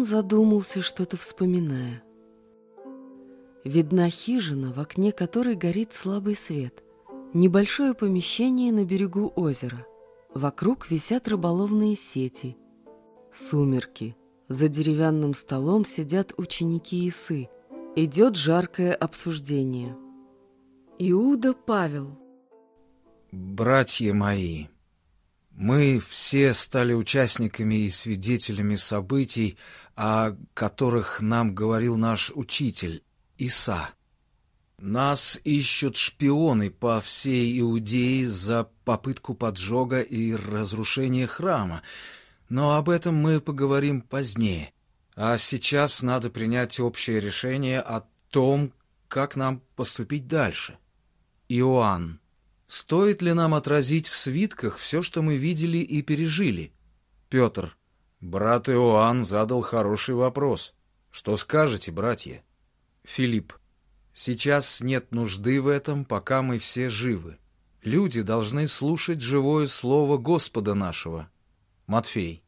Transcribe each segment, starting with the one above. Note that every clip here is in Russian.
Иоанн задумался, что-то вспоминая. Видна хижина, в окне которой горит слабый свет. Небольшое помещение на берегу озера. Вокруг висят рыболовные сети. Сумерки. За деревянным столом сидят ученики Исы. Идет жаркое обсуждение. Иуда Павел. «Братья мои, мы все стали участниками и свидетелями событий, о которых нам говорил наш учитель Иса. Нас ищут шпионы по всей Иудее за попытку поджога и разрушения храма, но об этом мы поговорим позднее. А сейчас надо принять общее решение о том, как нам поступить дальше. Иоанн. Стоит ли нам отразить в свитках все, что мы видели и пережили? Петр. Брат Иоанн задал хороший вопрос. Что скажете, братья? Филипп. Сейчас нет нужды в этом, пока мы все живы. Люди должны слушать живое слово Господа нашего. Матфей.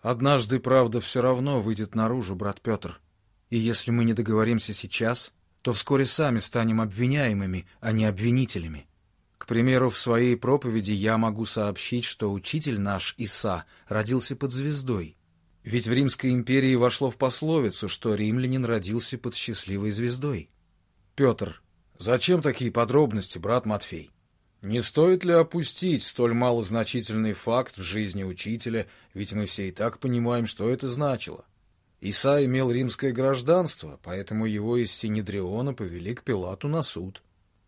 Однажды правда все равно выйдет наружу, брат Петр. И если мы не договоримся сейчас, то вскоре сами станем обвиняемыми, а не обвинителями. К примеру, в своей проповеди я могу сообщить, что учитель наш Иса родился под звездой. Ведь в Римской империи вошло в пословицу, что римлянин родился под счастливой звездой. Петр, зачем такие подробности, брат Матфей? Не стоит ли опустить столь малозначительный факт в жизни учителя, ведь мы все и так понимаем, что это значило. Иса имел римское гражданство, поэтому его из Синедриона повели к Пилату на суд.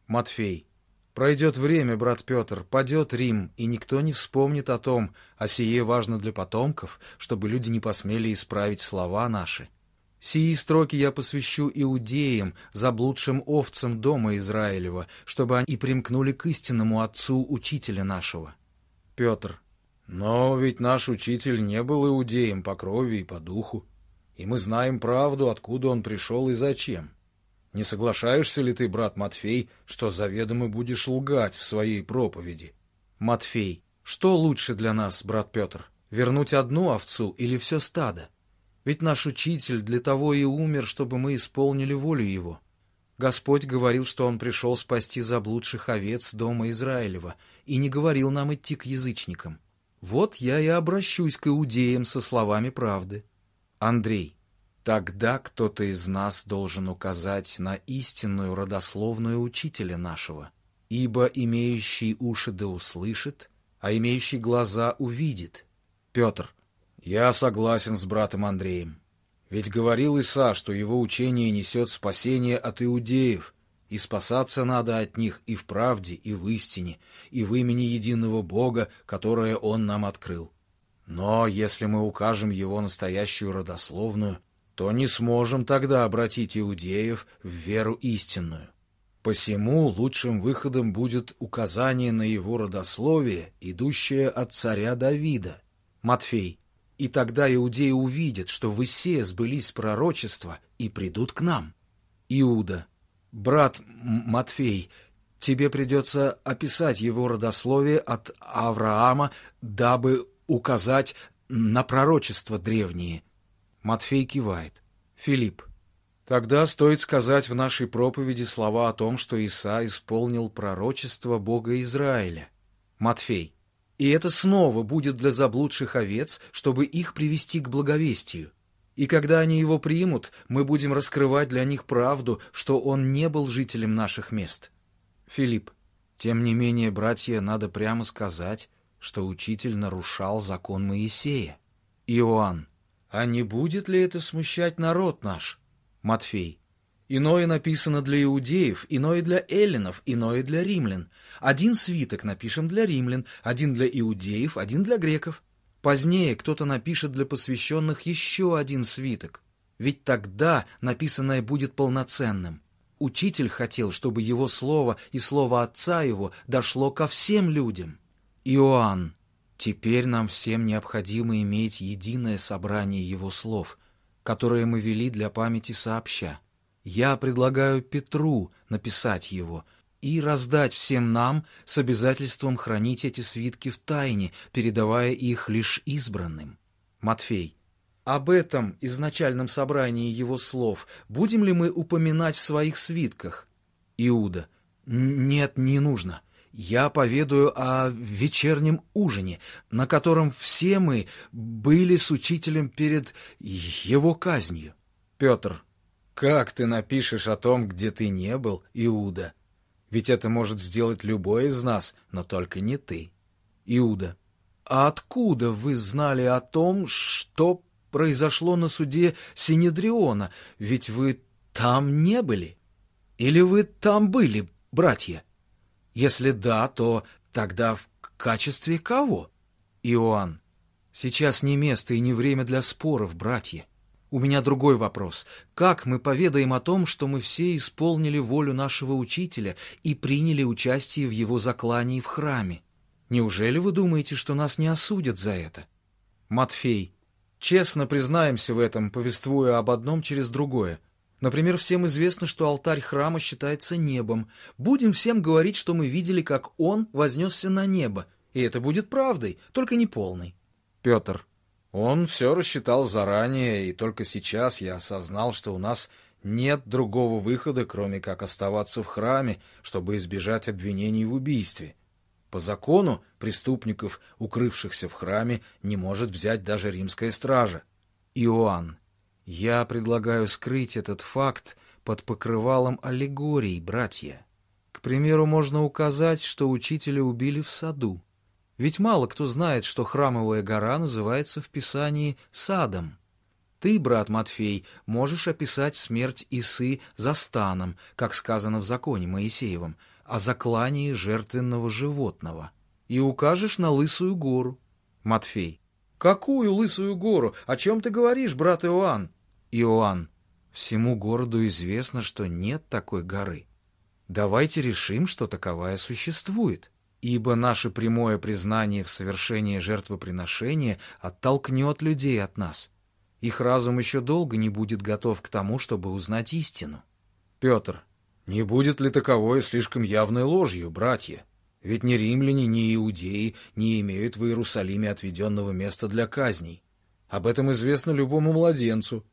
Матфей, Пройдет время, брат Петр, падет Рим, и никто не вспомнит о том, а сие важно для потомков, чтобы люди не посмели исправить слова наши. Сии строки я посвящу иудеям, заблудшим овцам дома Израилева, чтобы они примкнули к истинному отцу учителя нашего. Петр. Но ведь наш учитель не был иудеем по крови и по духу, и мы знаем правду, откуда он пришел и зачем. Не соглашаешься ли ты, брат Матфей, что заведомо будешь лгать в своей проповеди? Матфей, что лучше для нас, брат Петр, вернуть одну овцу или все стадо? Ведь наш учитель для того и умер, чтобы мы исполнили волю его. Господь говорил, что он пришел спасти заблудших овец дома Израилева, и не говорил нам идти к язычникам. Вот я и обращусь к иудеям со словами правды. Андрей, Тогда кто-то из нас должен указать на истинную родословную учителя нашего, ибо имеющий уши да услышит, а имеющий глаза увидит. Петр, я согласен с братом Андреем. Ведь говорил Иса, что его учение несет спасение от иудеев, и спасаться надо от них и в правде, и в истине, и в имени единого Бога, которое Он нам открыл. Но если мы укажем его настоящую родословную, то не сможем тогда обратить иудеев в веру истинную. Посему лучшим выходом будет указание на его родословие, идущее от царя Давида. Матфей. И тогда иудеи увидят, что в Иссе сбылись пророчества и придут к нам. Иуда. Брат Матфей, тебе придется описать его родословие от Авраама, дабы указать на пророчества древние – Матфей кивает. Филипп. Тогда стоит сказать в нашей проповеди слова о том, что Иса исполнил пророчество Бога Израиля. Матфей. И это снова будет для заблудших овец, чтобы их привести к благовестию. И когда они его примут, мы будем раскрывать для них правду, что он не был жителем наших мест. Филипп. Тем не менее, братья, надо прямо сказать, что учитель нарушал закон Моисея. Иоанн. А не будет ли это смущать народ наш? Матфей. Иное написано для иудеев, иное для эллинов, иное для римлян. Один свиток напишем для римлян, один для иудеев, один для греков. Позднее кто-то напишет для посвященных еще один свиток. Ведь тогда написанное будет полноценным. Учитель хотел, чтобы его слово и слово отца его дошло ко всем людям. Иоанн. Теперь нам всем необходимо иметь единое собрание его слов, которое мы вели для памяти сообща. Я предлагаю Петру написать его и раздать всем нам с обязательством хранить эти свитки в тайне, передавая их лишь избранным. Матфей. об этом изначальном собрании его слов будем ли мы упоминать в своих свитках? Иуда. Нет, не нужно. Я поведаю о вечернем ужине, на котором все мы были с учителем перед его казнью. Петр. Как ты напишешь о том, где ты не был, Иуда? Ведь это может сделать любой из нас, но только не ты. Иуда. А откуда вы знали о том, что произошло на суде Синедриона? Ведь вы там не были. Или вы там были, братья? Если да, то тогда в качестве кого? Иоанн. Сейчас не место и не время для споров, братья. У меня другой вопрос. Как мы поведаем о том, что мы все исполнили волю нашего учителя и приняли участие в его заклании в храме? Неужели вы думаете, что нас не осудят за это? Матфей. Честно признаемся в этом, повествуя об одном через другое. Например, всем известно, что алтарь храма считается небом. Будем всем говорить, что мы видели, как он вознесся на небо. И это будет правдой, только не полной. Петр. Он все рассчитал заранее, и только сейчас я осознал, что у нас нет другого выхода, кроме как оставаться в храме, чтобы избежать обвинений в убийстве. По закону преступников, укрывшихся в храме, не может взять даже римская стража. Иоанн. Я предлагаю скрыть этот факт под покрывалом аллегорий, братья. К примеру, можно указать, что учителя убили в саду. Ведь мало кто знает, что храмовая гора называется в Писании садом. Ты, брат Матфей, можешь описать смерть Исы за станом, как сказано в законе Моисеевом, о заклании жертвенного животного, и укажешь на Лысую гору. Матфей. Какую Лысую гору? О чем ты говоришь, брат Иоанн? Иоанн. Всему городу известно, что нет такой горы. Давайте решим, что таковая существует, ибо наше прямое признание в совершении жертвоприношения оттолкнет людей от нас. Их разум еще долго не будет готов к тому, чтобы узнать истину. Петр. Не будет ли таковое слишком явной ложью, братья? Ведь ни римляне, ни иудеи не имеют в Иерусалиме отведенного места для казней. Об этом известно любому младенцу.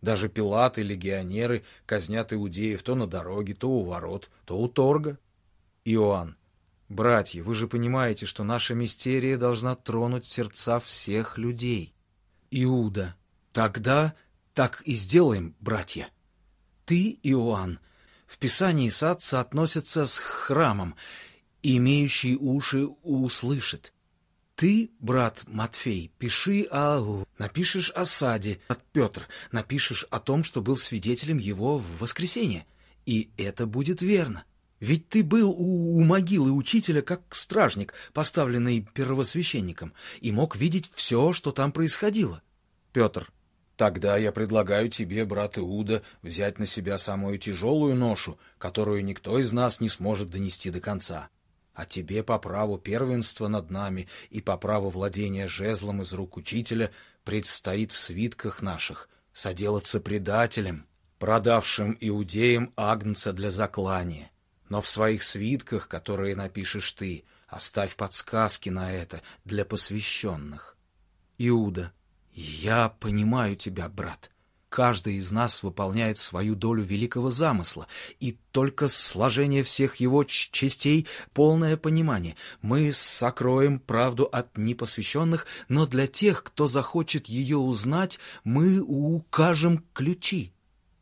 Даже Пилат и легионеры казнят иудеев то на дороге, то у ворот, то у торга. Иоанн. Братья, вы же понимаете, что наша мистерия должна тронуть сердца всех людей. Иуда. Тогда так и сделаем, братья. Ты, Иоанн, в Писании сад соотносится с храмом, имеющий уши услышит. Ты, брат Матфей, пиши о... Напишешь о саде, от Петр, напишешь о том, что был свидетелем его в воскресенье. И это будет верно. Ведь ты был у, у могилы учителя как стражник, поставленный первосвященником, и мог видеть все, что там происходило. Петр, Тогда я предлагаю тебе, брат Иуда, взять на себя самую тяжелую ношу, которую никто из нас не сможет донести до конца. А тебе по праву первенства над нами и по праву владения жезлом из рук учителя предстоит в свитках наших соделаться предателем, продавшим иудеям агнца для заклания. Но в своих свитках, которые напишешь ты, оставь подсказки на это для посвященных. Иуда «Я понимаю тебя, брат. Каждый из нас выполняет свою долю великого замысла, и только сложение всех его частей — полное понимание. Мы сокроем правду от непосвященных, но для тех, кто захочет ее узнать, мы укажем ключи.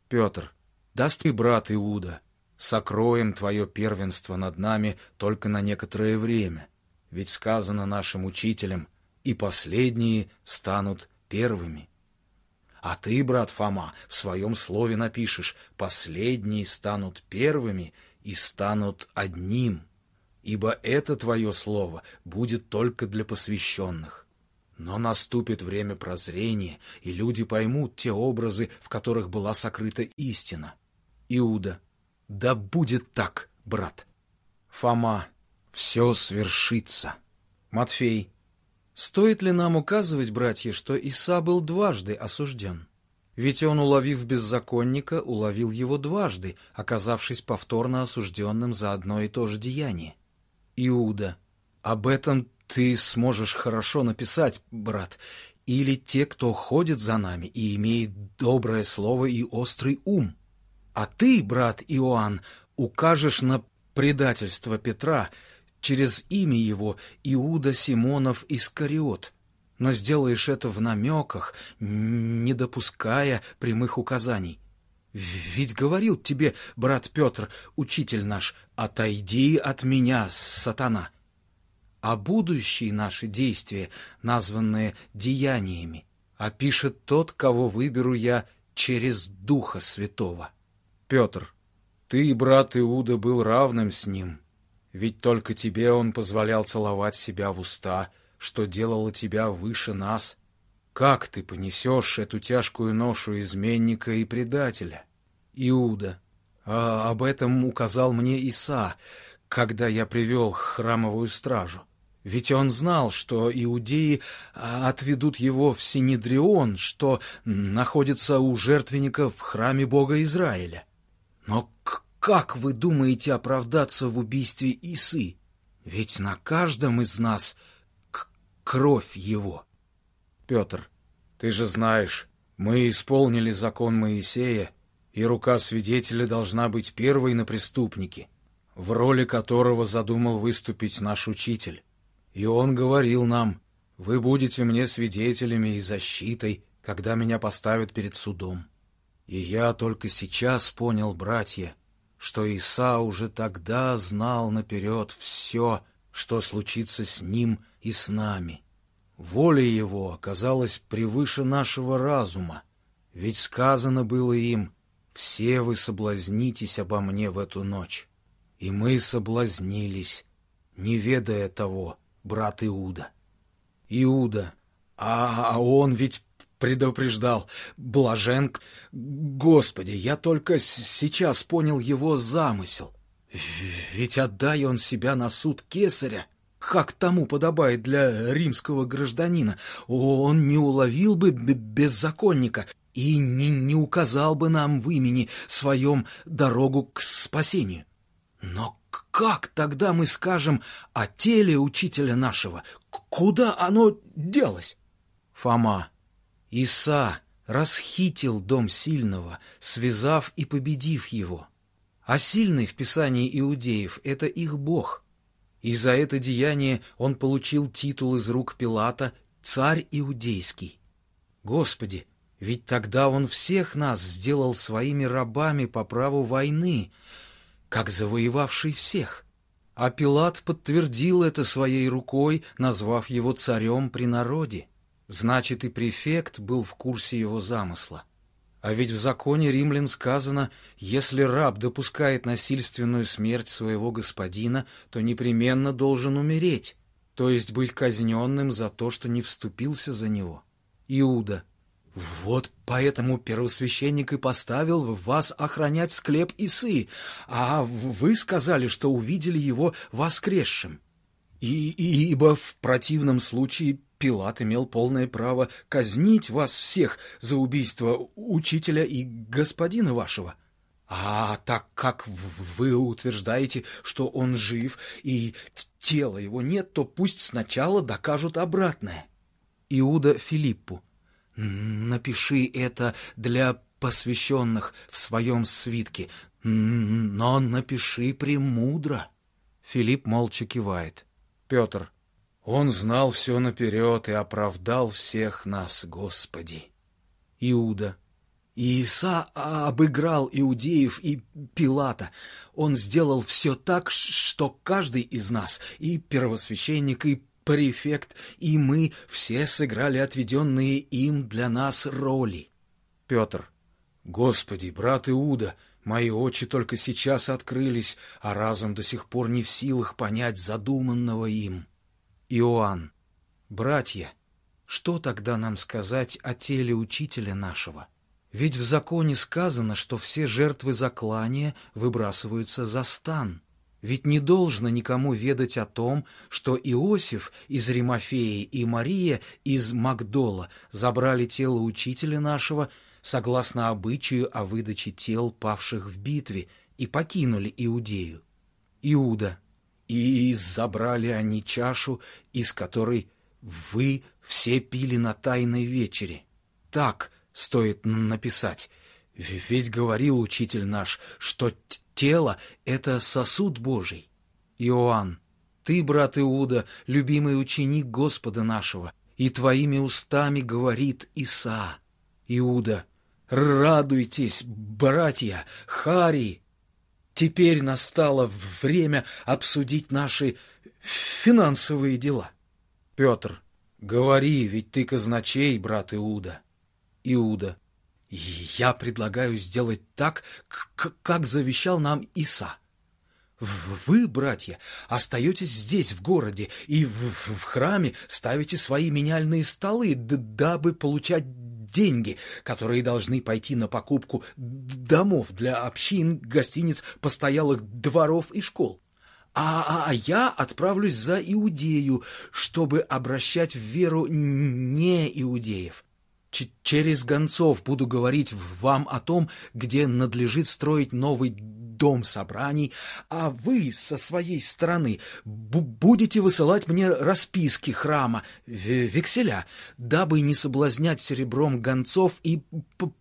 Петр, даст ли брат Иуда, сокроем твое первенство над нами только на некоторое время, ведь сказано нашим учителям, и последние станут первыми. А ты, брат Фома, в своем слове напишешь «последние станут первыми и станут одним», ибо это твое слово будет только для посвященных. Но наступит время прозрения, и люди поймут те образы, в которых была сокрыта истина. Иуда. Да будет так, брат. Фома. Все свершится. Матфей. Стоит ли нам указывать, братья, что Иса был дважды осужден? Ведь он, уловив беззаконника, уловил его дважды, оказавшись повторно осужденным за одно и то же деяние. Иуда. Об этом ты сможешь хорошо написать, брат, или те, кто ходит за нами и имеет доброе слово и острый ум? А ты, брат Иоанн, укажешь на предательство Петра через имя его Иуда Симонов Искариот, но сделаешь это в намеках, не допуская прямых указаний. Ведь говорил тебе, брат Петр, учитель наш, отойди от меня, сатана. А будущие наши действия, названные деяниями, опишет тот, кого выберу я через Духа Святого. Петр, ты, брат Иуда, был равным с ним, ведь только тебе он позволял целовать себя в уста, что делало тебя выше нас. Как ты понесешь эту тяжкую ношу изменника и предателя? Иуда. А об этом указал мне Иса, когда я привел храмовую стражу. Ведь он знал, что иудеи а, отведут его в Синедрион, что находится у жертвенника в храме Бога Израиля. Но как вы думаете оправдаться в убийстве Исы? Ведь на каждом из нас кровь его. Петр, ты же знаешь, мы исполнили закон Моисея, и рука свидетеля должна быть первой на преступнике, в роли которого задумал выступить наш учитель. И он говорил нам, «Вы будете мне свидетелями и защитой, когда меня поставят перед судом». И я только сейчас понял, братья, что Иса уже тогда знал наперед все, что случится с ним и с нами. Воля его оказалась превыше нашего разума, ведь сказано было им «Все вы соблазнитесь обо мне в эту ночь». И мы соблазнились, не ведая того, брат Иуда. Иуда, а, а он ведь предупреждал. Блажен... Господи, я только сейчас понял его замысел. Ведь отдай он себя на суд кесаря, как тому подобает для римского гражданина, он не уловил бы беззаконника и не, не указал бы нам в имени своем дорогу к спасению. Но как тогда мы скажем о теле учителя нашего? Куда оно делось? Фома, Иса расхитил дом сильного, связав и победив его. А сильный в писании иудеев — это их бог. И за это деяние он получил титул из рук Пилата «Царь иудейский». Господи, ведь тогда он всех нас сделал своими рабами по праву войны, как завоевавший всех. А Пилат подтвердил это своей рукой, назвав его царем при народе. Значит, и префект был в курсе его замысла. А ведь в законе римлян сказано, если раб допускает насильственную смерть своего господина, то непременно должен умереть, то есть быть казненным за то, что не вступился за него. Иуда. Вот поэтому первосвященник и поставил вас охранять склеп Исы, а вы сказали, что увидели его воскресшим. И, и, ибо в противном случае Пилат имел полное право казнить вас всех за убийство учителя и господина вашего. А так как вы утверждаете, что он жив и тела его нет, то пусть сначала докажут обратное. Иуда Филиппу. Напиши это для посвященных в своем свитке, но напиши премудро. Филипп молча кивает. Петр. Он знал все наперед и оправдал всех нас, Господи. Иуда. Иса обыграл иудеев и Пилата. Он сделал все так, что каждый из нас, и первосвященник, и префект, и мы все сыграли отведенные им для нас роли. Петр. Господи, брат Иуда, мои очи только сейчас открылись, а разум до сих пор не в силах понять задуманного им. Иоанн. Братья, что тогда нам сказать о теле учителя нашего? Ведь в законе сказано, что все жертвы заклания выбрасываются за стан. Ведь не должно никому ведать о том, что Иосиф из Римофеи и Мария из Магдола забрали тело учителя нашего согласно обычаю о выдаче тел павших в битве и покинули Иудею. Иуда. И забрали они чашу, из которой вы Все пили на тайной вечере. Так стоит написать. Ведь говорил учитель наш, что тело — это сосуд Божий. Иоанн, ты, брат Иуда, любимый ученик Господа нашего, и твоими устами говорит Иса. Иуда, радуйтесь, братья, Хари. Теперь настало время обсудить наши финансовые дела. Петр, говори, ведь ты казначей, брат Иуда. Иуда, я предлагаю сделать так, как завещал нам Иса. Вы, братья, остаетесь здесь, в городе, и в, храме ставите свои меняльные столы, дабы получать деньги, которые должны пойти на покупку домов для общин, гостиниц, постоялых дворов и школ. А, а я отправлюсь за Иудею, чтобы обращать в веру не иудеев. Ч через гонцов буду говорить вам о том, где надлежит строить новый дом собраний, а вы со своей стороны будете высылать мне расписки храма, векселя, дабы не соблазнять серебром гонцов и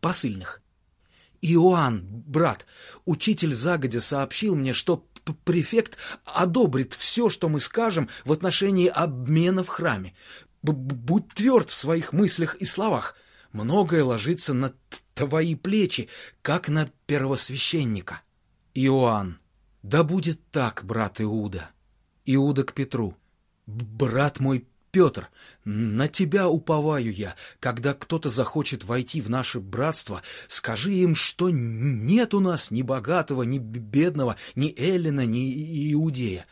посыльных. Иоанн, брат, учитель загодя сообщил мне, что префект одобрит все, что мы скажем в отношении обмена в храме. Б будь тверд в своих мыслях и словах. Многое ложится на твои плечи, как на первосвященника. Иоанн. Да будет так, брат Иуда. Иуда к Петру. Брат мой Петр, на тебя уповаю я. Когда кто-то захочет войти в наше братство, скажи им, что нет у нас ни богатого, ни бедного, ни Эллина, ни Иудея.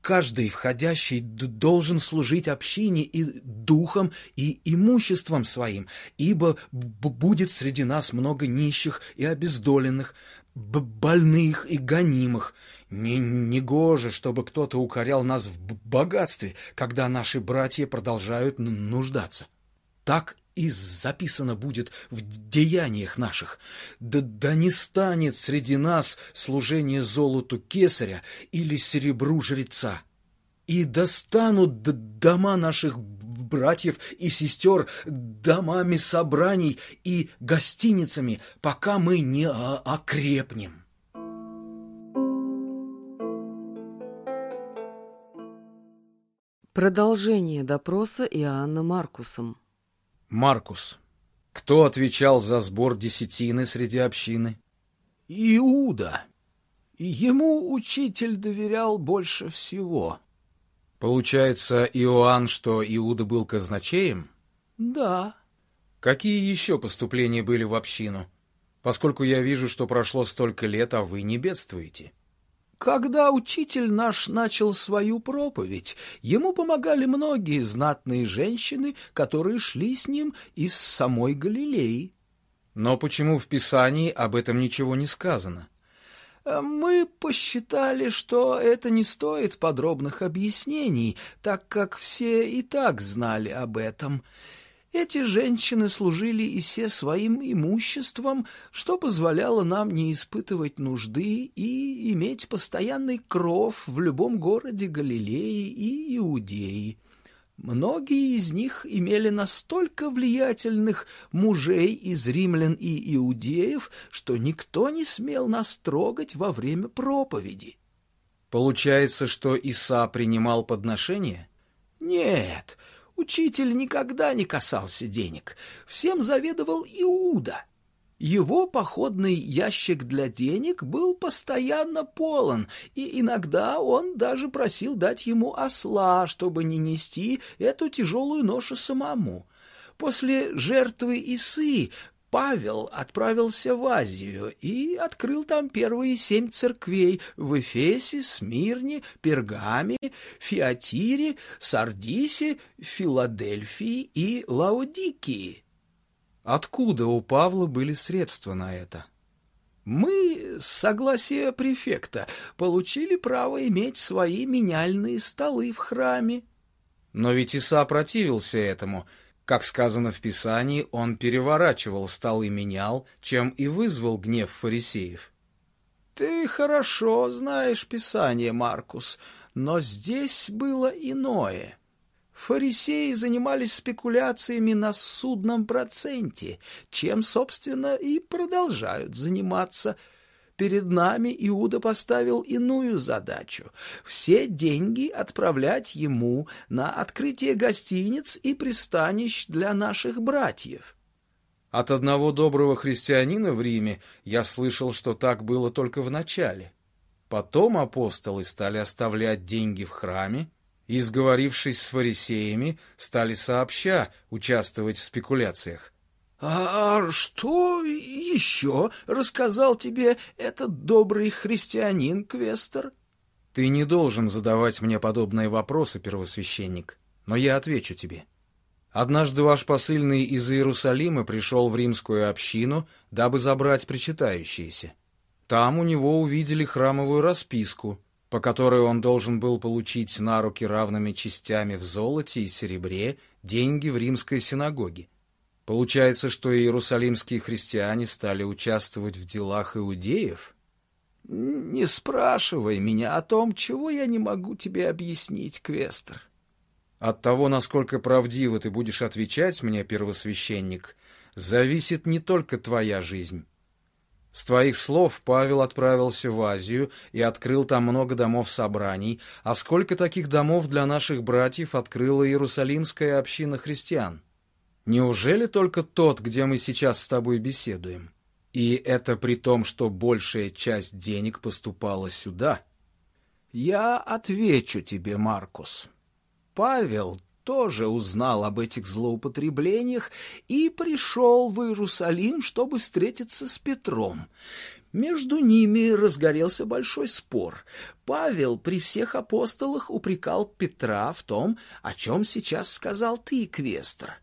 Каждый входящий должен служить общине и духом, и имуществом своим, ибо будет среди нас много нищих и обездоленных, больных и гонимых. Не, не гоже, чтобы кто-то укорял нас в богатстве, когда наши братья продолжают нуждаться. Так и записано будет в деяниях наших. Да, да не станет среди нас служение золоту кесаря или серебру жреца. И достанут дома наших братьев и сестер домами собраний и гостиницами, пока мы не окрепнем. Продолжение допроса Иоанна Маркусом. Маркус. Кто отвечал за сбор десятины среди общины? Иуда. Ему учитель доверял больше всего. Получается, Иоанн, что Иуда был казначеем? Да. Какие еще поступления были в общину? Поскольку я вижу, что прошло столько лет, а вы не бедствуете. Когда учитель наш начал свою проповедь, ему помогали многие знатные женщины, которые шли с ним из самой Галилеи. Но почему в Писании об этом ничего не сказано? Мы посчитали, что это не стоит подробных объяснений, так как все и так знали об этом. Эти женщины служили и все своим имуществом, что позволяло нам не испытывать нужды и иметь постоянный кров в любом городе Галилеи и Иудеи. Многие из них имели настолько влиятельных мужей из римлян и иудеев, что никто не смел нас трогать во время проповеди. Получается, что Иса принимал подношения? Нет, Учитель никогда не касался денег, всем заведовал Иуда. Его походный ящик для денег был постоянно полон, и иногда он даже просил дать ему осла, чтобы не нести эту тяжелую ношу самому. После жертвы Исы Павел отправился в Азию и открыл там первые семь церквей в Эфесе, Смирне, Пергаме, Фиатире, Сардисе, Филадельфии и Лаодикии. Откуда у Павла были средства на это? Мы, с согласия префекта, получили право иметь свои меняльные столы в храме. Но ведь Иса противился этому — как сказано в Писании, он переворачивал столы менял, чем и вызвал гнев фарисеев. Ты хорошо знаешь Писание, Маркус, но здесь было иное. Фарисеи занимались спекуляциями на судном проценте, чем, собственно, и продолжают заниматься. Перед нами Иуда поставил иную задачу — все деньги отправлять ему на открытие гостиниц и пристанищ для наших братьев. От одного доброго христианина в Риме я слышал, что так было только в начале. Потом апостолы стали оставлять деньги в храме, и, сговорившись с фарисеями, стали сообща участвовать в спекуляциях. «А что еще рассказал тебе этот добрый христианин, Квестер?» «Ты не должен задавать мне подобные вопросы, первосвященник, но я отвечу тебе. Однажды ваш посыльный из Иерусалима пришел в римскую общину, дабы забрать причитающиеся. Там у него увидели храмовую расписку — по которой он должен был получить на руки равными частями в золоте и серебре деньги в римской синагоге. Получается, что иерусалимские христиане стали участвовать в делах иудеев? Не спрашивай меня о том, чего я не могу тебе объяснить, Квестер. От того, насколько правдиво ты будешь отвечать мне, первосвященник, зависит не только твоя жизнь, с твоих слов Павел отправился в Азию и открыл там много домов собраний, а сколько таких домов для наших братьев открыла Иерусалимская община христиан? Неужели только тот, где мы сейчас с тобой беседуем? И это при том, что большая часть денег поступала сюда? Я отвечу тебе, Маркус. Павел тоже узнал об этих злоупотреблениях и пришел в Иерусалим, чтобы встретиться с Петром. Между ними разгорелся большой спор. Павел при всех апостолах упрекал Петра в том, о чем сейчас сказал ты, Квестер.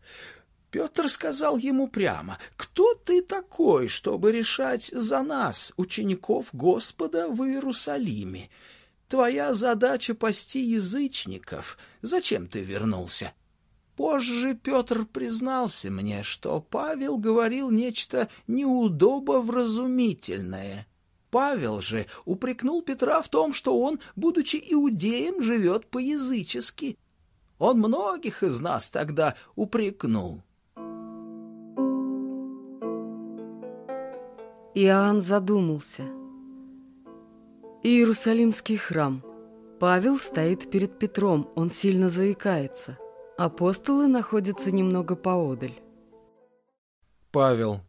Петр сказал ему прямо, «Кто ты такой, чтобы решать за нас, учеников Господа в Иерусалиме?» Твоя задача пасти язычников. Зачем ты вернулся? Позже Петр признался мне, что Павел говорил нечто неудобовразумительное. Павел же упрекнул Петра в том, что он, будучи иудеем, живет по-язычески. Он многих из нас тогда упрекнул. Иоанн задумался — Иерусалимский храм. Павел стоит перед Петром, он сильно заикается. Апостолы находятся немного поодаль. Павел,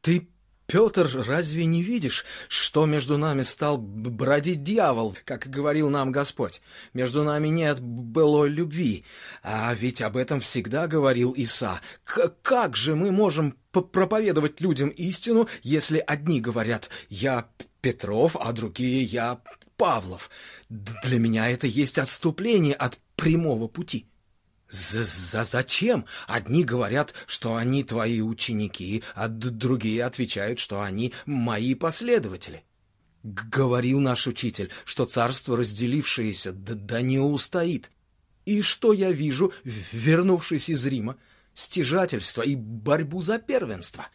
ты, Петр, разве не видишь, что между нами стал бродить дьявол, как говорил нам Господь? Между нами нет былой любви, а ведь об этом всегда говорил Иса. К как же мы можем проповедовать людям истину, если одни говорят «я Петров, а другие я Павлов. Для меня это есть отступление от прямого пути. За, за зачем? Одни говорят, что они твои ученики, а другие отвечают, что они мои последователи. Говорил наш учитель, что царство, разделившееся, да, да не устоит. И что я вижу, вернувшись из Рима? Стяжательство и борьбу за первенство.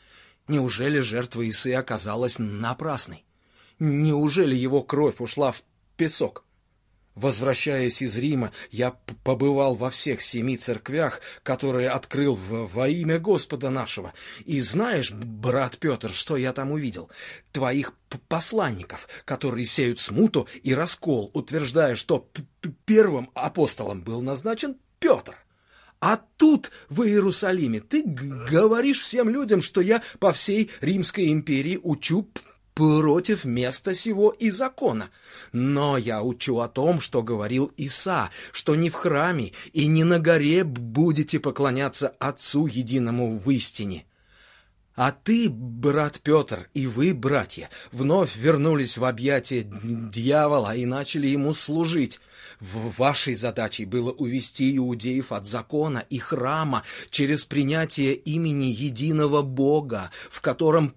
Неужели жертва Исы оказалась напрасной? Неужели его кровь ушла в песок? Возвращаясь из Рима, я побывал во всех семи церквях, которые открыл в, во имя Господа нашего. И знаешь, брат Петр, что я там увидел? Твоих посланников, которые сеют смуту и раскол, утверждая, что первым апостолом был назначен Петр. А тут, в Иерусалиме, ты говоришь всем людям, что я по всей Римской империи учу против места сего и закона. Но я учу о том, что говорил Иса, что не в храме и не на горе будете поклоняться Отцу Единому в истине. А ты, брат Петр, и вы, братья, вновь вернулись в объятия дьявола и начали ему служить. Вашей задачей было увести иудеев от закона и храма через принятие имени единого Бога, в котором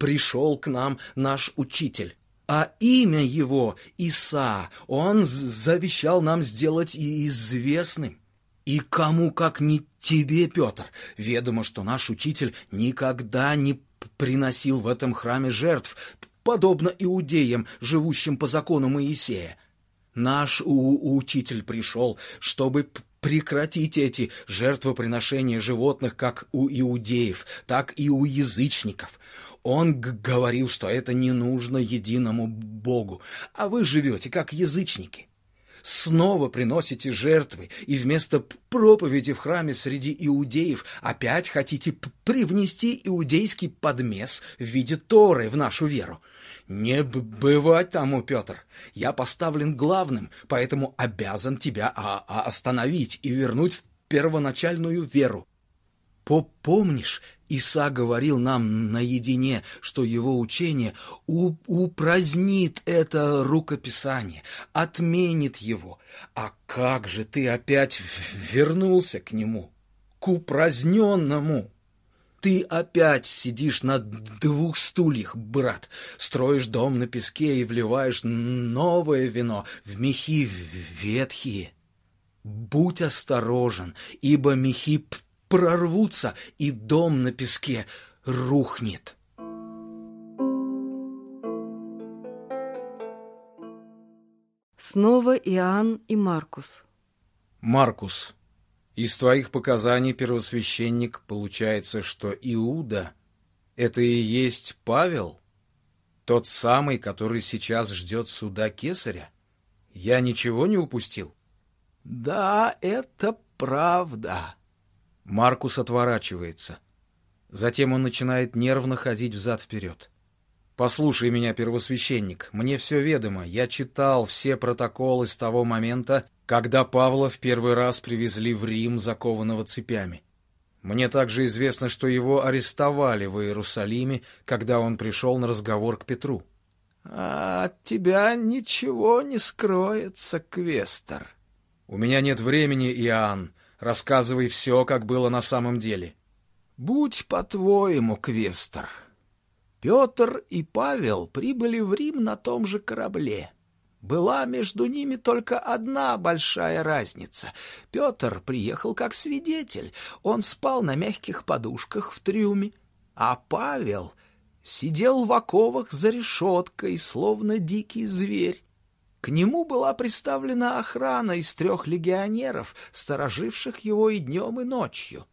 пришел к нам наш учитель. А имя его, Иса, он завещал нам сделать и известным. И кому, как не тебе, Петр, ведомо, что наш учитель никогда не приносил в этом храме жертв, подобно иудеям, живущим по закону Моисея. Наш у учитель пришел, чтобы прекратите эти жертвоприношения животных как у иудеев, так и у язычников. Он говорил, что это не нужно единому Богу, а вы живете как язычники. Снова приносите жертвы, и вместо проповеди в храме среди иудеев опять хотите привнести иудейский подмес в виде Торы в нашу веру. Не бывать тому, Петр. Я поставлен главным, поэтому обязан тебя а а остановить и вернуть в первоначальную веру. Помнишь, Иса говорил нам наедине, что его учение упразднит это рукописание, отменит его. А как же ты опять вернулся к нему, к упраздненному? Ты опять сидишь на двух стульях, брат, строишь дом на песке и вливаешь новое вино в мехи ветхие. Будь осторожен, ибо мехи прорвутся, и дом на песке рухнет. Снова Иоанн и Маркус. Маркус, из твоих показаний, первосвященник, получается, что Иуда — это и есть Павел? Тот самый, который сейчас ждет суда кесаря? Я ничего не упустил? Да, это правда. Маркус отворачивается. Затем он начинает нервно ходить взад-вперед. «Послушай меня, первосвященник, мне все ведомо. Я читал все протоколы с того момента, когда Павла в первый раз привезли в Рим, закованного цепями. Мне также известно, что его арестовали в Иерусалиме, когда он пришел на разговор к Петру». «А от тебя ничего не скроется, Квестер». «У меня нет времени, Иоанн. Рассказывай все, как было на самом деле. Будь по-твоему, Квестер. Петр и Павел прибыли в Рим на том же корабле. Была между ними только одна большая разница. Петр приехал как свидетель. Он спал на мягких подушках в трюме, а Павел сидел в оковах за решеткой, словно дикий зверь. К нему была представлена охрана из трех легионеров, стороживших его и днем, и ночью.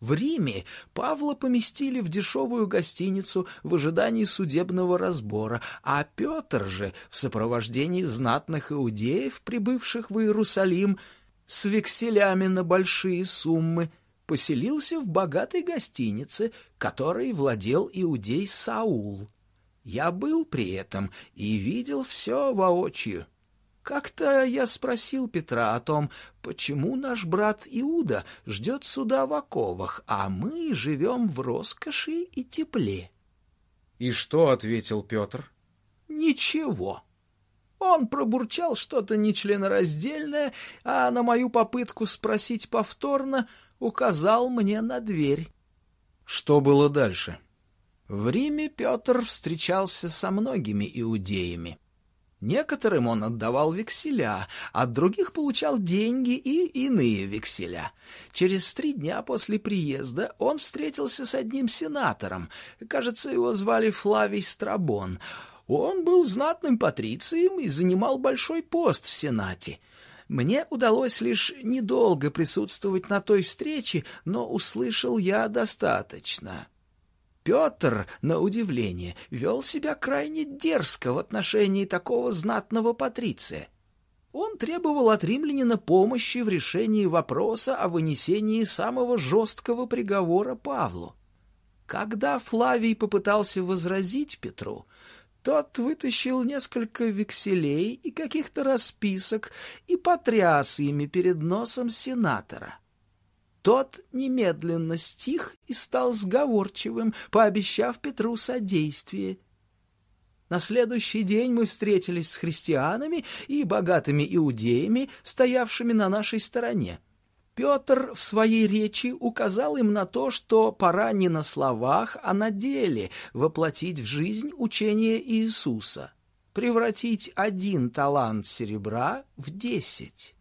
В Риме Павла поместили в дешевую гостиницу в ожидании судебного разбора, а Петр же в сопровождении знатных иудеев, прибывших в Иерусалим, с векселями на большие суммы, поселился в богатой гостинице, которой владел иудей Саул. Я был при этом и видел все воочию. Как-то я спросил Петра о том, почему наш брат Иуда ждет суда в оковах, а мы живем в роскоши и тепле. — И что ответил Петр? — Ничего. Он пробурчал что-то нечленораздельное, а на мою попытку спросить повторно указал мне на дверь. — Что было дальше? — в Риме Петр встречался со многими иудеями. Некоторым он отдавал векселя, от других получал деньги и иные векселя. Через три дня после приезда он встретился с одним сенатором. Кажется, его звали Флавий Страбон. Он был знатным патрицием и занимал большой пост в Сенате. Мне удалось лишь недолго присутствовать на той встрече, но услышал я достаточно. Петр, на удивление, вел себя крайне дерзко в отношении такого знатного патриция. Он требовал от римлянина помощи в решении вопроса о вынесении самого жесткого приговора Павлу. Когда Флавий попытался возразить Петру, тот вытащил несколько векселей и каких-то расписок и потряс ими перед носом сенатора. Тот немедленно стих и стал сговорчивым, пообещав Петру содействие. На следующий день мы встретились с христианами и богатыми иудеями, стоявшими на нашей стороне. Петр в своей речи указал им на то, что пора не на словах, а на деле воплотить в жизнь учение Иисуса, превратить один талант серебра в десять.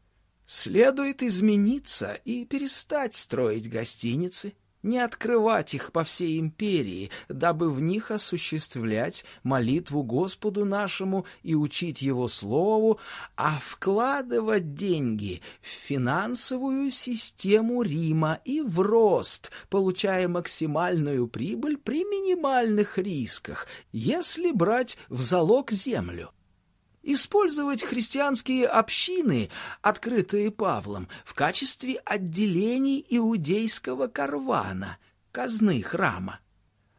Следует измениться и перестать строить гостиницы, не открывать их по всей империи, дабы в них осуществлять молитву Господу нашему и учить Его Слову, а вкладывать деньги в финансовую систему Рима и в рост, получая максимальную прибыль при минимальных рисках, если брать в залог землю использовать христианские общины, открытые Павлом, в качестве отделений иудейского карвана, казны храма.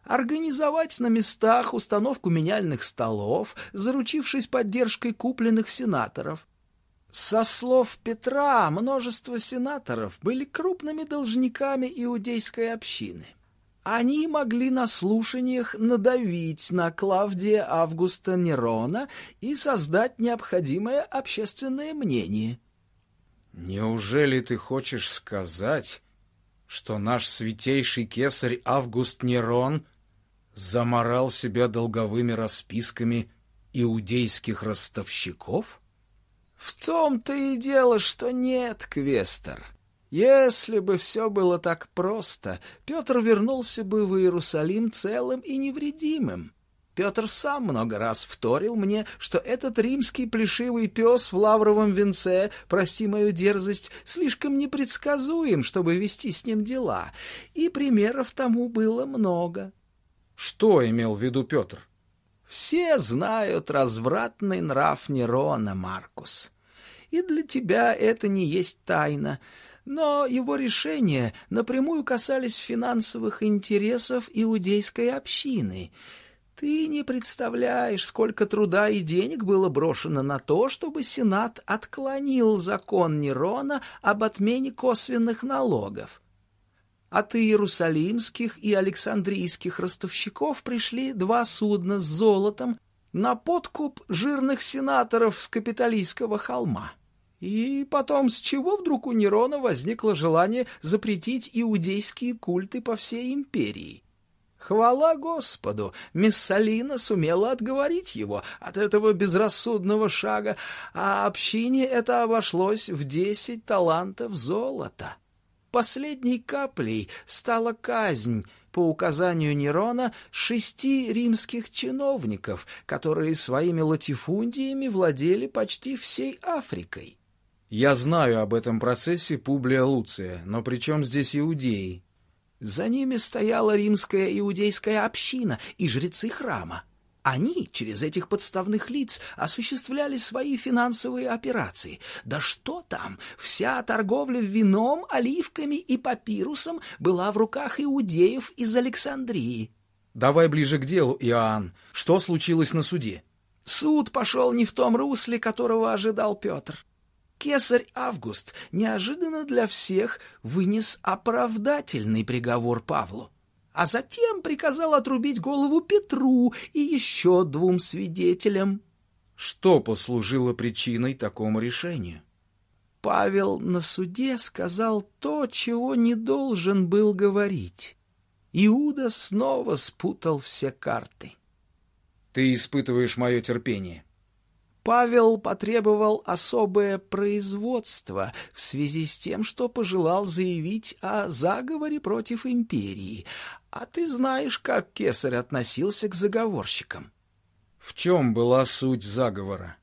Организовать на местах установку меняльных столов, заручившись поддержкой купленных сенаторов. Со слов Петра, множество сенаторов были крупными должниками иудейской общины. Они могли на слушаниях надавить на Клавдия Августа Нерона и создать необходимое общественное мнение. «Неужели ты хочешь сказать, что наш святейший кесарь Август Нерон заморал себя долговыми расписками иудейских ростовщиков?» «В том-то и дело, что нет, Квестер. Если бы все было так просто, Петр вернулся бы в Иерусалим целым и невредимым. Петр сам много раз вторил мне, что этот римский плешивый пес в лавровом венце, прости мою дерзость, слишком непредсказуем, чтобы вести с ним дела, и примеров тому было много. Что имел в виду Петр? Все знают развратный нрав Нерона, Маркус. И для тебя это не есть тайна — но его решения напрямую касались финансовых интересов иудейской общины. Ты не представляешь, сколько труда и денег было брошено на то, чтобы Сенат отклонил закон Нерона об отмене косвенных налогов. От иерусалимских и александрийских ростовщиков пришли два судна с золотом на подкуп жирных сенаторов с Капитолийского холма. И потом, с чего вдруг у Нерона возникло желание запретить иудейские культы по всей империи? Хвала Господу, Миссалина сумела отговорить его от этого безрассудного шага, а общине это обошлось в десять талантов золота. Последней каплей стала казнь по указанию Нерона шести римских чиновников, которые своими латифундиями владели почти всей Африкой. Я знаю об этом процессе Публия Луция, но при чем здесь иудеи? За ними стояла римская иудейская община и жрецы храма. Они через этих подставных лиц осуществляли свои финансовые операции. Да что там, вся торговля вином, оливками и папирусом была в руках иудеев из Александрии. Давай ближе к делу, Иоанн. Что случилось на суде? Суд пошел не в том русле, которого ожидал Петр. Кесарь Август неожиданно для всех вынес оправдательный приговор Павлу, а затем приказал отрубить голову Петру и еще двум свидетелям. Что послужило причиной такому решению? Павел на суде сказал то, чего не должен был говорить. Иуда снова спутал все карты. Ты испытываешь мое терпение. Павел потребовал особое производство в связи с тем, что пожелал заявить о заговоре против империи. А ты знаешь, как Кесарь относился к заговорщикам. В чем была суть заговора?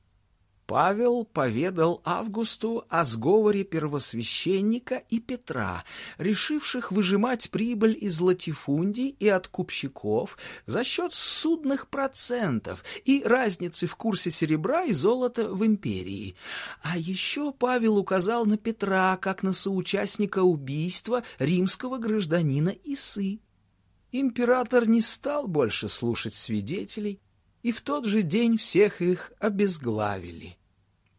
Павел поведал Августу о сговоре первосвященника и Петра, решивших выжимать прибыль из латифундий и откупщиков за счет судных процентов и разницы в курсе серебра и золота в империи. А еще Павел указал на Петра как на соучастника убийства римского гражданина Исы. Император не стал больше слушать свидетелей, и в тот же день всех их обезглавили.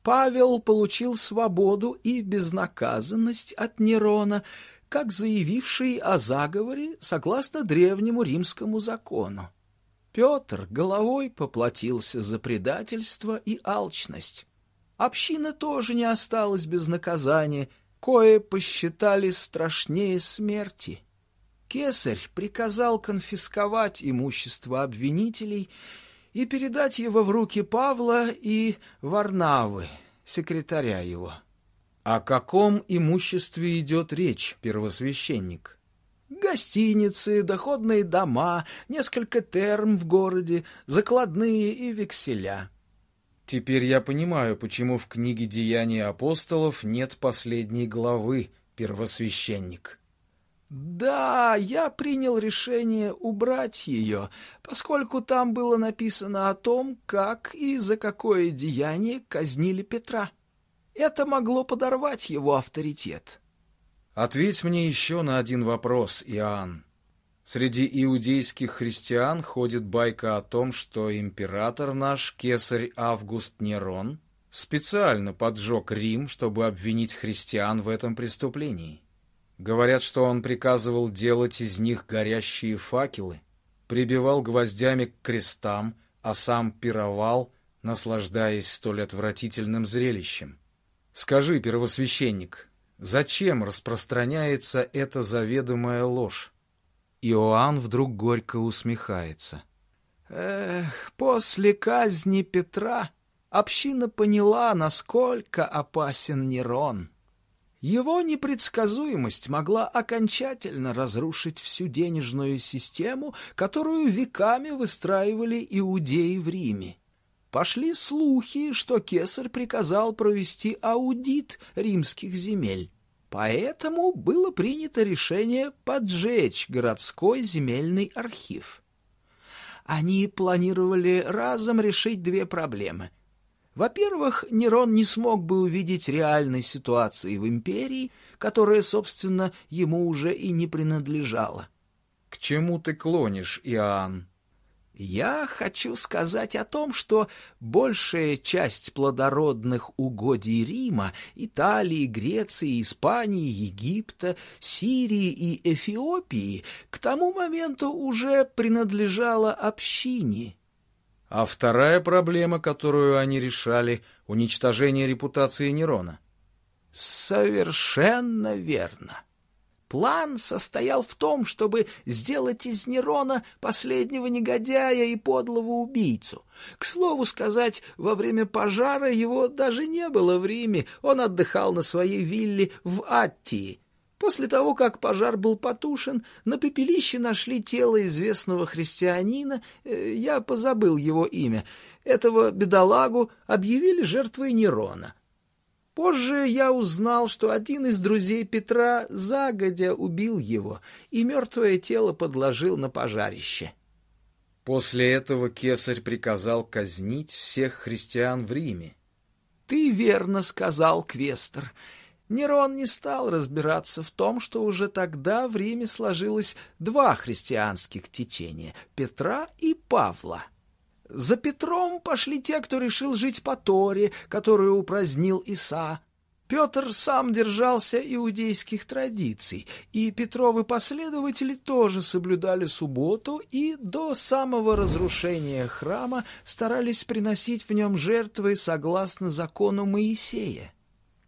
Павел получил свободу и безнаказанность от Нерона, как заявивший о заговоре согласно древнему римскому закону. Петр головой поплатился за предательство и алчность. Община тоже не осталась без наказания, кое посчитали страшнее смерти. Кесарь приказал конфисковать имущество обвинителей и передать его в руки Павла и Варнавы, секретаря его. О каком имуществе идет речь, первосвященник? Гостиницы, доходные дома, несколько терм в городе, закладные и векселя. Теперь я понимаю, почему в книге «Деяний апостолов» нет последней главы «Первосвященник». Да, я принял решение убрать ее, поскольку там было написано о том, как и за какое деяние казнили Петра. Это могло подорвать его авторитет. Ответь мне еще на один вопрос, Иоанн. Среди иудейских христиан ходит байка о том, что император наш, кесарь Август Нерон, специально поджег Рим, чтобы обвинить христиан в этом преступлении. Говорят, что он приказывал делать из них горящие факелы, прибивал гвоздями к крестам, а сам пировал, наслаждаясь столь отвратительным зрелищем. Скажи, первосвященник, зачем распространяется эта заведомая ложь? Иоанн вдруг горько усмехается. Эх, после казни Петра община поняла, насколько опасен Нерон. Его непредсказуемость могла окончательно разрушить всю денежную систему, которую веками выстраивали иудеи в Риме. Пошли слухи, что кесарь приказал провести аудит римских земель. Поэтому было принято решение поджечь городской земельный архив. Они планировали разом решить две проблемы — во-первых, Нерон не смог бы увидеть реальной ситуации в империи, которая, собственно, ему уже и не принадлежала. К чему ты клонишь, Иоанн? Я хочу сказать о том, что большая часть плодородных угодий Рима, Италии, Греции, Испании, Египта, Сирии и Эфиопии к тому моменту уже принадлежала общине, а вторая проблема, которую они решали, — уничтожение репутации Нерона. Совершенно верно. План состоял в том, чтобы сделать из Нерона последнего негодяя и подлого убийцу. К слову сказать, во время пожара его даже не было в Риме, он отдыхал на своей вилле в Аттии, После того, как пожар был потушен, на пепелище нашли тело известного христианина, э, я позабыл его имя. Этого бедолагу объявили жертвой Нерона. Позже я узнал, что один из друзей Петра загодя убил его, и мертвое тело подложил на пожарище. После этого кесарь приказал казнить всех христиан в Риме. — Ты верно сказал, Квестер. — Нерон не стал разбираться в том, что уже тогда в Риме сложилось два христианских течения — Петра и Павла. За Петром пошли те, кто решил жить по Торе, которую упразднил Иса. Петр сам держался иудейских традиций, и Петровы последователи тоже соблюдали субботу и до самого разрушения храма старались приносить в нем жертвы согласно закону Моисея.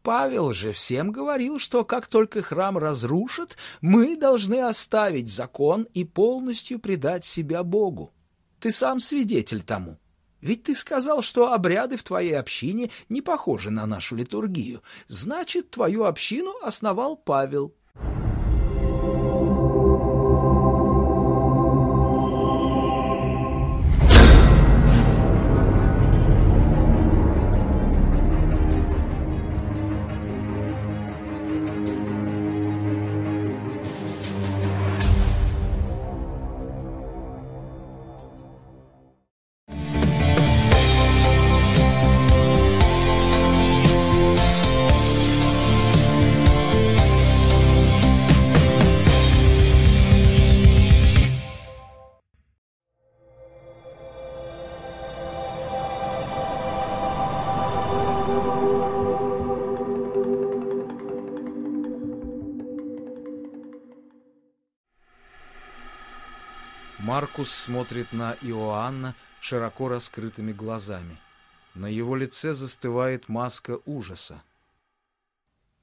Павел же всем говорил, что как только храм разрушат, мы должны оставить закон и полностью предать себя Богу. Ты сам свидетель тому. Ведь ты сказал, что обряды в твоей общине не похожи на нашу литургию. Значит, твою общину основал Павел. Маркус смотрит на Иоанна широко раскрытыми глазами. На его лице застывает маска ужаса.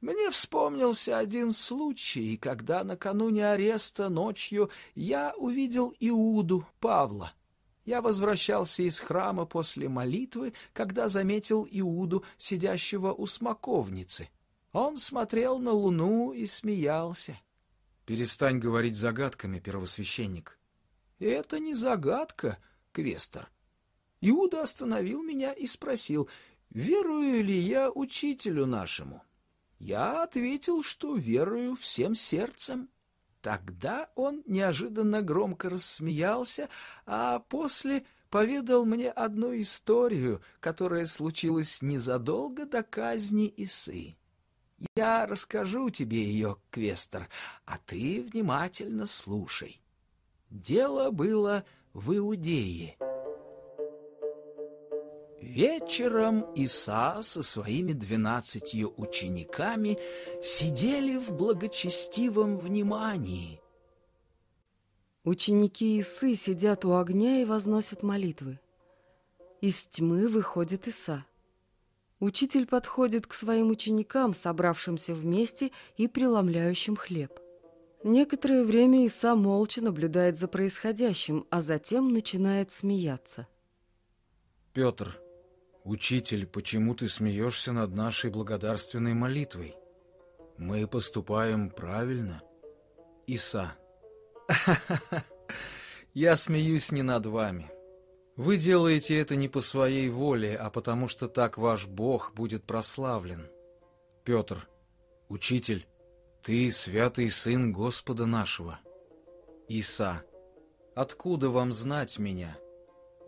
Мне вспомнился один случай, когда накануне ареста ночью я увидел Иуду Павла. Я возвращался из храма после молитвы, когда заметил Иуду, сидящего у смоковницы. Он смотрел на луну и смеялся. Перестань говорить загадками, первосвященник. Это не загадка, Квестер. Иуда остановил меня и спросил, верую ли я учителю нашему. Я ответил, что верую всем сердцем. Тогда он неожиданно громко рассмеялся, а после поведал мне одну историю, которая случилась незадолго до казни Исы. Я расскажу тебе ее, Квестер, а ты внимательно слушай. Дело было в Иудее. Вечером Иса со своими двенадцатью учениками сидели в благочестивом внимании. Ученики Исы сидят у огня и возносят молитвы. Из тьмы выходит Иса. Учитель подходит к своим ученикам, собравшимся вместе и преломляющим хлеб. Некоторое время Иса молча наблюдает за происходящим, а затем начинает смеяться. Петр, учитель, почему ты смеешься над нашей благодарственной молитвой? Мы поступаем правильно. Иса. Я смеюсь не над вами. Вы делаете это не по своей воле, а потому что так ваш Бог будет прославлен. Петр, учитель, ты святый сын Господа нашего. Иса, откуда вам знать меня?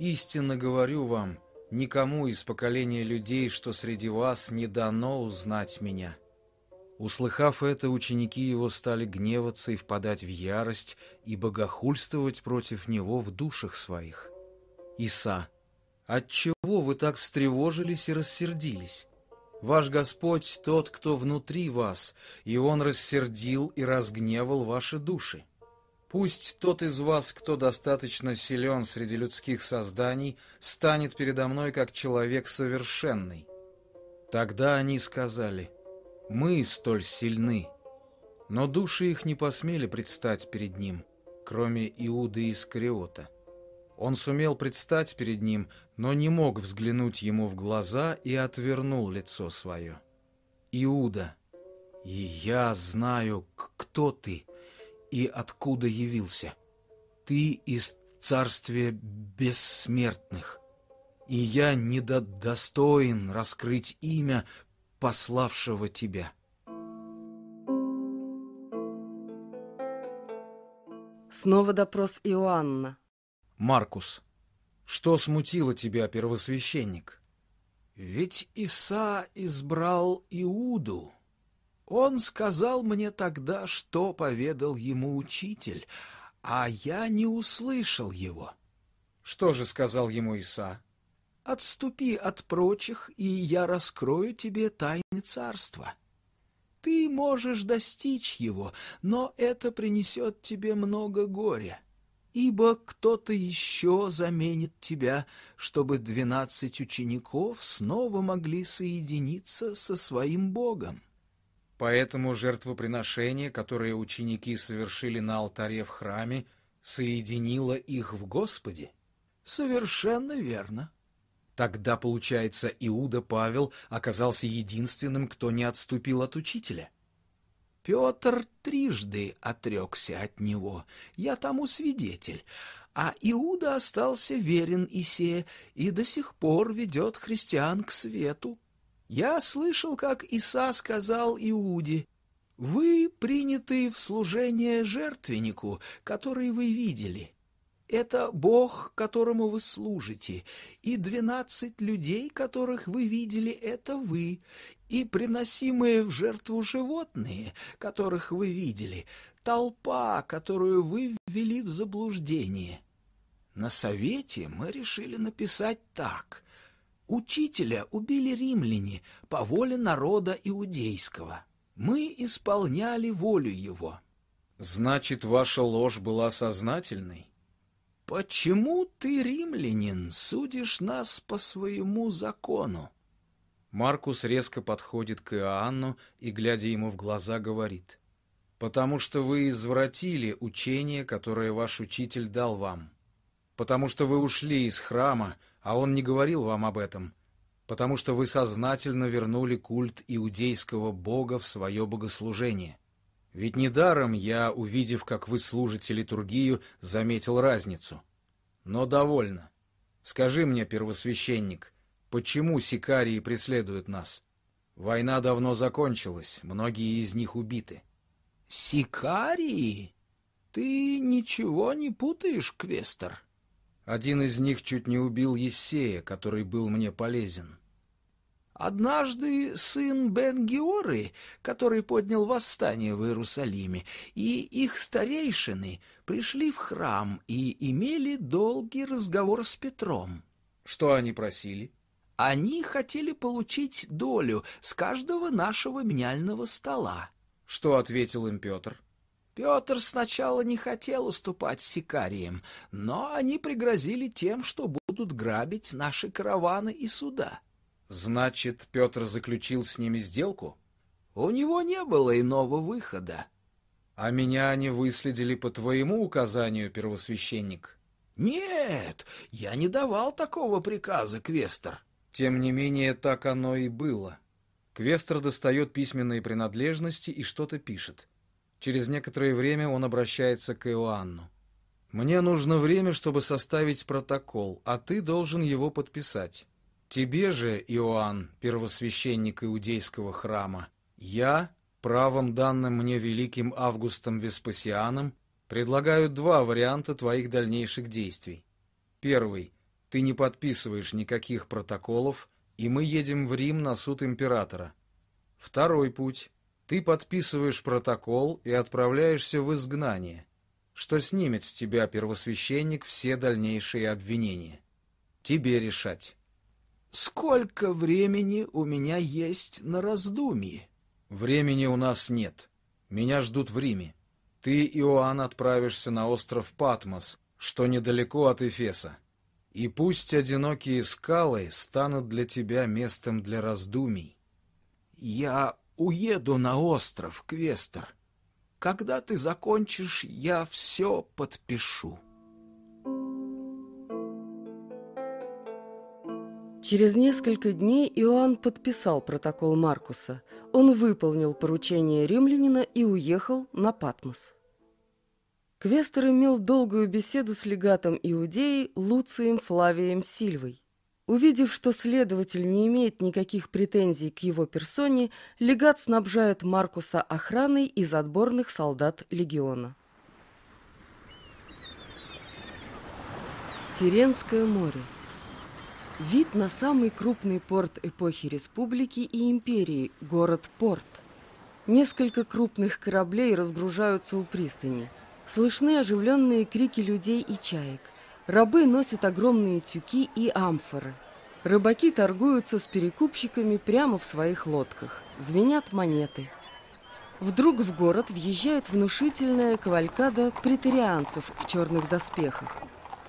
Истинно говорю вам, никому из поколения людей, что среди вас, не дано узнать меня. Услыхав это, ученики его стали гневаться и впадать в ярость и богохульствовать против него в душах своих. Иса, отчего вы так встревожились и рассердились? Ваш Господь тот, кто внутри вас, и Он рассердил и разгневал ваши души. Пусть тот из вас, кто достаточно силен среди людских созданий, станет передо мной как человек совершенный. Тогда они сказали, мы столь сильны. Но души их не посмели предстать перед ним, кроме Иуды Искариота. Он сумел предстать перед ним, но не мог взглянуть ему в глаза и отвернул лицо свое. «Иуда, и я знаю, кто ты и откуда явился. Ты из царствия бессмертных, и я недостоин раскрыть имя пославшего тебя». Снова допрос Иоанна. Маркус, что смутило тебя, первосвященник? Ведь Иса избрал Иуду. Он сказал мне тогда, что поведал ему учитель, а я не услышал его. Что же сказал ему Иса? Отступи от прочих, и я раскрою тебе тайны царства. Ты можешь достичь его, но это принесет тебе много горя ибо кто-то еще заменит тебя, чтобы двенадцать учеников снова могли соединиться со своим Богом. Поэтому жертвоприношение, которое ученики совершили на алтаре в храме, соединило их в Господе? Совершенно верно. Тогда, получается, Иуда Павел оказался единственным, кто не отступил от учителя. Петр трижды отрекся от него, я тому свидетель, а Иуда остался верен Исе и до сих пор ведет христиан к свету. Я слышал, как Иса сказал Иуде, «Вы приняты в служение жертвеннику, который вы видели. Это Бог, которому вы служите, и двенадцать людей, которых вы видели, это вы, и приносимые в жертву животные, которых вы видели, толпа, которую вы ввели в заблуждение. На совете мы решили написать так. Учителя убили римляне по воле народа иудейского. Мы исполняли волю его. Значит, ваша ложь была сознательной? Почему ты, римлянин, судишь нас по своему закону? Маркус резко подходит к Иоанну и, глядя ему в глаза, говорит, «Потому что вы извратили учение, которое ваш учитель дал вам. Потому что вы ушли из храма, а он не говорил вам об этом. Потому что вы сознательно вернули культ иудейского бога в свое богослужение. Ведь недаром я, увидев, как вы служите литургию, заметил разницу. Но довольно. Скажи мне, первосвященник, почему сикарии преследуют нас? Война давно закончилась, многие из них убиты. Сикарии? Ты ничего не путаешь, Квестер? Один из них чуть не убил Ессея, который был мне полезен. Однажды сын Бен-Георы, который поднял восстание в Иерусалиме, и их старейшины пришли в храм и имели долгий разговор с Петром. Что они просили? Они хотели получить долю с каждого нашего меняльного стола. Что ответил им Петр? Петр сначала не хотел уступать сикариям, но они пригрозили тем, что будут грабить наши караваны и суда. Значит, Петр заключил с ними сделку? У него не было иного выхода. А меня они выследили по твоему указанию, первосвященник? Нет, я не давал такого приказа, Квестер. Тем не менее, так оно и было. Квестер достает письменные принадлежности и что-то пишет. Через некоторое время он обращается к Иоанну. «Мне нужно время, чтобы составить протокол, а ты должен его подписать. Тебе же, Иоанн, первосвященник иудейского храма, я, правом данным мне великим Августом Веспасианом, предлагаю два варианта твоих дальнейших действий. Первый. Ты не подписываешь никаких протоколов, и мы едем в Рим на суд императора. Второй путь. Ты подписываешь протокол и отправляешься в изгнание, что снимет с тебя, первосвященник, все дальнейшие обвинения. Тебе решать. Сколько времени у меня есть на раздумье? Времени у нас нет. Меня ждут в Риме. Ты, Иоанн, отправишься на остров Патмос, что недалеко от Эфеса. И пусть одинокие скалы станут для тебя местом для раздумий. Я уеду на остров, Квестер. Когда ты закончишь, я все подпишу. Через несколько дней Иоанн подписал протокол Маркуса. Он выполнил поручение римлянина и уехал на Патмос. Квестер имел долгую беседу с легатом Иудеи Луцием Флавием Сильвой. Увидев, что следователь не имеет никаких претензий к его персоне, легат снабжает Маркуса охраной из отборных солдат легиона. Тиренское море Вид на самый крупный порт эпохи республики и империи – город Порт. Несколько крупных кораблей разгружаются у пристани. Слышны оживленные крики людей и чаек. Рабы носят огромные тюки и амфоры. Рыбаки торгуются с перекупщиками прямо в своих лодках. Звенят монеты. Вдруг в город въезжает внушительная кавалькада претерианцев в черных доспехах.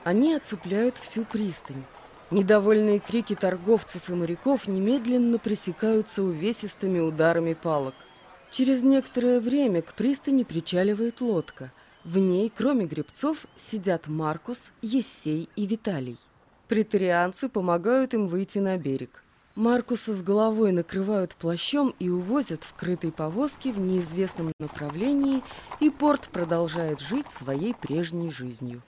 Они оцепляют всю пристань. Недовольные крики торговцев и моряков немедленно пресекаются увесистыми ударами палок. Через некоторое время к пристани причаливает лодка. В ней, кроме гребцов, сидят Маркус, Ессей и Виталий. Претарианцы помогают им выйти на берег. Маркуса с головой накрывают плащом и увозят в крытой повозке в неизвестном направлении, и порт продолжает жить своей прежней жизнью.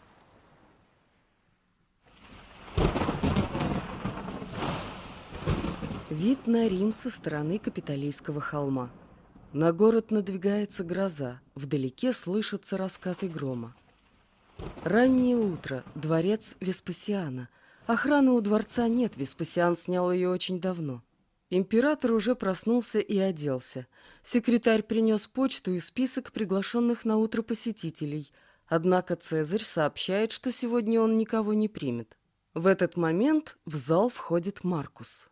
Вид на Рим со стороны Капитолийского холма. На город надвигается гроза, вдалеке слышатся раскаты грома. Раннее утро, дворец Веспасиана. Охраны у дворца нет, Веспасиан снял ее очень давно. Император уже проснулся и оделся. Секретарь принес почту и список приглашенных на утро посетителей. Однако Цезарь сообщает, что сегодня он никого не примет. В этот момент в зал входит Маркус.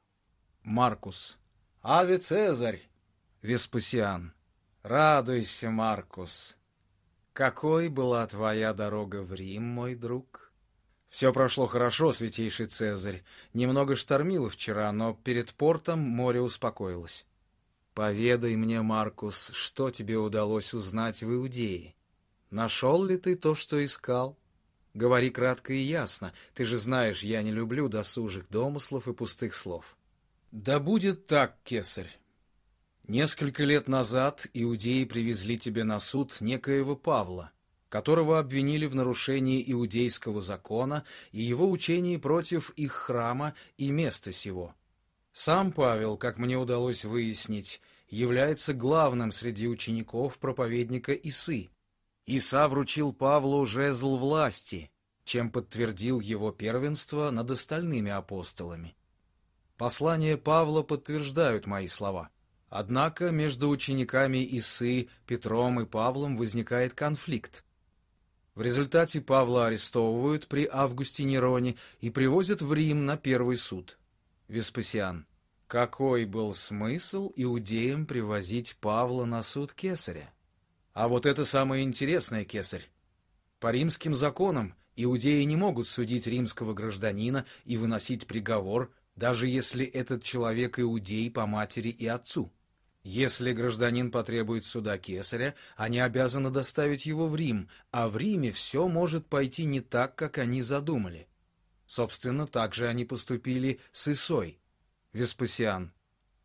Маркус. Аве Цезарь. Веспасиан. Радуйся, Маркус. Какой была твоя дорога в Рим, мой друг? Все прошло хорошо, святейший Цезарь. Немного штормило вчера, но перед портом море успокоилось. Поведай мне, Маркус, что тебе удалось узнать в Иудее? Нашел ли ты то, что искал? Говори кратко и ясно. Ты же знаешь, я не люблю досужих домыслов и пустых слов. Да будет так, кесарь. Несколько лет назад иудеи привезли тебе на суд некоего Павла, которого обвинили в нарушении иудейского закона и его учении против их храма и места сего. Сам Павел, как мне удалось выяснить, является главным среди учеников проповедника Исы. Иса вручил Павлу жезл власти, чем подтвердил его первенство над остальными апостолами. Послания Павла подтверждают мои слова. Однако между учениками Исы, Петром и Павлом возникает конфликт. В результате Павла арестовывают при Августе Нероне и привозят в Рим на первый суд. Веспасиан. Какой был смысл иудеям привозить Павла на суд кесаря? А вот это самое интересное, кесарь. По римским законам иудеи не могут судить римского гражданина и выносить приговор, даже если этот человек иудей по матери и отцу. Если гражданин потребует суда кесаря, они обязаны доставить его в Рим, а в Риме все может пойти не так, как они задумали. Собственно, так же они поступили с Исой. Веспасиан.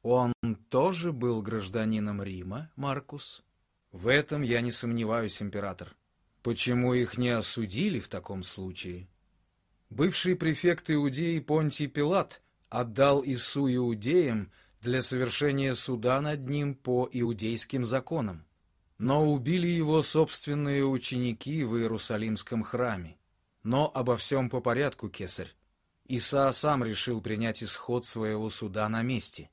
Он тоже был гражданином Рима, Маркус? В этом я не сомневаюсь, император. Почему их не осудили в таком случае? Бывший префект Иудеи Понтий Пилат отдал Ису иудеям для совершения суда над ним по иудейским законам. Но убили его собственные ученики в Иерусалимском храме. Но обо всем по порядку, кесарь. Иса сам решил принять исход своего суда на месте.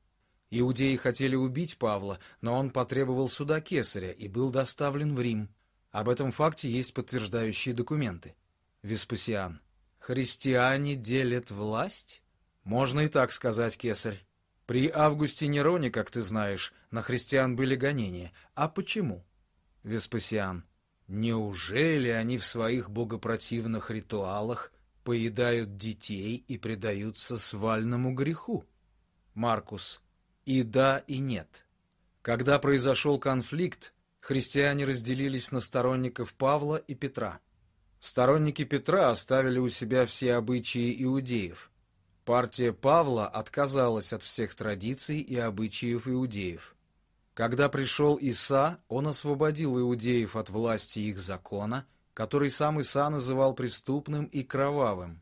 Иудеи хотели убить Павла, но он потребовал суда кесаря и был доставлен в Рим. Об этом факте есть подтверждающие документы. Веспасиан. Христиане делят власть? Можно и так сказать, кесарь. При Августе Нероне, как ты знаешь, на христиан были гонения. А почему? Веспасиан. Неужели они в своих богопротивных ритуалах поедают детей и предаются свальному греху? Маркус. И да, и нет. Когда произошел конфликт, христиане разделились на сторонников Павла и Петра. Сторонники Петра оставили у себя все обычаи иудеев – Партия Павла отказалась от всех традиций и обычаев иудеев. Когда пришел Иса, он освободил иудеев от власти их закона, который сам Иса называл преступным и кровавым.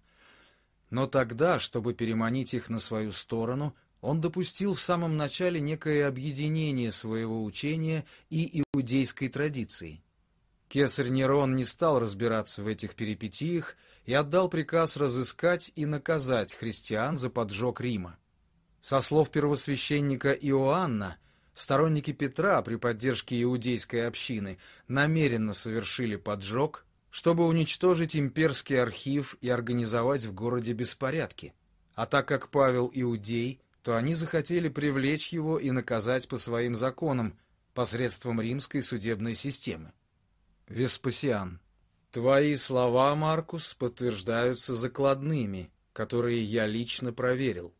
Но тогда, чтобы переманить их на свою сторону, он допустил в самом начале некое объединение своего учения и иудейской традиции. Кесарь Нерон не стал разбираться в этих перипетиях и отдал приказ разыскать и наказать христиан за поджог Рима. Со слов первосвященника Иоанна, сторонники Петра при поддержке иудейской общины намеренно совершили поджог, чтобы уничтожить имперский архив и организовать в городе беспорядки. А так как Павел иудей, то они захотели привлечь его и наказать по своим законам посредством римской судебной системы. Веспасиан. Твои слова, Маркус, подтверждаются закладными, которые я лично проверил.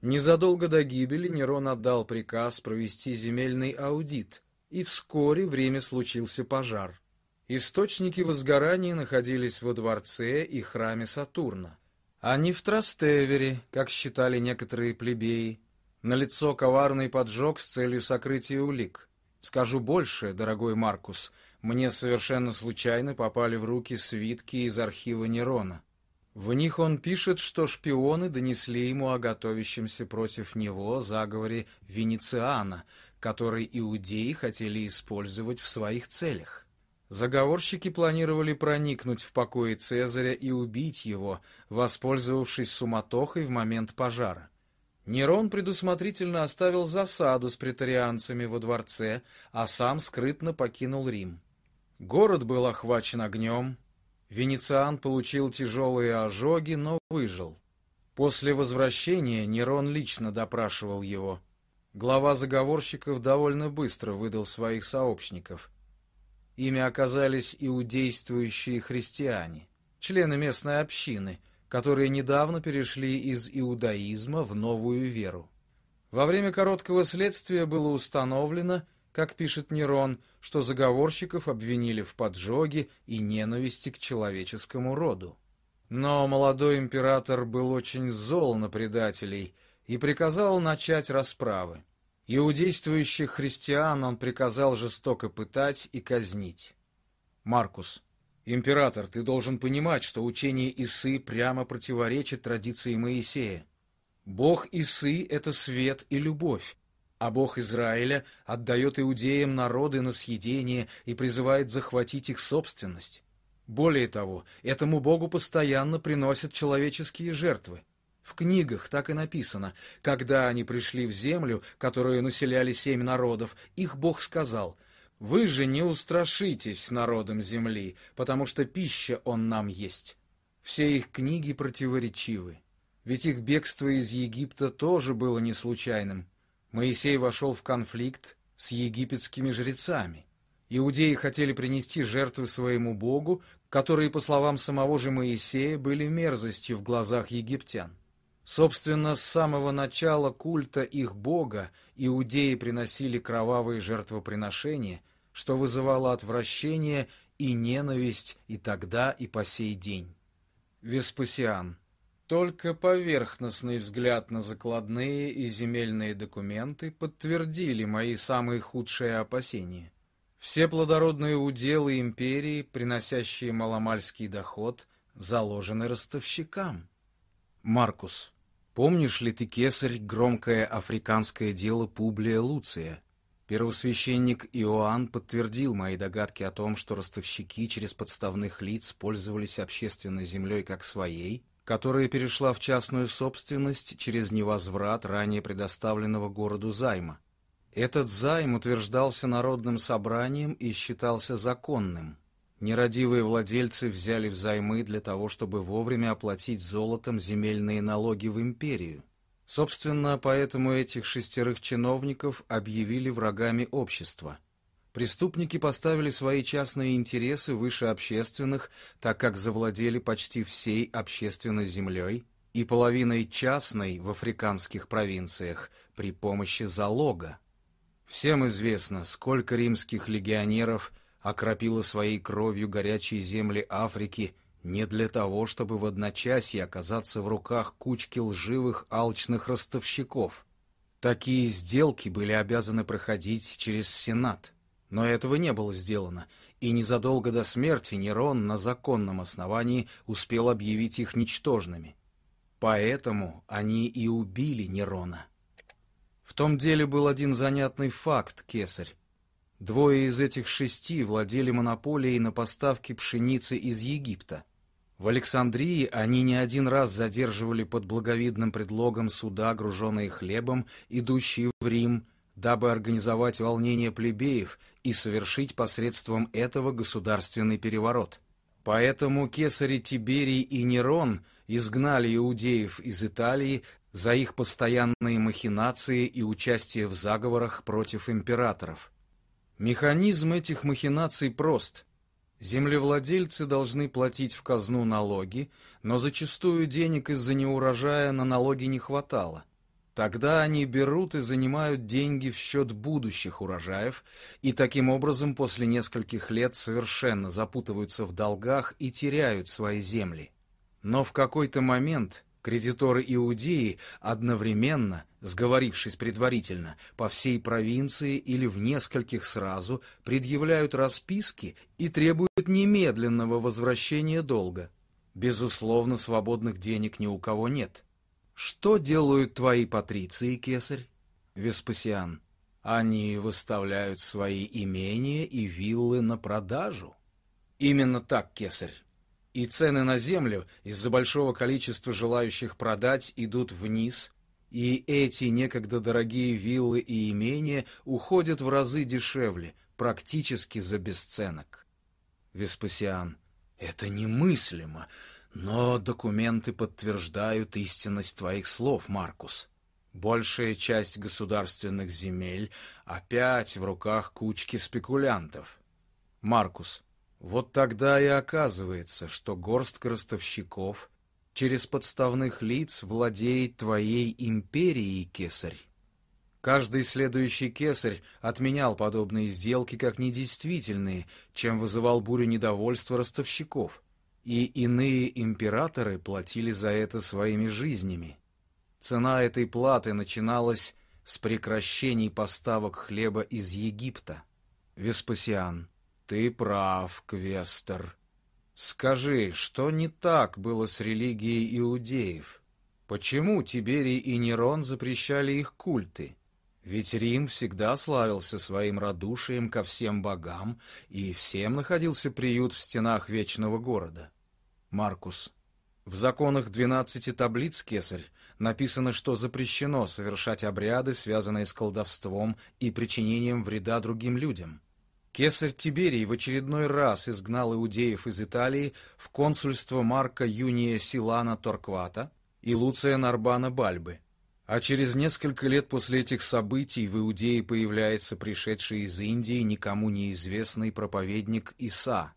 Незадолго до гибели Нерон отдал приказ провести земельный аудит, и вскоре время случился пожар. Источники возгорания находились во дворце и храме Сатурна, а не в Трастевере, как считали некоторые плебеи. Налицо коварный поджог с целью сокрытия улик. Скажу больше, дорогой Маркус — мне совершенно случайно попали в руки свитки из архива Нерона. В них он пишет, что шпионы донесли ему о готовящемся против него заговоре Венециана, который иудеи хотели использовать в своих целях. Заговорщики планировали проникнуть в покои Цезаря и убить его, воспользовавшись суматохой в момент пожара. Нерон предусмотрительно оставил засаду с претарианцами во дворце, а сам скрытно покинул Рим. Город был охвачен огнем. Венециан получил тяжелые ожоги, но выжил. После возвращения Нерон лично допрашивал его. Глава заговорщиков довольно быстро выдал своих сообщников. Ими оказались иудействующие христиане, члены местной общины, которые недавно перешли из иудаизма в новую веру. Во время короткого следствия было установлено, как пишет Нерон, что заговорщиков обвинили в поджоге и ненависти к человеческому роду. Но молодой император был очень зол на предателей и приказал начать расправы. Иудействующих христиан он приказал жестоко пытать и казнить. Маркус. Император, ты должен понимать, что учение Исы прямо противоречит традиции Моисея. Бог Исы — это свет и любовь, а Бог Израиля отдает иудеям народы на съедение и призывает захватить их собственность. Более того, этому Богу постоянно приносят человеческие жертвы. В книгах так и написано, когда они пришли в землю, которую населяли семь народов, их Бог сказал, «Вы же не устрашитесь народом земли, потому что пища он нам есть». Все их книги противоречивы, ведь их бегство из Египта тоже было не случайным. Моисей вошел в конфликт с египетскими жрецами. Иудеи хотели принести жертвы своему богу, которые, по словам самого же Моисея, были мерзостью в глазах египтян. Собственно, с самого начала культа их бога иудеи приносили кровавые жертвоприношения, что вызывало отвращение и ненависть и тогда, и по сей день. Веспасиан только поверхностный взгляд на закладные и земельные документы подтвердили мои самые худшие опасения. Все плодородные уделы империи, приносящие маломальский доход, заложены ростовщикам. Маркус, помнишь ли ты, кесарь, громкое африканское дело Публия Луция? Первосвященник Иоанн подтвердил мои догадки о том, что ростовщики через подставных лиц пользовались общественной землей как своей, которая перешла в частную собственность через невозврат ранее предоставленного городу займа. Этот займ утверждался народным собранием и считался законным. Нерадивые владельцы взяли взаймы для того, чтобы вовремя оплатить золотом земельные налоги в империю. Собственно, поэтому этих шестерых чиновников объявили врагами общества – Преступники поставили свои частные интересы выше общественных, так как завладели почти всей общественной землей и половиной частной в африканских провинциях при помощи залога. Всем известно, сколько римских легионеров окропило своей кровью горячие земли Африки не для того, чтобы в одночасье оказаться в руках кучки лживых алчных ростовщиков. Такие сделки были обязаны проходить через Сенат – но этого не было сделано, и незадолго до смерти Нерон на законном основании успел объявить их ничтожными. Поэтому они и убили Нерона. В том деле был один занятный факт, кесарь. Двое из этих шести владели монополией на поставки пшеницы из Египта. В Александрии они не один раз задерживали под благовидным предлогом суда, груженные хлебом, идущие в Рим, дабы организовать волнение плебеев и совершить посредством этого государственный переворот. Поэтому кесари Тиберий и Нерон изгнали иудеев из Италии за их постоянные махинации и участие в заговорах против императоров. Механизм этих махинаций прост. Землевладельцы должны платить в казну налоги, но зачастую денег из-за неурожая на налоги не хватало. Тогда они берут и занимают деньги в счет будущих урожаев, и таким образом после нескольких лет совершенно запутываются в долгах и теряют свои земли. Но в какой-то момент кредиторы Иудеи одновременно, сговорившись предварительно, по всей провинции или в нескольких сразу, предъявляют расписки и требуют немедленного возвращения долга. Безусловно, свободных денег ни у кого нет. Что делают твои патриции, кесарь? Веспасиан. Они выставляют свои имения и виллы на продажу. Именно так, кесарь. И цены на землю из-за большого количества желающих продать идут вниз, и эти некогда дорогие виллы и имения уходят в разы дешевле, практически за бесценок. Веспасиан. Это немыслимо. Но документы подтверждают истинность твоих слов, Маркус. Большая часть государственных земель опять в руках кучки спекулянтов. Маркус, вот тогда и оказывается, что горстка ростовщиков через подставных лиц владеет твоей империей, кесарь. Каждый следующий кесарь отменял подобные сделки как недействительные, чем вызывал бурю недовольства ростовщиков и иные императоры платили за это своими жизнями. Цена этой платы начиналась с прекращений поставок хлеба из Египта. Веспасиан, ты прав, Квестер. Скажи, что не так было с религией иудеев? Почему Тиберий и Нерон запрещали их культы? Ведь Рим всегда славился своим радушием ко всем богам, и всем находился приют в стенах вечного города. Маркус. В законах двенадцати таблиц, кесарь, написано, что запрещено совершать обряды, связанные с колдовством и причинением вреда другим людям. Кесарь Тиберий в очередной раз изгнал иудеев из Италии в консульство Марка Юния Силана Торквата и Луция Нарбана Бальбы. А через несколько лет после этих событий в Иудее появляется пришедший из Индии никому неизвестный проповедник Иса.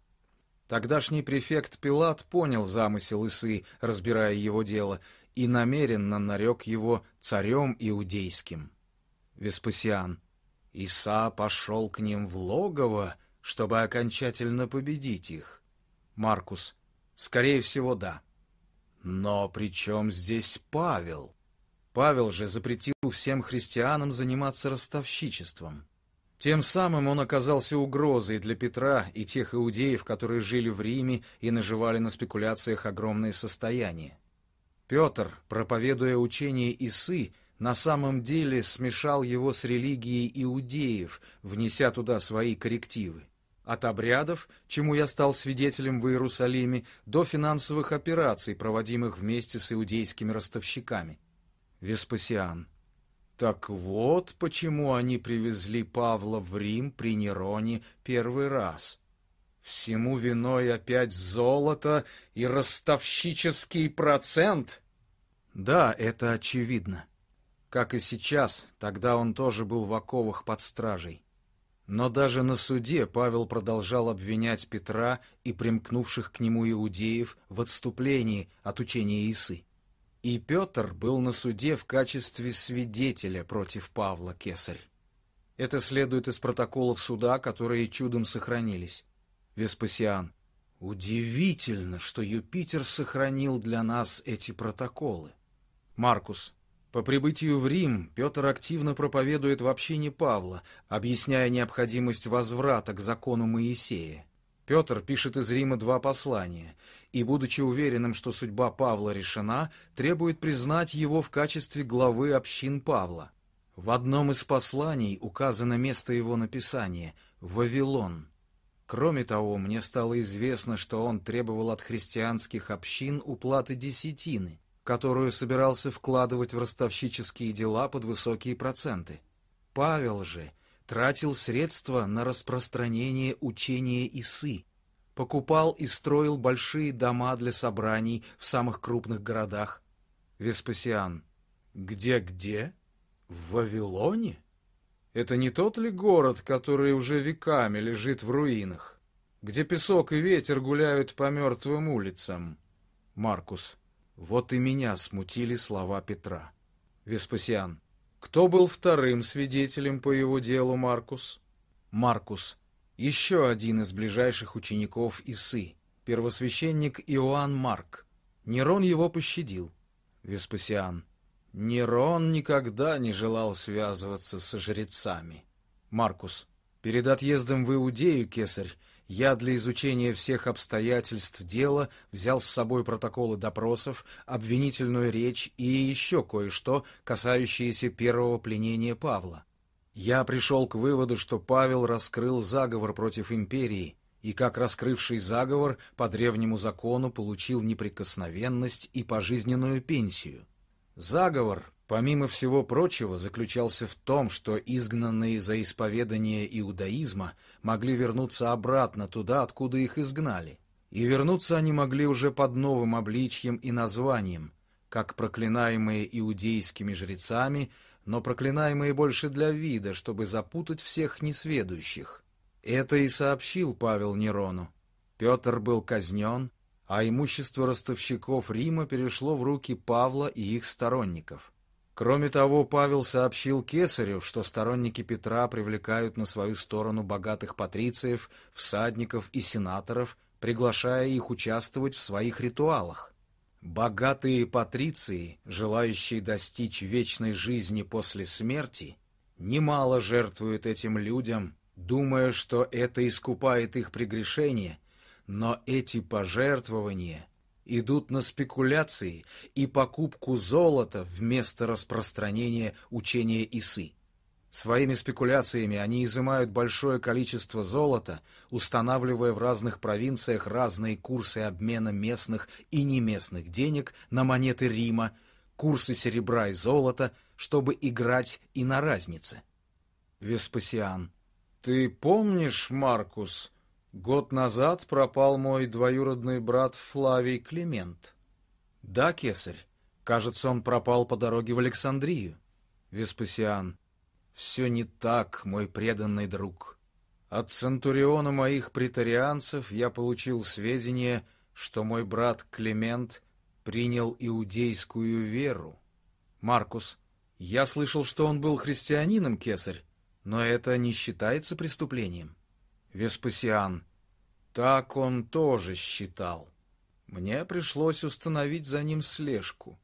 Тогдашний префект Пилат понял замысел Исы, разбирая его дело, и намеренно нарек его царем иудейским. Веспасиан. Иса пошел к ним в логово, чтобы окончательно победить их. Маркус. Скорее всего, да. Но при чем здесь Павел? Павел же запретил всем христианам заниматься ростовщичеством. Тем самым он оказался угрозой для Петра и тех иудеев, которые жили в Риме и наживали на спекуляциях огромные состояния. Петр, проповедуя учение Исы, на самом деле смешал его с религией иудеев, внеся туда свои коррективы. От обрядов, чему я стал свидетелем в Иерусалиме, до финансовых операций, проводимых вместе с иудейскими ростовщиками. Веспасиан. Так вот, почему они привезли Павла в Рим при Нероне первый раз. Всему виной опять золото и ростовщический процент. Да, это очевидно. Как и сейчас, тогда он тоже был в оковах под стражей. Но даже на суде Павел продолжал обвинять Петра и примкнувших к нему иудеев в отступлении от учения Исы. И Петр был на суде в качестве свидетеля против Павла Кесарь. Это следует из протоколов суда, которые чудом сохранились. Веспасиан. Удивительно, что Юпитер сохранил для нас эти протоколы. Маркус. По прибытию в Рим Петр активно проповедует в общине Павла, объясняя необходимость возврата к закону Моисея. Петр пишет из Рима два послания, и, будучи уверенным, что судьба Павла решена, требует признать его в качестве главы общин Павла. В одном из посланий указано место его написания — Вавилон. Кроме того, мне стало известно, что он требовал от христианских общин уплаты десятины, которую собирался вкладывать в ростовщические дела под высокие проценты. Павел же — тратил средства на распространение учения Исы, покупал и строил большие дома для собраний в самых крупных городах. Веспасиан. Где-где? В Вавилоне? Это не тот ли город, который уже веками лежит в руинах, где песок и ветер гуляют по мертвым улицам? Маркус. Вот и меня смутили слова Петра. Веспасиан. Кто был вторым свидетелем по его делу, Маркус? Маркус, еще один из ближайших учеников Исы, первосвященник Иоанн Марк. Нерон его пощадил. Веспасиан. Нерон никогда не желал связываться со жрецами. Маркус. Перед отъездом в Иудею, кесарь, я для изучения всех обстоятельств дела взял с собой протоколы допросов, обвинительную речь и еще кое-что, касающееся первого пленения Павла. Я пришел к выводу, что Павел раскрыл заговор против империи, и как раскрывший заговор по древнему закону получил неприкосновенность и пожизненную пенсию. Заговор, помимо всего прочего, заключался в том, что изгнанные за исповедание иудаизма могли вернуться обратно туда, откуда их изгнали. И вернуться они могли уже под новым обличьем и названием, как проклинаемые иудейскими жрецами, но проклинаемые больше для вида, чтобы запутать всех несведущих. Это и сообщил Павел Нерону. Петр был казнен, а имущество ростовщиков Рима перешло в руки Павла и их сторонников. Кроме того, Павел сообщил кесарю, что сторонники Петра привлекают на свою сторону богатых патрициев, всадников и сенаторов, приглашая их участвовать в своих ритуалах. Богатые патриции, желающие достичь вечной жизни после смерти, немало жертвуют этим людям, думая, что это искупает их прегрешение, но эти пожертвования идут на спекуляции и покупку золота вместо распространения учения Исы. Своими спекуляциями они изымают большое количество золота, устанавливая в разных провинциях разные курсы обмена местных и неместных денег на монеты Рима, курсы серебра и золота, чтобы играть и на разнице. Веспасиан. Ты помнишь, Маркус, год назад пропал мой двоюродный брат Флавий Климент? Да, кесарь. Кажется, он пропал по дороге в Александрию. Веспасиан. Все не так, мой преданный друг. От центуриона моих претарианцев я получил сведения, что мой брат Климент принял иудейскую веру. Маркус, я слышал, что он был христианином, кесарь, но это не считается преступлением. Веспасиан, так он тоже считал. Мне пришлось установить за ним слежку.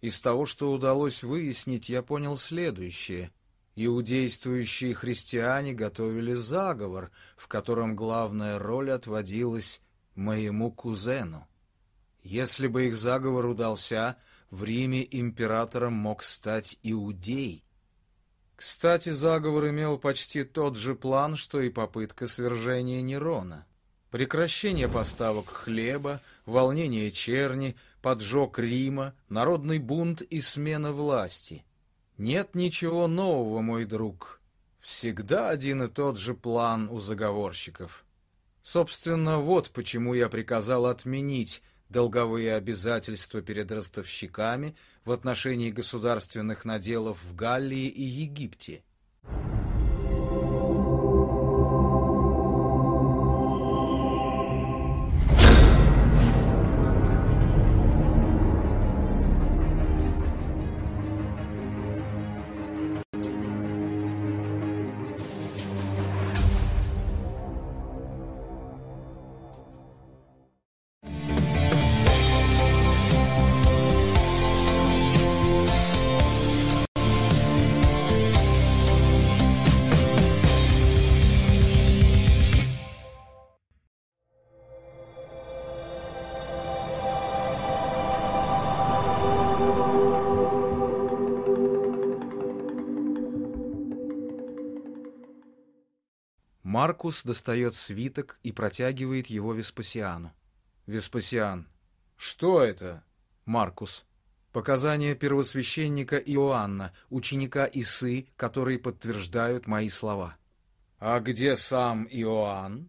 Из того, что удалось выяснить, я понял следующее — иудействующие христиане готовили заговор, в котором главная роль отводилась моему кузену. Если бы их заговор удался, в Риме императором мог стать иудей. Кстати, заговор имел почти тот же план, что и попытка свержения Нерона. Прекращение поставок хлеба, волнение черни, поджог Рима, народный бунт и смена власти — нет ничего нового, мой друг. Всегда один и тот же план у заговорщиков. Собственно, вот почему я приказал отменить долговые обязательства перед ростовщиками в отношении государственных наделов в Галлии и Египте. Маркус достает свиток и протягивает его Веспасиану. Веспасиан. Что это? Маркус. Показания первосвященника Иоанна, ученика Исы, которые подтверждают мои слова. А где сам Иоанн?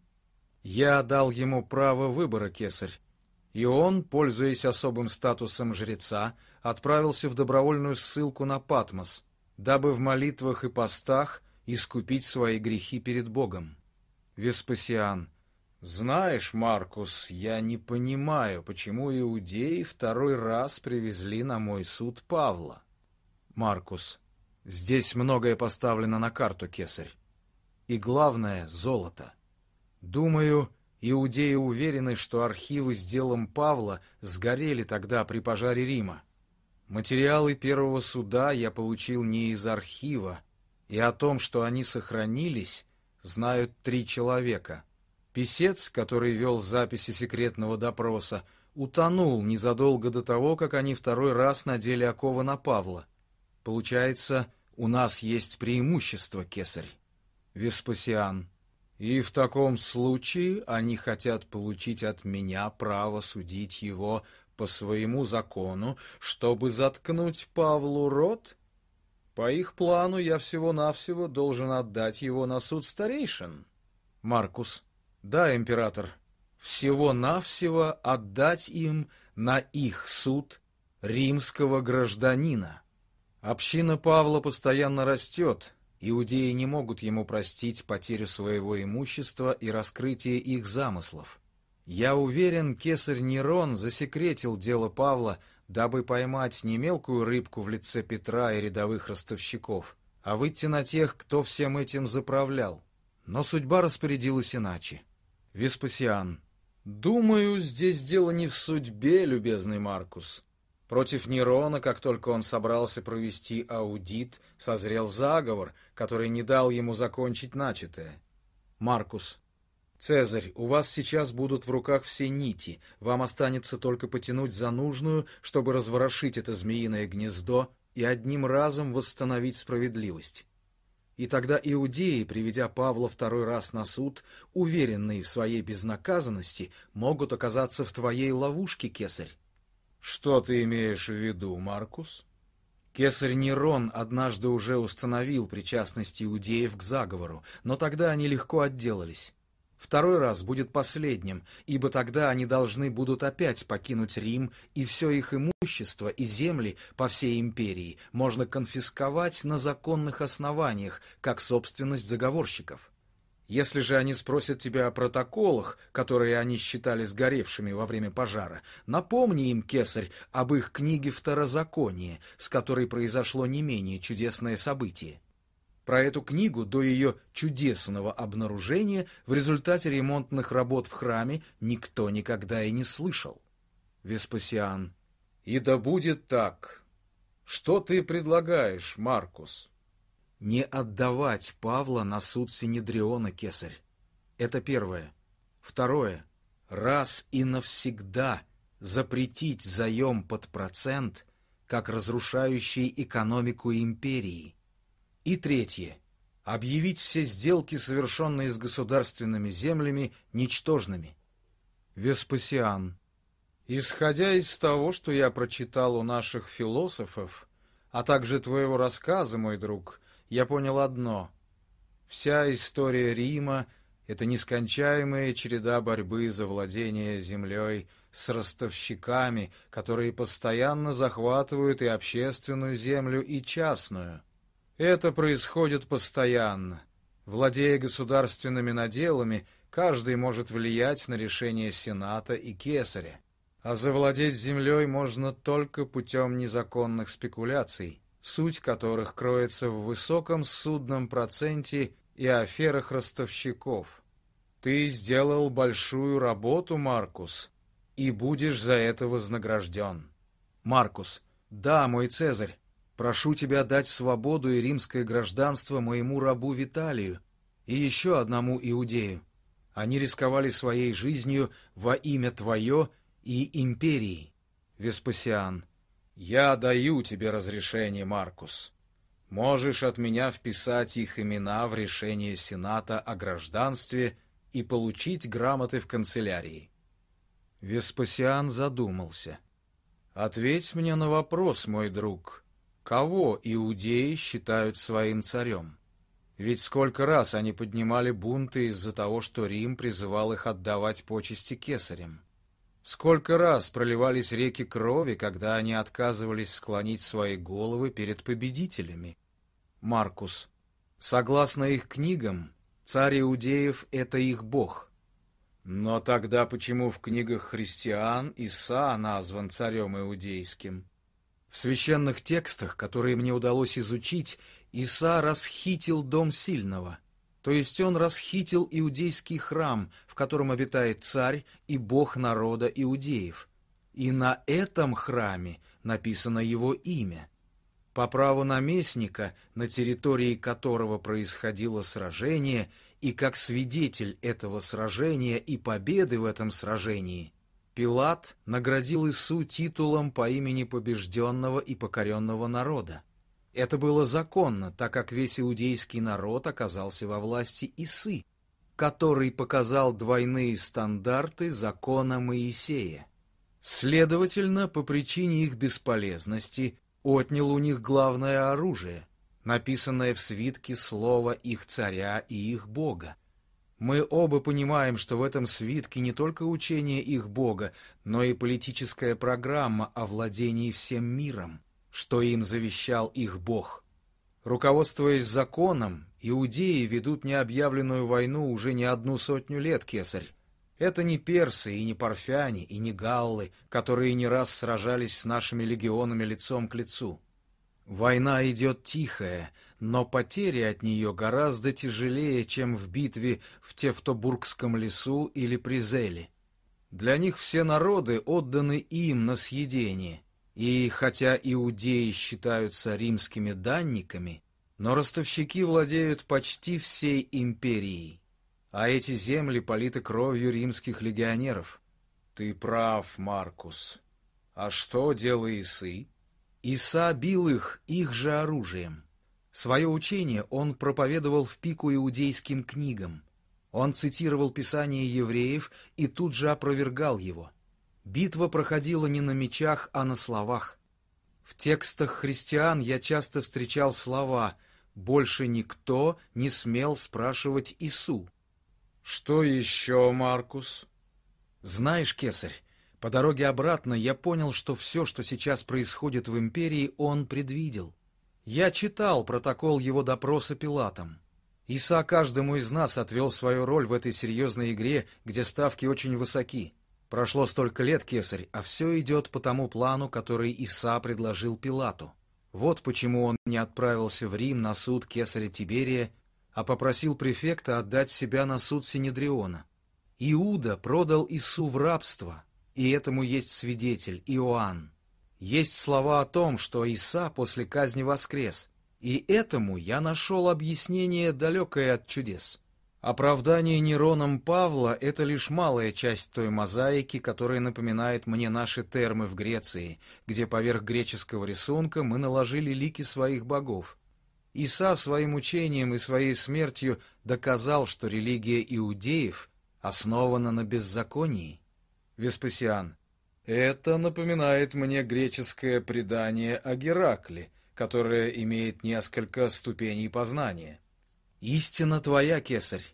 Я дал ему право выбора, кесарь. И он, пользуясь особым статусом жреца, отправился в добровольную ссылку на Патмос, дабы в молитвах и постах искупить свои грехи перед Богом. Веспасиан. Знаешь, Маркус, я не понимаю, почему иудеи второй раз привезли на мой суд Павла. Маркус. Здесь многое поставлено на карту, кесарь. И главное — золото. Думаю, иудеи уверены, что архивы с делом Павла сгорели тогда при пожаре Рима. Материалы первого суда я получил не из архива, и о том, что они сохранились, знают три человека. Песец, который вел записи секретного допроса, утонул незадолго до того, как они второй раз надели оковы на Павла. Получается, у нас есть преимущество, кесарь. Веспасиан. И в таком случае они хотят получить от меня право судить его по своему закону, чтобы заткнуть Павлу рот? — по их плану я всего-навсего должен отдать его на суд старейшин. Маркус. Да, император. Всего-навсего отдать им на их суд римского гражданина. Община Павла постоянно растет. Иудеи не могут ему простить потерю своего имущества и раскрытие их замыслов. Я уверен, кесарь Нерон засекретил дело Павла дабы поймать не мелкую рыбку в лице Петра и рядовых ростовщиков, а выйти на тех, кто всем этим заправлял. Но судьба распорядилась иначе. Веспасиан. Думаю, здесь дело не в судьбе, любезный Маркус. Против Нерона, как только он собрался провести аудит, созрел заговор, который не дал ему закончить начатое. Маркус. Цезарь, у вас сейчас будут в руках все нити. Вам останется только потянуть за нужную, чтобы разворошить это змеиное гнездо и одним разом восстановить справедливость. И тогда иудеи, приведя Павла второй раз на суд, уверенные в своей безнаказанности, могут оказаться в твоей ловушке, кесарь. Что ты имеешь в виду, Маркус? Кесарь Нерон однажды уже установил причастность иудеев к заговору, но тогда они легко отделались. Второй раз будет последним, ибо тогда они должны будут опять покинуть Рим, и все их имущество и земли по всей империи можно конфисковать на законных основаниях, как собственность заговорщиков. Если же они спросят тебя о протоколах, которые они считали сгоревшими во время пожара, напомни им, кесарь, об их книге «Второзаконие», с которой произошло не менее чудесное событие. Про эту книгу до ее чудесного обнаружения в результате ремонтных работ в храме никто никогда и не слышал. Веспасиан. И да будет так. Что ты предлагаешь, Маркус? Не отдавать Павла на суд Синедриона, кесарь. Это первое. Второе. Раз и навсегда запретить заем под процент, как разрушающий экономику империи. И третье. Объявить все сделки, совершенные с государственными землями, ничтожными. Веспасиан. Исходя из того, что я прочитал у наших философов, а также твоего рассказа, мой друг, я понял одно. Вся история Рима — это нескончаемая череда борьбы за владение землей с ростовщиками, которые постоянно захватывают и общественную землю, и частную — это происходит постоянно. Владея государственными наделами, каждый может влиять на решение Сената и Кесаря. А завладеть землей можно только путем незаконных спекуляций, суть которых кроется в высоком судном проценте и аферах ростовщиков. Ты сделал большую работу, Маркус, и будешь за это вознагражден. Маркус. Да, мой Цезарь, Прошу тебя дать свободу и римское гражданство моему рабу Виталию и еще одному иудею. Они рисковали своей жизнью во имя твое и империи. Веспасиан. Я даю тебе разрешение, Маркус. Можешь от меня вписать их имена в решение Сената о гражданстве и получить грамоты в канцелярии. Веспасиан задумался. «Ответь мне на вопрос, мой друг. Кого иудеи считают своим царем? Ведь сколько раз они поднимали бунты из-за того, что Рим призывал их отдавать почести кесарям. Сколько раз проливались реки крови, когда они отказывались склонить свои головы перед победителями. Маркус. Согласно их книгам, царь иудеев — это их бог. Но тогда почему в книгах христиан Иса назван царем иудейским? В священных текстах, которые мне удалось изучить, Иса расхитил дом сильного, то есть он расхитил иудейский храм, в котором обитает царь и бог народа иудеев. И на этом храме написано его имя. По праву наместника, на территории которого происходило сражение, и как свидетель этого сражения и победы в этом сражении – Пилат наградил Ису титулом по имени побежденного и покоренного народа. Это было законно, так как весь иудейский народ оказался во власти Исы, который показал двойные стандарты закона Моисея. Следовательно, по причине их бесполезности отнял у них главное оружие, написанное в свитке слово их царя и их бога. Мы оба понимаем, что в этом свитке не только учение их Бога, но и политическая программа о владении всем миром, что им завещал их Бог. Руководствуясь законом, иудеи ведут необъявленную войну уже не одну сотню лет, кесарь. Это не персы и не парфяне и не галлы, которые не раз сражались с нашими легионами лицом к лицу. Война идет тихая, но потери от нее гораздо тяжелее, чем в битве в Тевтобургском лесу или при Зеле. Для них все народы отданы им на съедение, и хотя иудеи считаются римскими данниками, но ростовщики владеют почти всей империей, а эти земли политы кровью римских легионеров. Ты прав, Маркус. А что делал Исы? Иса бил их их же оружием. Свое учение он проповедовал в пику иудейским книгам. Он цитировал Писание евреев и тут же опровергал его. Битва проходила не на мечах, а на словах. В текстах христиан я часто встречал слова «больше никто не смел спрашивать Ису». «Что еще, Маркус?» «Знаешь, кесарь, по дороге обратно я понял, что все, что сейчас происходит в империи, он предвидел. Я читал протокол его допроса Пилатом. Иса каждому из нас отвел свою роль в этой серьезной игре, где ставки очень высоки. Прошло столько лет, кесарь, а все идет по тому плану, который Иса предложил Пилату. Вот почему он не отправился в Рим на суд кесаря Тиберия, а попросил префекта отдать себя на суд Синедриона. Иуда продал Ису в рабство, и этому есть свидетель, Иоанн. Есть слова о том, что Иса после казни воскрес, и этому я нашел объяснение, далекое от чудес. Оправдание Нероном Павла — это лишь малая часть той мозаики, которая напоминает мне наши термы в Греции, где поверх греческого рисунка мы наложили лики своих богов. Иса своим учением и своей смертью доказал, что религия иудеев основана на беззаконии. Веспасиан. Это напоминает мне греческое предание о Геракле, которое имеет несколько ступеней познания. Истина твоя, кесарь.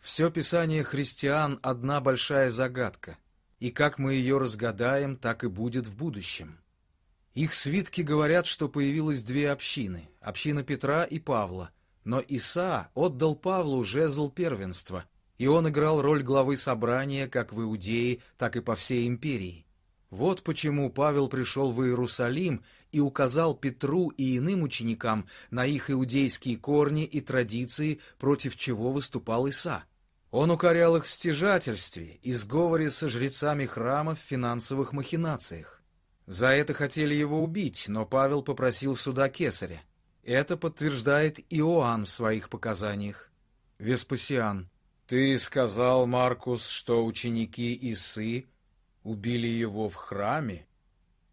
Все писание христиан — одна большая загадка, и как мы ее разгадаем, так и будет в будущем. Их свитки говорят, что появилось две общины — община Петра и Павла, но Иса отдал Павлу жезл первенства, и он играл роль главы собрания как в Иудее, так и по всей империи. Вот почему Павел пришел в Иерусалим и указал Петру и иным ученикам на их иудейские корни и традиции, против чего выступал Иса. Он укорял их в стяжательстве и сговоре со жрецами храма в финансовых махинациях. За это хотели его убить, но Павел попросил суда кесаря. Это подтверждает Иоанн в своих показаниях. Веспасиан. «Ты сказал, Маркус, что ученики Исы убили его в храме?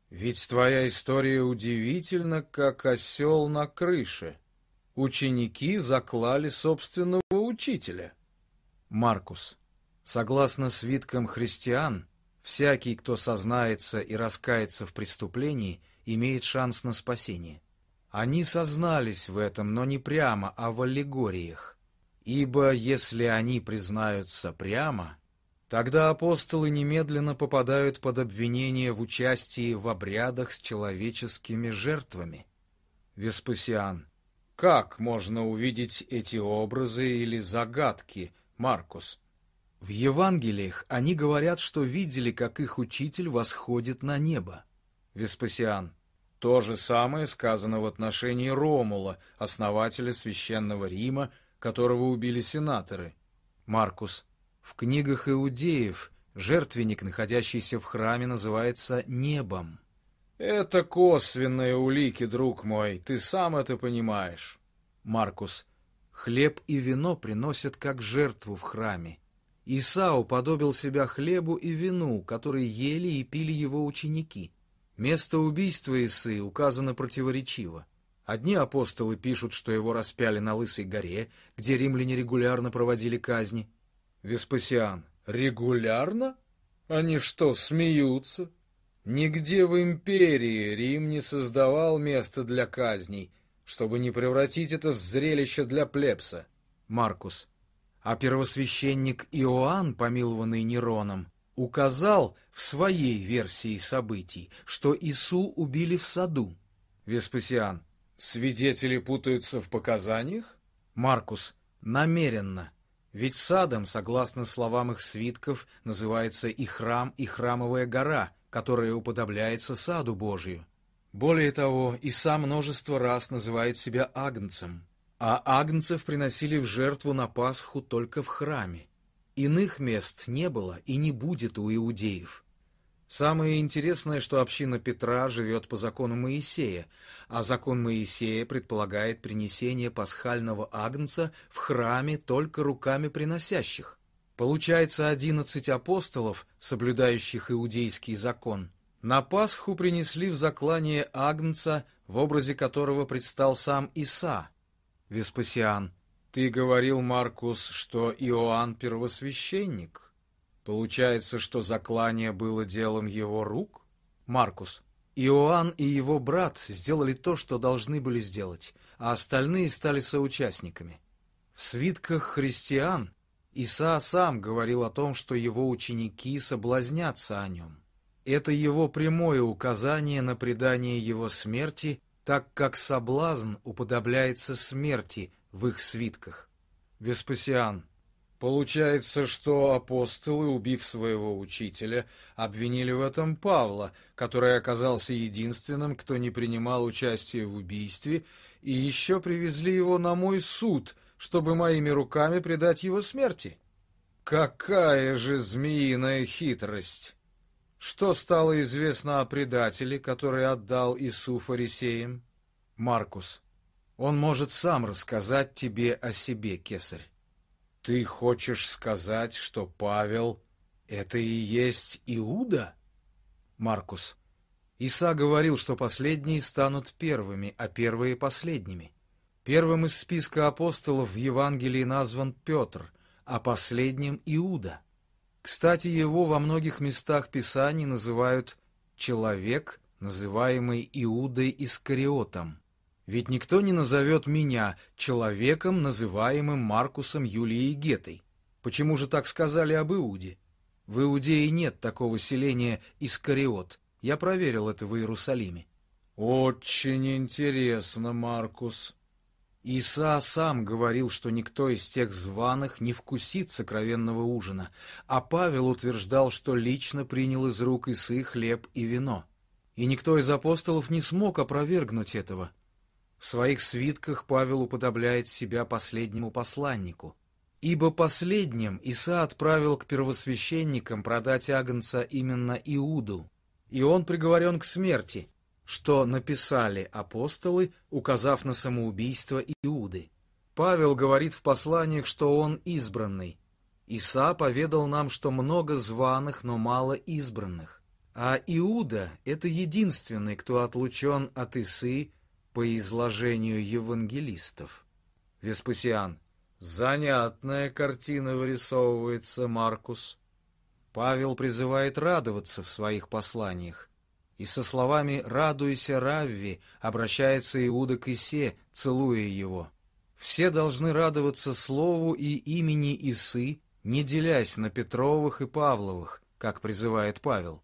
Ведь твоя история удивительна, как осел на крыше. Ученики заклали собственного учителя. Маркус. Согласно свиткам христиан, всякий, кто сознается и раскается в преступлении, имеет шанс на спасение. Они сознались в этом, но не прямо, а в аллегориях. Ибо если они признаются прямо, Тогда апостолы немедленно попадают под обвинение в участии в обрядах с человеческими жертвами. Веспасиан. Как можно увидеть эти образы или загадки, Маркус? В Евангелиях они говорят, что видели, как их учитель восходит на небо. Веспасиан. То же самое сказано в отношении Ромула, основателя священного Рима, которого убили сенаторы. Маркус. В книгах иудеев жертвенник, находящийся в храме, называется небом. Это косвенные улики, друг мой, ты сам это понимаешь. Маркус. Хлеб и вино приносят как жертву в храме. Исау подобил себя хлебу и вину, которые ели и пили его ученики. Место убийства Исы указано противоречиво. Одни апостолы пишут, что его распяли на Лысой горе, где римляне регулярно проводили казни, Веспасиан. Регулярно? Они что, смеются? Нигде в империи Рим не создавал места для казней, чтобы не превратить это в зрелище для плебса. Маркус. А первосвященник Иоанн, помилованный Нероном, указал в своей версии событий, что Ису убили в саду. Веспасиан. Свидетели путаются в показаниях? Маркус. Намеренно. Ведь садом, согласно словам их свитков, называется и храм, и храмовая гора, которая уподобляется саду Божию. Более того, Иса множество раз называет себя агнцем, а агнцев приносили в жертву на Пасху только в храме. Иных мест не было и не будет у иудеев. Самое интересное, что община Петра живет по закону Моисея, а закон Моисея предполагает принесение пасхального агнца в храме только руками приносящих. Получается, одиннадцать апостолов, соблюдающих иудейский закон, на Пасху принесли в заклание агнца, в образе которого предстал сам Иса. Веспасиан, ты говорил, Маркус, что Иоанн первосвященник. Получается, что заклание было делом его рук? Маркус. Иоанн и его брат сделали то, что должны были сделать, а остальные стали соучастниками. В свитках христиан Иса сам говорил о том, что его ученики соблазнятся о нем. Это его прямое указание на предание его смерти, так как соблазн уподобляется смерти в их свитках. Веспасиан. Получается, что апостолы, убив своего учителя, обвинили в этом Павла, который оказался единственным, кто не принимал участия в убийстве, и еще привезли его на мой суд, чтобы моими руками предать его смерти. Какая же змеиная хитрость! Что стало известно о предателе, который отдал Ису фарисеям? Маркус. Он может сам рассказать тебе о себе, кесарь. Ты хочешь сказать, что Павел — это и есть Иуда? Маркус. Иса говорил, что последние станут первыми, а первые — последними. Первым из списка апостолов в Евангелии назван Петр, а последним — Иуда. Кстати, его во многих местах Писаний называют «человек», называемый Иудой Искариотом. Ведь никто не назовет меня человеком, называемым Маркусом Юлией Гетой. Почему же так сказали об Иуде? В Иудее нет такого селения Искариот. Я проверил это в Иерусалиме. Очень интересно, Маркус. Иса сам говорил, что никто из тех званых не вкусит сокровенного ужина, а Павел утверждал, что лично принял из рук Исы хлеб и вино. И никто из апостолов не смог опровергнуть этого. В своих свитках Павел уподобляет себя последнему посланнику. Ибо последним Иса отправил к первосвященникам продать агнца именно Иуду, и он приговорен к смерти, что написали апостолы, указав на самоубийство Иуды. Павел говорит в посланиях, что он избранный. Иса поведал нам, что много званых, но мало избранных. А Иуда — это единственный, кто отлучен от Исы по изложению евангелистов. Веспасиан. Занятная картина вырисовывается, Маркус. Павел призывает радоваться в своих посланиях. И со словами «радуйся, Равви» обращается Иуда к Исе, целуя его. Все должны радоваться слову и имени Исы, не делясь на Петровых и Павловых, как призывает Павел.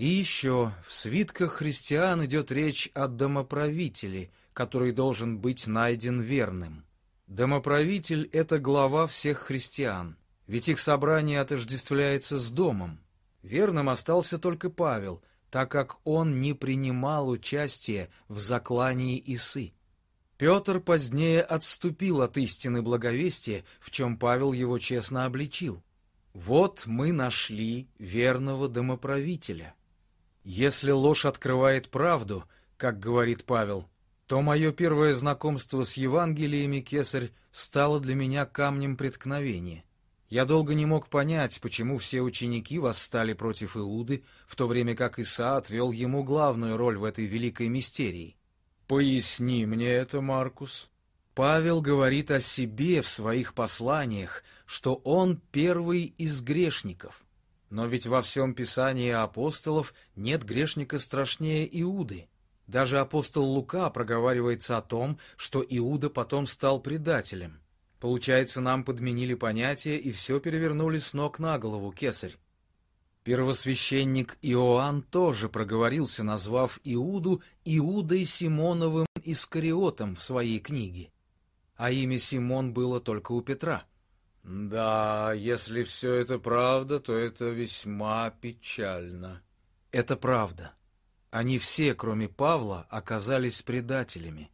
И еще, в свитках христиан идет речь о домоправителе, который должен быть найден верным. Домоправитель — это глава всех христиан, ведь их собрание отождествляется с домом. Верным остался только Павел, так как он не принимал участия в заклании Исы. Петр позднее отступил от истины благовестия, в чем Павел его честно обличил. «Вот мы нашли верного домоправителя». Если ложь открывает правду, как говорит Павел, то мое первое знакомство с Евангелиями Кесарь стало для меня камнем преткновения. Я долго не мог понять, почему все ученики восстали против Иуды, в то время как Иса отвел ему главную роль в этой великой мистерии. «Поясни мне это, Маркус». Павел говорит о себе в своих посланиях, что он первый из грешников — но ведь во всем Писании апостолов нет грешника страшнее Иуды. Даже апостол Лука проговаривается о том, что Иуда потом стал предателем. Получается, нам подменили понятие и все перевернули с ног на голову, кесарь. Первосвященник Иоанн тоже проговорился, назвав Иуду Иудой Симоновым Искариотом в своей книге. А имя Симон было только у Петра. Да, если все это правда, то это весьма печально. Это правда. Они все, кроме Павла, оказались предателями.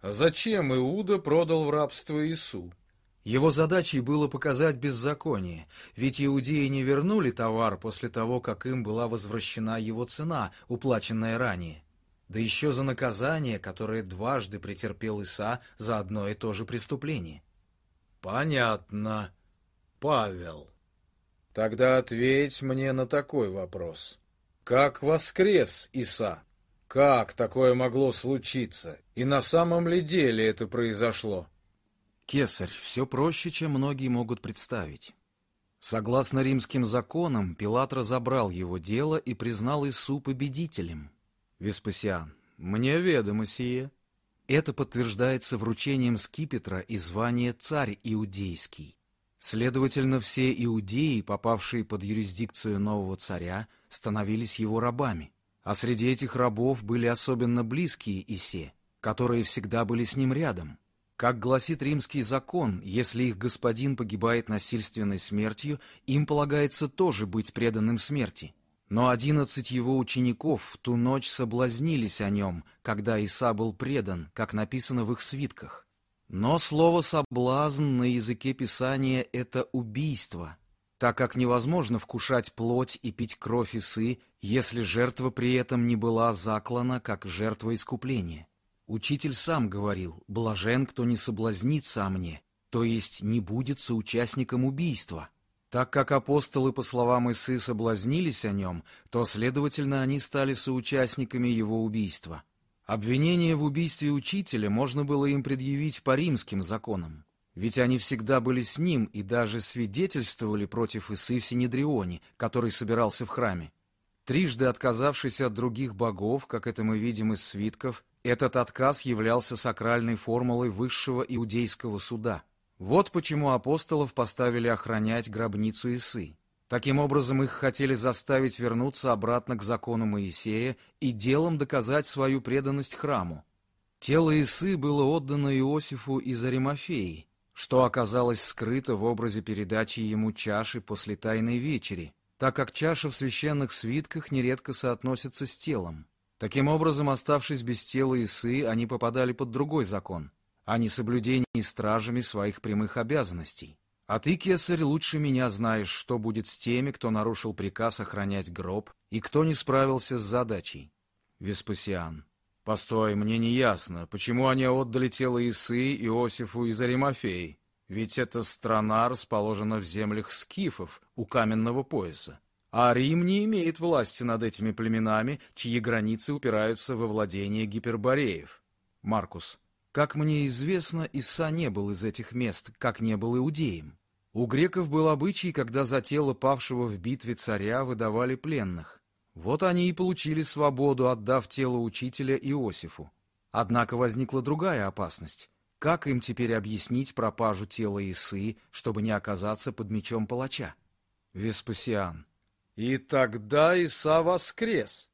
А зачем Иуда продал в рабство Иису? Его задачей было показать беззаконие, ведь иудеи не вернули товар после того, как им была возвращена его цена, уплаченная ранее. Да еще за наказание, которое дважды претерпел Иса за одно и то же преступление. Понятно. Павел. Тогда ответь мне на такой вопрос. Как воскрес Иса? Как такое могло случиться? И на самом ли деле это произошло? Кесарь все проще, чем многие могут представить. Согласно римским законам, Пилат разобрал его дело и признал Ису победителем. Веспасиан, мне ведомо сие. Это подтверждается вручением скипетра и звания «Царь Иудейский». Следовательно, все иудеи, попавшие под юрисдикцию нового царя, становились его рабами. А среди этих рабов были особенно близкие Исе, которые всегда были с ним рядом. Как гласит римский закон, если их господин погибает насильственной смертью, им полагается тоже быть преданным смерти. Но одиннадцать его учеников в ту ночь соблазнились о нем, когда Иса был предан, как написано в их свитках. Но слово «соблазн» на языке Писания — это убийство, так как невозможно вкушать плоть и пить кровь Исы, если жертва при этом не была заклана, как жертва искупления. Учитель сам говорил, блажен, кто не соблазнится о мне, то есть не будет соучастником убийства. Так как апостолы, по словам Исы, соблазнились о нем, то, следовательно, они стали соучастниками его убийства. Обвинение в убийстве учителя можно было им предъявить по римским законам, ведь они всегда были с ним и даже свидетельствовали против Исы в Синедрионе, который собирался в храме. Трижды отказавшись от других богов, как это мы видим из свитков, этот отказ являлся сакральной формулой высшего иудейского суда – вот почему апостолов поставили охранять гробницу Исы. Таким образом, их хотели заставить вернуться обратно к закону Моисея и делом доказать свою преданность храму. Тело Исы было отдано Иосифу из Аримафеи, что оказалось скрыто в образе передачи ему чаши после Тайной Вечери, так как чаша в священных свитках нередко соотносится с телом. Таким образом, оставшись без тела Исы, они попадали под другой закон — о несоблюдении стражами своих прямых обязанностей. А ты, кесарь, лучше меня знаешь, что будет с теми, кто нарушил приказ охранять гроб и кто не справился с задачей. Веспасиан. Постой, мне не ясно, почему они отдали тело Исы, Иосифу из Аримафеи? Ведь эта страна расположена в землях скифов у каменного пояса. А Рим не имеет власти над этими племенами, чьи границы упираются во владение гипербореев. Маркус. Как мне известно, Иса не был из этих мест, как не был иудеем. У греков был обычай, когда за тело павшего в битве царя выдавали пленных. Вот они и получили свободу, отдав тело учителя Иосифу. Однако возникла другая опасность. Как им теперь объяснить пропажу тела Исы, чтобы не оказаться под мечом палача? Веспасиан. И тогда Иса воскрес.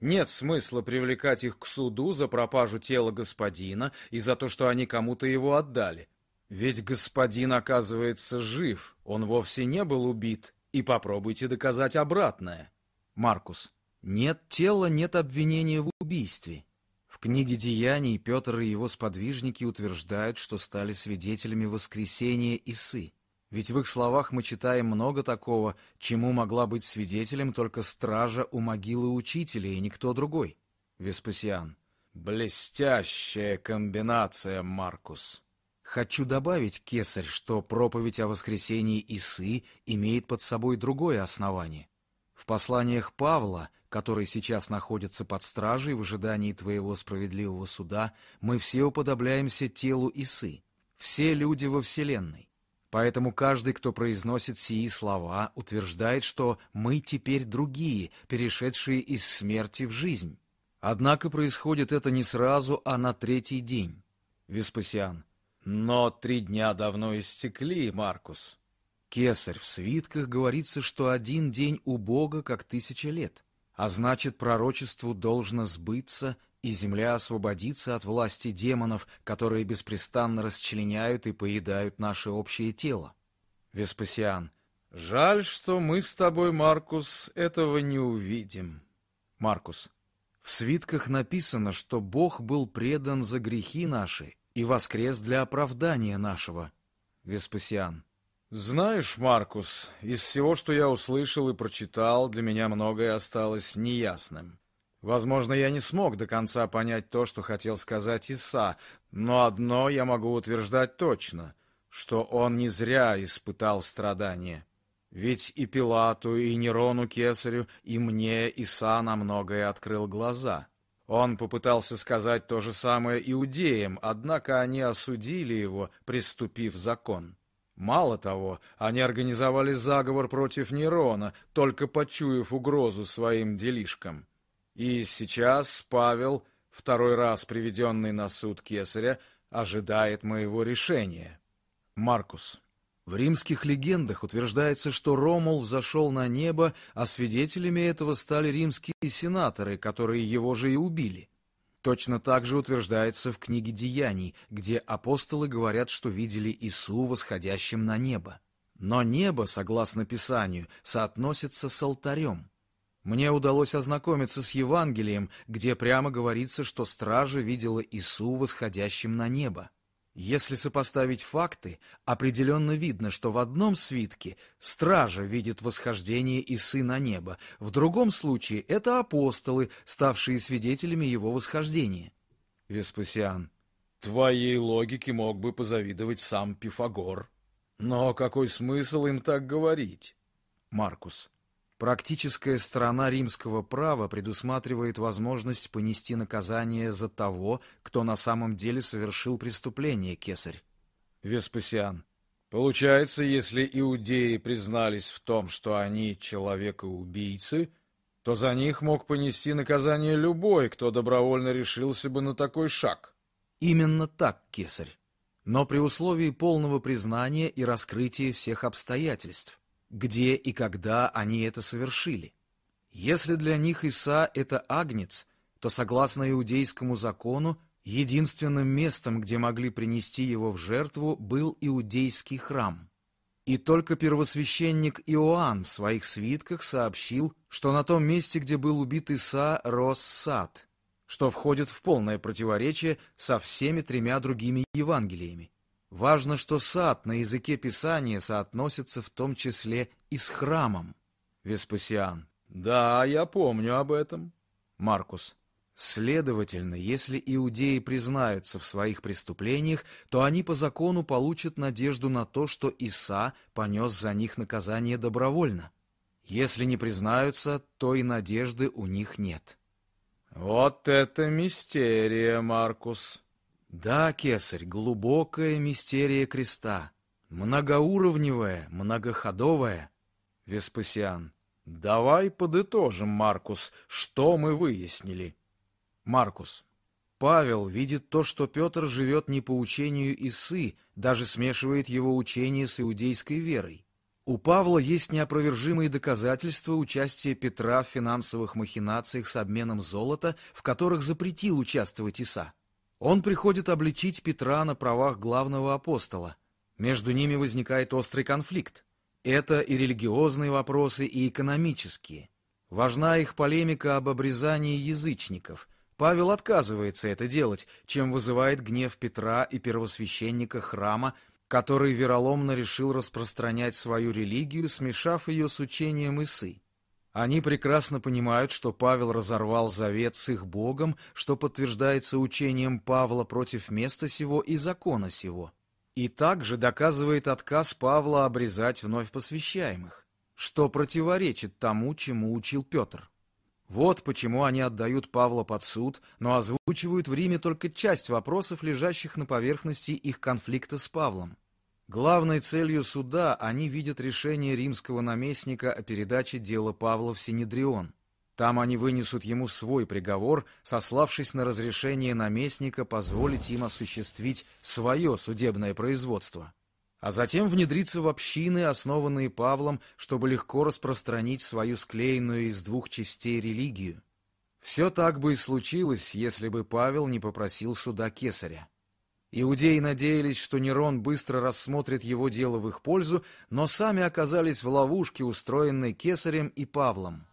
Нет смысла привлекать их к суду за пропажу тела господина и за то, что они кому-то его отдали. Ведь господин, оказывается, жив, он вовсе не был убит, и попробуйте доказать обратное. Маркус. Нет тела, нет обвинения в убийстве. В книге «Деяний» Петр и его сподвижники утверждают, что стали свидетелями воскресения Исы. Ведь в их словах мы читаем много такого, чему могла быть свидетелем только стража у могилы учителя и никто другой. Веспасиан. Блестящая комбинация, Маркус. Хочу добавить, кесарь, что проповедь о воскресении Исы имеет под собой другое основание. В посланиях Павла, который сейчас находится под стражей в ожидании твоего справедливого суда, мы все уподобляемся телу Исы, все люди во Вселенной. Поэтому каждый, кто произносит сии слова, утверждает, что мы теперь другие, перешедшие из смерти в жизнь. Однако происходит это не сразу, а на третий день. Веспасиан. Но три дня давно истекли, Маркус. Кесарь, в свитках говорится, что один день у Бога как тысяча лет, а значит, пророчеству должно сбыться и земля освободится от власти демонов, которые беспрестанно расчленяют и поедают наше общее тело. Веспасиан. Жаль, что мы с тобой, Маркус, этого не увидим. Маркус. В свитках написано, что Бог был предан за грехи наши и воскрес для оправдания нашего. Веспасиан. Знаешь, Маркус, из всего, что я услышал и прочитал, для меня многое осталось неясным. Возможно, я не смог до конца понять то, что хотел сказать Иса, но одно я могу утверждать точно, что он не зря испытал страдания. Ведь и Пилату, и Нерону Кесарю, и мне Иса на многое открыл глаза. Он попытался сказать то же самое иудеям, однако они осудили его, приступив закон. Мало того, они организовали заговор против Нерона, только почуяв угрозу своим делишкам. И сейчас Павел, второй раз приведенный на суд Кесаря, ожидает моего решения. Маркус. В римских легендах утверждается, что Ромул взошел на небо, а свидетелями этого стали римские сенаторы, которые его же и убили. Точно так же утверждается в книге «Деяний», где апостолы говорят, что видели Ису восходящим на небо. Но небо, согласно Писанию, соотносится с алтарем. Мне удалось ознакомиться с Евангелием, где прямо говорится, что стража видела Ису восходящим на небо. Если сопоставить факты, определенно видно, что в одном свитке стража видит восхождение Исы на небо, в другом случае это апостолы, ставшие свидетелями его восхождения. Веспасиан. Твоей логике мог бы позавидовать сам Пифагор. Но какой смысл им так говорить? Маркус. Практическая сторона римского права предусматривает возможность понести наказание за того, кто на самом деле совершил преступление, кесарь. Веспасиан. Получается, если иудеи признались в том, что они человека-убийцы, то за них мог понести наказание любой, кто добровольно решился бы на такой шаг. Именно так, кесарь. Но при условии полного признания и раскрытия всех обстоятельств где и когда они это совершили. Если для них Иса — это агнец, то, согласно иудейскому закону, единственным местом, где могли принести его в жертву, был иудейский храм. И только первосвященник Иоанн в своих свитках сообщил, что на том месте, где был убит Иса, рос сад, что входит в полное противоречие со всеми тремя другими Евангелиями. Важно, что сад на языке Писания соотносится в том числе и с храмом. Веспасиан. Да, я помню об этом. Маркус. Следовательно, если иудеи признаются в своих преступлениях, то они по закону получат надежду на то, что Иса понес за них наказание добровольно. Если не признаются, то и надежды у них нет. Вот это мистерия, Маркус. Да, кесарь, глубокая мистерия креста, многоуровневая, многоходовая. Веспасиан. Давай подытожим, Маркус, что мы выяснили. Маркус. Павел видит то, что Петр живет не по учению Исы, даже смешивает его учение с иудейской верой. У Павла есть неопровержимые доказательства участия Петра в финансовых махинациях с обменом золота, в которых запретил участвовать Иса. Он приходит обличить Петра на правах главного апостола. Между ними возникает острый конфликт. Это и религиозные вопросы, и экономические. Важна их полемика об обрезании язычников. Павел отказывается это делать, чем вызывает гнев Петра и первосвященника храма, который вероломно решил распространять свою религию, смешав ее с учением Исы. Они прекрасно понимают, что Павел разорвал завет с их Богом, что подтверждается учением Павла против места сего и закона сего. И также доказывает отказ Павла обрезать вновь посвящаемых, что противоречит тому, чему учил Петр. Вот почему они отдают Павла под суд, но озвучивают в Риме только часть вопросов, лежащих на поверхности их конфликта с Павлом. Главной целью суда они видят решение римского наместника о передаче дела Павла в Синедрион. Там они вынесут ему свой приговор, сославшись на разрешение наместника позволить им осуществить свое судебное производство. А затем внедриться в общины, основанные Павлом, чтобы легко распространить свою склеенную из двух частей религию. Все так бы и случилось, если бы Павел не попросил суда кесаря. Иудеи надеялись, что Нерон быстро рассмотрит его дело в их пользу, но сами оказались в ловушке, устроенной Кесарем и Павлом.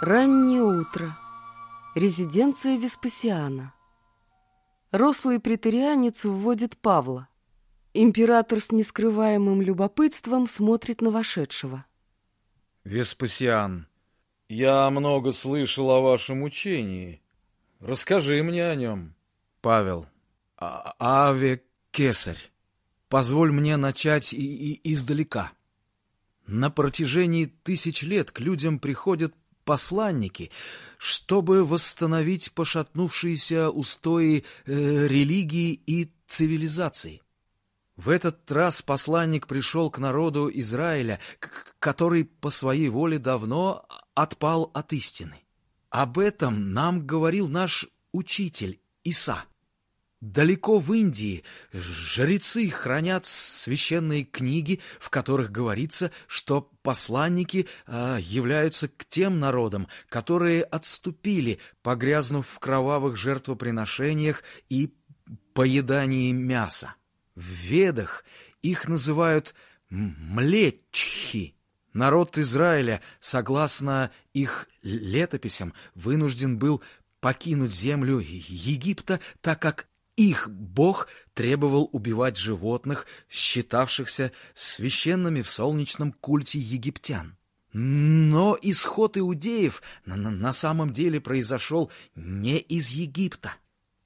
Раннее утро. Резиденция Веспасиана. Рослый претерианец вводит Павла. Император с нескрываемым любопытством смотрит на вошедшего. Веспасиан, я много слышал о вашем учении. Расскажи мне о нем. Павел. А Аве Кесарь. Позволь мне начать и, и издалека. На протяжении тысяч лет к людям приходят посланники, чтобы восстановить пошатнувшиеся устои э, религии и цивилизации. В этот раз посланник пришел к народу Израиля, который по своей воле давно отпал от истины. Об этом нам говорил наш учитель Иса. Далеко в Индии жрецы хранят священные книги, в которых говорится, что посланники э, являются к тем народам, которые отступили, погрязнув в кровавых жертвоприношениях и поедании мяса. В Ведах их называют млечхи. Народ Израиля, согласно их летописям, вынужден был покинуть землю Египта, так как их бог требовал убивать животных, считавшихся священными в солнечном культе египтян. Но исход иудеев на, на, самом деле произошел не из Египта.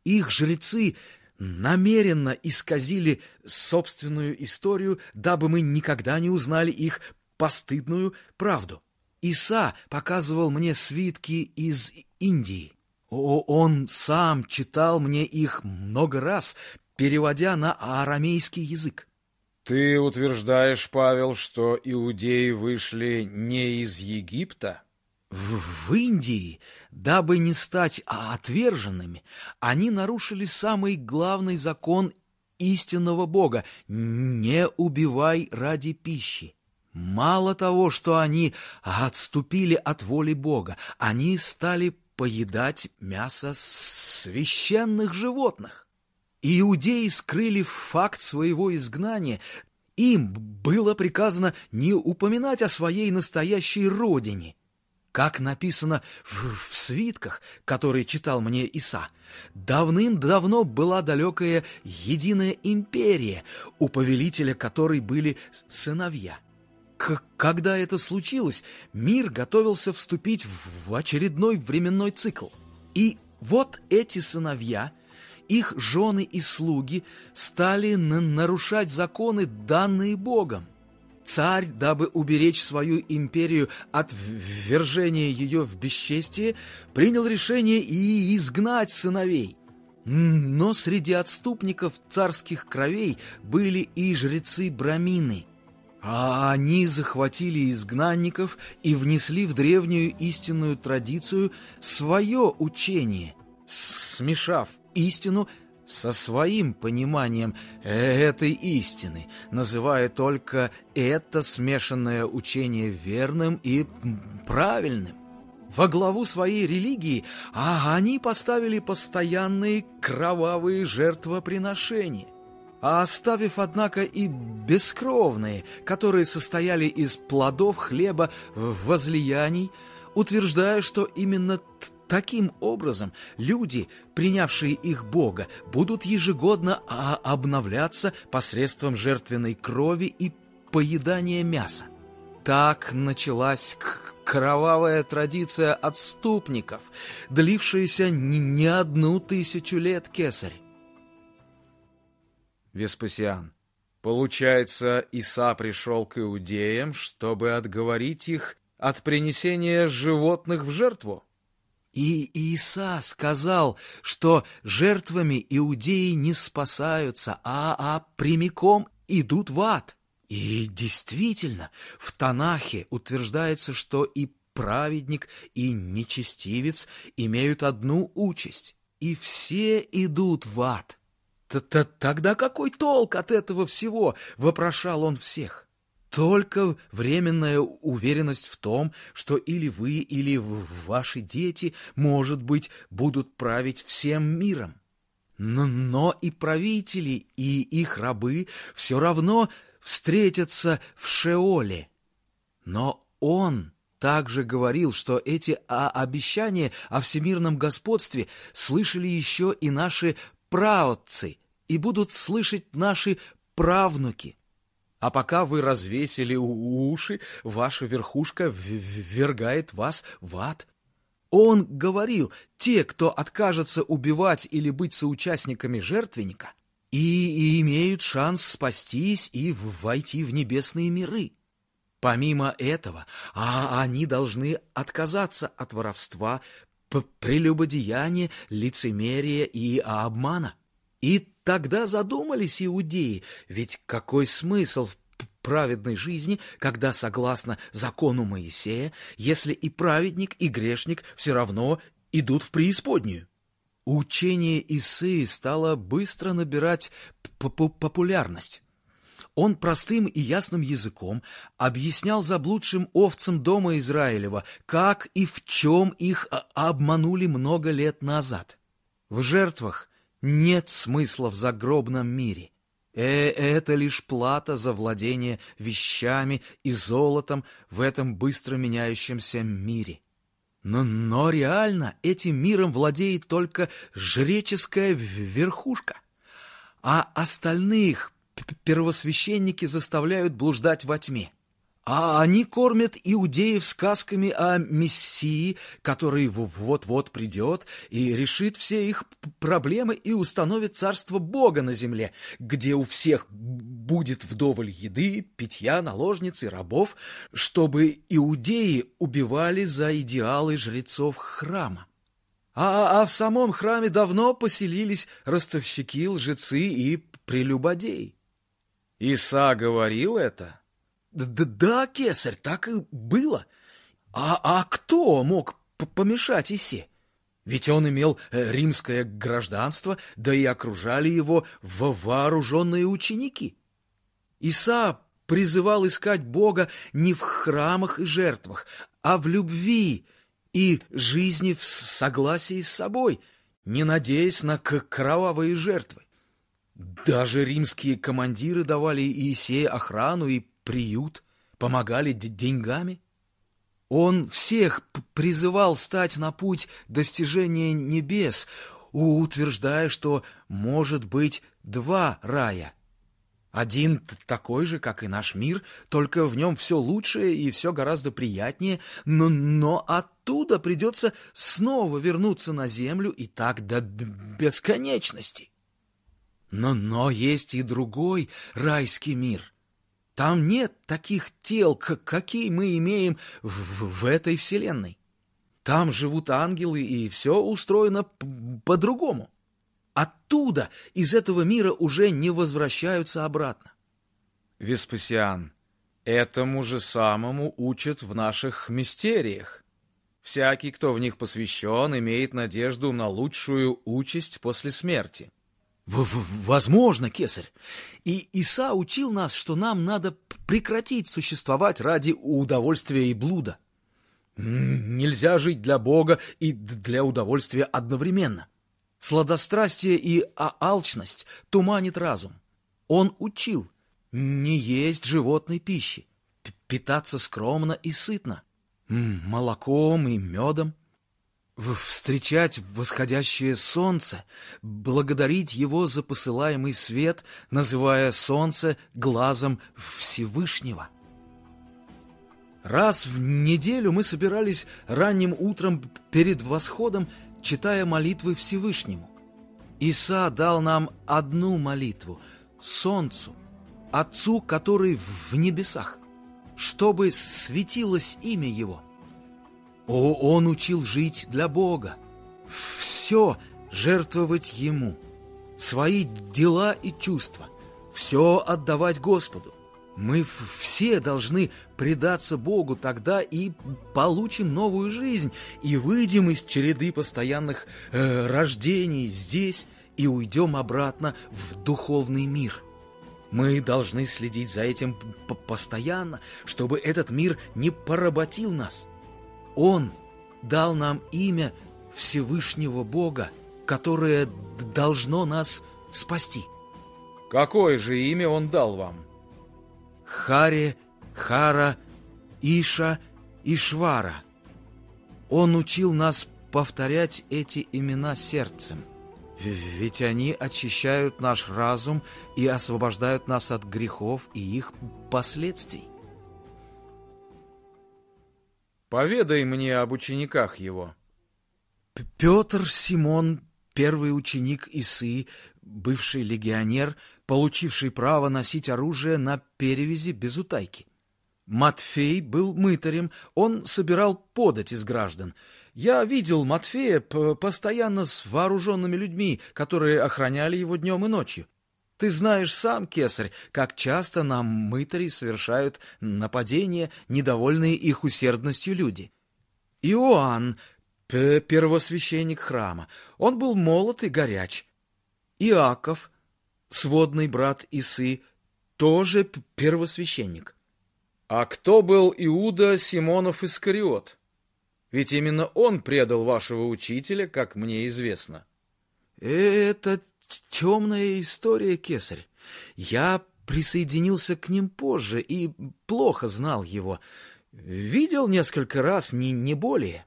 Их жрецы намеренно исказили собственную историю, дабы мы никогда не узнали их постыдную правду. Иса показывал мне свитки из Индии. О, он сам читал мне их много раз, переводя на арамейский язык. Ты утверждаешь, Павел, что иудеи вышли не из Египта? В, в Индии, дабы не стать отверженными, они нарушили самый главный закон истинного Бога — не убивай ради пищи. Мало того, что они отступили от воли Бога, они стали поедать мясо священных животных. Иудеи скрыли факт своего изгнания. Им было приказано не упоминать о своей настоящей родине. Как написано в, в свитках, которые читал мне Иса, давным-давно была далекая единая империя, у повелителя которой были сыновья – к когда это случилось, мир готовился вступить в очередной временной цикл. И вот эти сыновья, их жены и слуги стали нарушать законы, данные Богом. Царь, дабы уберечь свою империю от ввержения ее в бесчестие, принял решение и изгнать сыновей. Но среди отступников царских кровей были и жрецы Брамины – а они захватили изгнанников и внесли в древнюю истинную традицию свое учение, смешав истину со своим пониманием этой истины, называя только это смешанное учение верным и правильным. Во главу своей религии а они поставили постоянные кровавые жертвоприношения а оставив, однако, и бескровные, которые состояли из плодов хлеба возлияний, утверждая, что именно таким образом люди, принявшие их Бога, будут ежегодно а, обновляться посредством жертвенной крови и поедания мяса. Так началась кровавая традиция отступников, длившаяся не одну тысячу лет, кесарь. Веспасиан. Получается, Иса пришел к иудеям, чтобы отговорить их от принесения животных в жертву? И Иса сказал, что жертвами иудеи не спасаются, а, а прямиком идут в ад. И действительно, в Танахе утверждается, что и праведник, и нечестивец имеют одну участь, и все идут в ад. «Тогда какой толк от этого всего?» — вопрошал он всех. «Только временная уверенность в том, что или вы, или ваши дети, может быть, будут править всем миром. Но, но и правители, и их рабы все равно встретятся в Шеоле. Но он также говорил, что эти обещания о всемирном господстве слышали еще и наши праотцы, и будут слышать наши правнуки. А пока вы развесили уши, ваша верхушка ввергает вас в ад. Он говорил, те, кто откажется убивать или быть соучастниками жертвенника, и, и имеют шанс спастись и войти в небесные миры. Помимо этого, а они должны отказаться от воровства, прелюбодеяния, лицемерия и обмана. И тогда задумались иудеи, ведь какой смысл в праведной жизни, когда, согласно закону Моисея, если и праведник, и грешник все равно идут в преисподнюю? Учение Исыи стало быстро набирать популярность. Он простым и ясным языком объяснял заблудшим овцам дома Израилева, как и в чем их обманули много лет назад. В жертвах нет смысла в загробном мире. Э, это лишь плата за владение вещами и золотом в этом быстро меняющемся мире. Но, но реально этим миром владеет только жреческая верхушка, а остальных первосвященники заставляют блуждать во тьме. А они кормят иудеев сказками о Мессии, который вот-вот придет и решит все их проблемы и установит царство Бога на земле, где у всех будет вдоволь еды, питья, наложниц и рабов, чтобы иудеи убивали за идеалы жрецов храма. А, а в самом храме давно поселились ростовщики, лжецы и прелюбодеи. Иса говорил это? Да, да, кесарь, так и было. А, а кто мог помешать Исе? Ведь он имел э, римское гражданство, да и окружали его вооруженные ученики. Иса призывал искать Бога не в храмах и жертвах, а в любви и жизни в согласии с собой, не надеясь на кровавые жертвы. Даже римские командиры давали Иисею охрану и приют, помогали деньгами. Он всех призывал стать на путь достижения небес, утверждая, что может быть два рая. Один такой же, как и наш мир, только в нем все лучшее и все гораздо приятнее, но, но оттуда придется снова вернуться на землю и так до бесконечности. Но, но есть и другой райский мир — там нет таких тел, какие мы имеем в, в этой вселенной. Там живут ангелы, и все устроено по-другому. Оттуда, из этого мира, уже не возвращаются обратно. Веспасиан, этому же самому учат в наших мистериях. Всякий, кто в них посвящен, имеет надежду на лучшую участь после смерти. Возможно, кесарь. И Иса учил нас, что нам надо прекратить существовать ради удовольствия и блуда. Нельзя жить для Бога и для удовольствия одновременно. Сладострастие и алчность туманит разум. Он учил не есть животной пищи, питаться скромно и сытно, молоком и медом, встречать восходящее солнце, благодарить его за посылаемый свет, называя солнце глазом Всевышнего. Раз в неделю мы собирались ранним утром перед восходом, читая молитвы Всевышнему. Иса дал нам одну молитву — солнцу, Отцу, который в небесах, чтобы светилось имя Его — о, он учил жить для Бога, все жертвовать Ему, свои дела и чувства, все отдавать Господу. Мы все должны предаться Богу, тогда и получим новую жизнь, и выйдем из череды постоянных э, рождений здесь и уйдем обратно в духовный мир. Мы должны следить за этим постоянно, чтобы этот мир не поработил нас – он дал нам имя Всевышнего Бога, которое должно нас спасти. Какое же имя он дал вам? Харе, Хара, Иша, Ишвара. Он учил нас повторять эти имена сердцем. Ведь они очищают наш разум и освобождают нас от грехов и их последствий. Поведай мне об учениках его. Петр Симон, первый ученик Исы, бывший легионер, получивший право носить оружие на перевязи без утайки. Матфей был мытарем, он собирал подать из граждан. Я видел Матфея постоянно с вооруженными людьми, которые охраняли его днем и ночью. Ты знаешь сам, кесарь, как часто нам мытари совершают нападения, недовольные их усердностью люди. Иоанн, первосвященник храма, он был молод и горяч. Иаков, сводный брат Исы, тоже первосвященник. А кто был Иуда Симонов Искариот? Ведь именно он предал вашего учителя, как мне известно. Это темная история, кесарь. Я присоединился к ним позже и плохо знал его. Видел несколько раз, не, не более.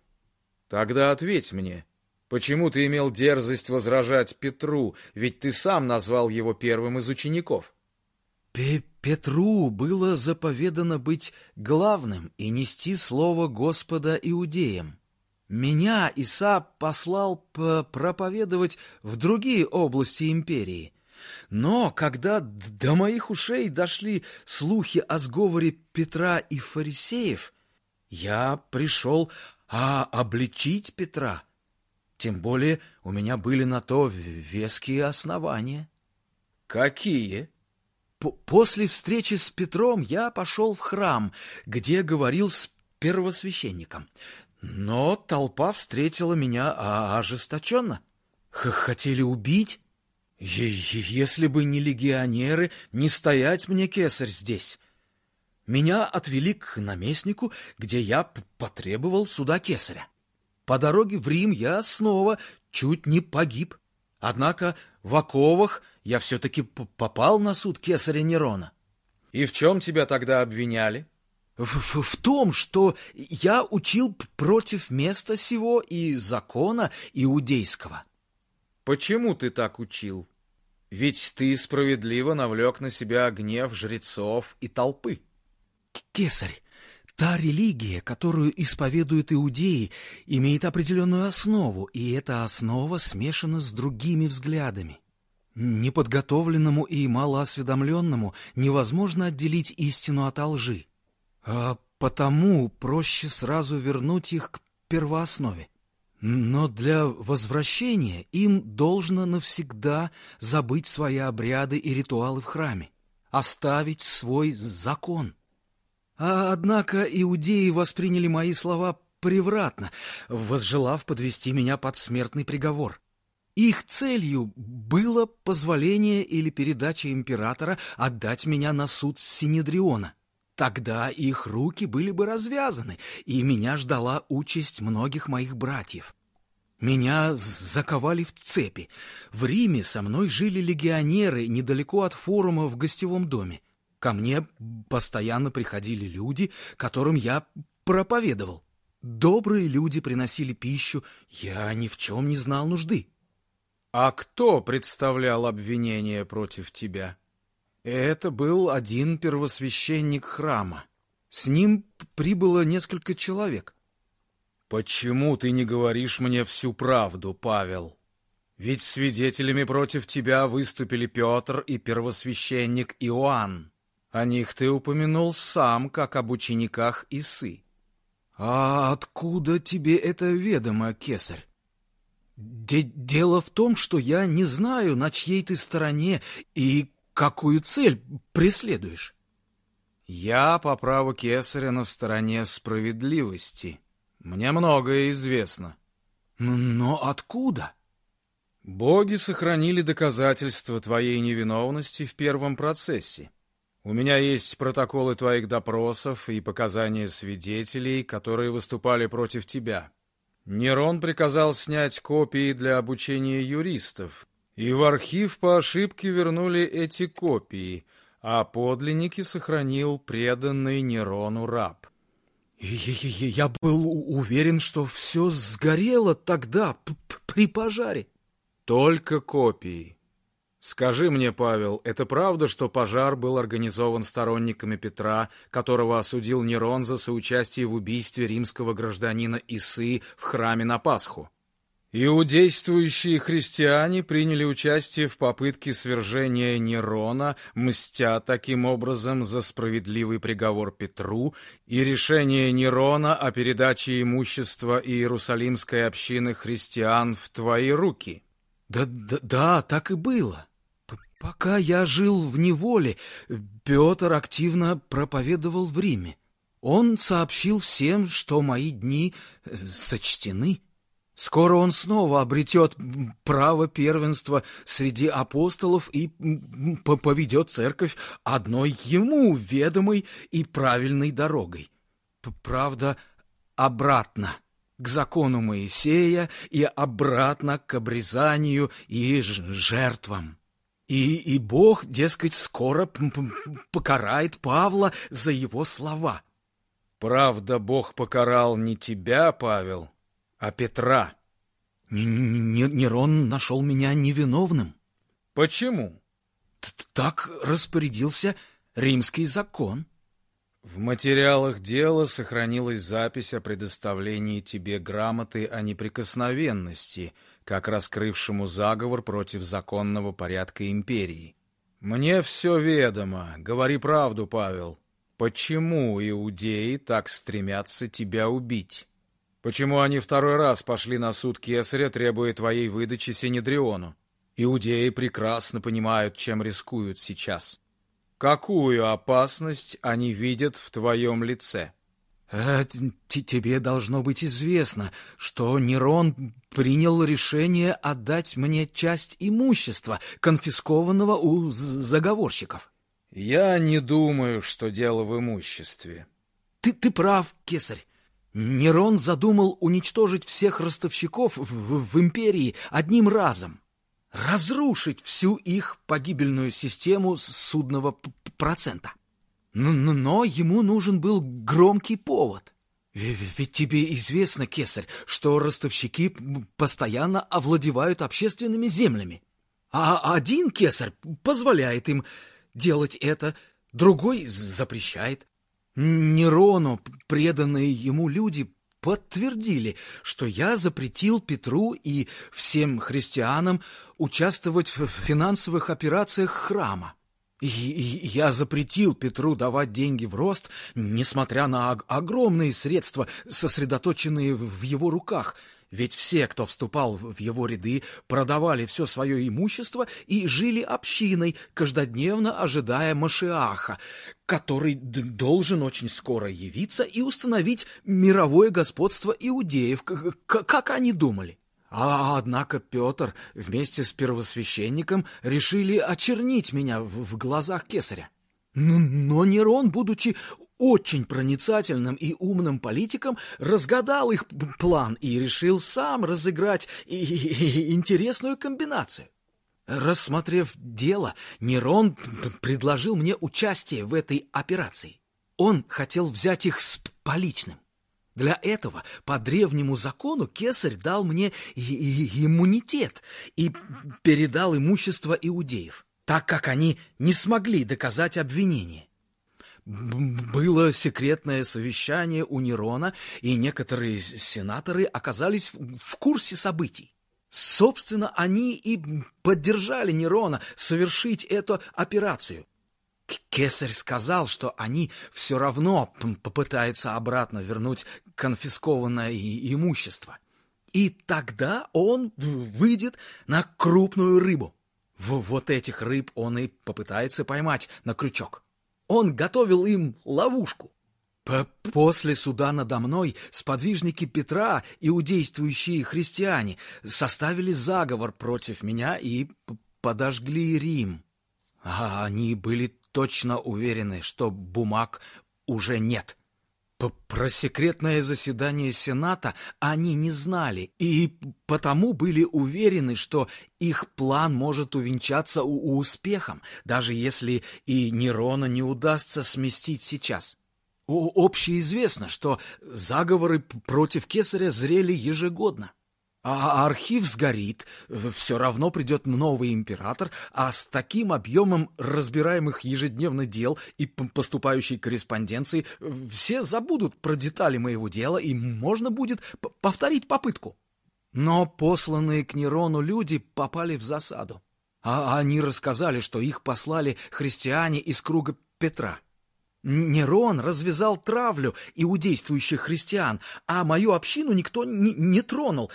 Тогда ответь мне, почему ты имел дерзость возражать Петру, ведь ты сам назвал его первым из учеников? П Петру было заповедано быть главным и нести слово Господа иудеям. Меня Иса послал проповедовать в другие области империи. Но когда до моих ушей дошли слухи о сговоре Петра и фарисеев, я пришел а обличить Петра. Тем более у меня были на то веские основания. Какие? П После встречи с Петром я пошел в храм, где говорил с первосвященником. Но толпа встретила меня ожесточенно. Х Хотели убить. Е Если бы не легионеры, не стоять мне, кесарь, здесь. Меня отвели к наместнику, где я потребовал суда кесаря. По дороге в Рим я снова чуть не погиб. Однако в оковах я все-таки попал на суд кесаря Нерона. И в чем тебя тогда обвиняли? В, в, в том, что я учил против места сего и закона иудейского. Почему ты так учил? Ведь ты справедливо навлек на себя гнев жрецов и толпы. Кесарь, та религия, которую исповедуют иудеи, имеет определенную основу, и эта основа смешана с другими взглядами. Неподготовленному и малоосведомленному невозможно отделить истину от лжи. А потому проще сразу вернуть их к первооснове. Но для возвращения им должно навсегда забыть свои обряды и ритуалы в храме, оставить свой закон. А однако иудеи восприняли мои слова превратно, возжелав подвести меня под смертный приговор. Их целью было позволение или передача императора отдать меня на суд Синедриона. Тогда их руки были бы развязаны, и меня ждала участь многих моих братьев. Меня заковали в цепи. В Риме со мной жили легионеры недалеко от форума в гостевом доме. Ко мне постоянно приходили люди, которым я проповедовал. Добрые люди приносили пищу, я ни в чем не знал нужды. А кто представлял обвинение против тебя? Это был один первосвященник храма. С ним прибыло несколько человек. Почему ты не говоришь мне всю правду, Павел? Ведь свидетелями против тебя выступили Петр и первосвященник Иоанн. О них ты упомянул сам, как об учениках Исы. А откуда тебе это ведомо, кесарь? Де дело в том, что я не знаю, на чьей ты стороне и Какую цель преследуешь? Я по праву кесаря на стороне справедливости. Мне многое известно. Но откуда? Боги сохранили доказательства твоей невиновности в первом процессе. У меня есть протоколы твоих допросов и показания свидетелей, которые выступали против тебя. Нерон приказал снять копии для обучения юристов, и в архив по ошибке вернули эти копии, а подлинники сохранил преданный Нерону раб. Я был уверен, что все сгорело тогда, при пожаре. Только копии. Скажи мне, Павел, это правда, что пожар был организован сторонниками Петра, которого осудил Нерон за соучастие в убийстве римского гражданина Исы в храме на Пасху? Иудействующие христиане приняли участие в попытке свержения Нерона, мстя таким образом за справедливый приговор Петру и решение Нерона о передаче имущества Иерусалимской общины христиан в твои руки. Да, да, да, так и было. Пока я жил в неволе, Петр активно проповедовал в Риме. Он сообщил всем, что мои дни э, сочтены. Скоро он снова обретет право первенства среди апостолов и поведет церковь одной ему ведомой и правильной дорогой. Правда, обратно к закону Моисея и обратно к обрезанию и жертвам. И, и Бог, дескать, скоро покарает Павла за его слова. Правда, Бог покарал не тебя, Павел, а Петра. Нерон нашел меня невиновным. Почему? Так распорядился римский закон. В материалах дела сохранилась запись о предоставлении тебе грамоты о неприкосновенности, как раскрывшему заговор против законного порядка империи. Мне все ведомо. Говори правду, Павел. Почему иудеи так стремятся тебя убить? Почему они второй раз пошли на суд Кесаря, требуя твоей выдачи Синедриону? Иудеи прекрасно понимают, чем рискуют сейчас. Какую опасность они видят в твоем лице? А, тебе должно быть известно, что Нерон принял решение отдать мне часть имущества, конфискованного у заговорщиков. Я не думаю, что дело в имуществе. Ты, ты прав, кесарь. Нерон задумал уничтожить всех ростовщиков в, в империи одним разом разрушить всю их погибельную систему судного процента. Но, но ему нужен был громкий повод. Ведь тебе известно, Кесарь, что ростовщики постоянно овладевают общественными землями. А один Кесарь позволяет им делать это, другой запрещает. Нерону преданные ему люди подтвердили, что я запретил Петру и всем христианам участвовать в финансовых операциях храма. И, я запретил Петру давать деньги в рост, несмотря на огромные средства, сосредоточенные в его руках – ведь все, кто вступал в его ряды, продавали все свое имущество и жили общиной, каждодневно ожидая Машиаха, который должен очень скоро явиться и установить мировое господство иудеев, как они думали. А однако Петр вместе с первосвященником решили очернить меня в глазах кесаря. Но Нерон, будучи очень проницательным и умным политиком, разгадал их план и решил сам разыграть интересную комбинацию. Рассмотрев дело, Нерон предложил мне участие в этой операции. Он хотел взять их с поличным. Для этого по древнему закону кесарь дал мне иммунитет и передал имущество иудеев так как они не смогли доказать обвинение. Было секретное совещание у Нерона, и некоторые сенаторы оказались в курсе событий. Собственно, они и поддержали Нерона совершить эту операцию. Кесарь сказал, что они все равно попытаются обратно вернуть конфискованное имущество. И тогда он выйдет на крупную рыбу. В вот этих рыб он и попытается поймать на крючок. Он готовил им ловушку. После суда надо мной сподвижники Петра, иудействующие христиане, составили заговор против меня и подожгли Рим. А они были точно уверены, что бумаг уже нет. Про секретное заседание Сената они не знали и потому были уверены, что их план может увенчаться успехом, даже если и Нерона не удастся сместить сейчас. Общеизвестно, что заговоры против кесаря зрели ежегодно. А архив сгорит, все равно придет новый император, а с таким объемом разбираемых ежедневно дел и поступающей корреспонденции все забудут про детали моего дела, и можно будет повторить попытку. Но посланные к Нерону люди попали в засаду. А они рассказали, что их послали христиане из круга Петра. Нерон развязал травлю иудействующих христиан, а мою общину никто не, не тронул,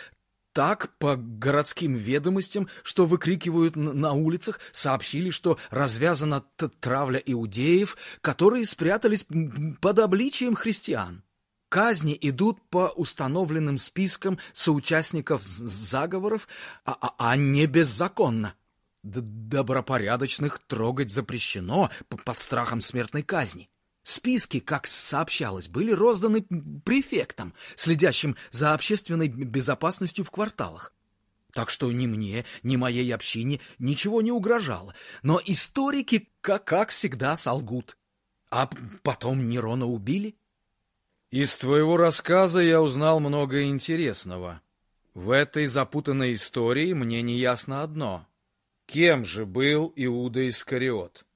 так, по городским ведомостям, что выкрикивают на улицах, сообщили, что развязана травля иудеев, которые спрятались под обличием христиан. Казни идут по установленным спискам соучастников заговоров, а, а, а не беззаконно. Д Добропорядочных трогать запрещено под страхом смертной казни. Списки, как сообщалось, были розданы префектам, следящим за общественной безопасностью в кварталах. Так что ни мне, ни моей общине ничего не угрожало. Но историки, как, как всегда, солгут. А потом Нерона убили. Из твоего рассказа я узнал много интересного. В этой запутанной истории мне не ясно одно. Кем же был Иуда Искариот?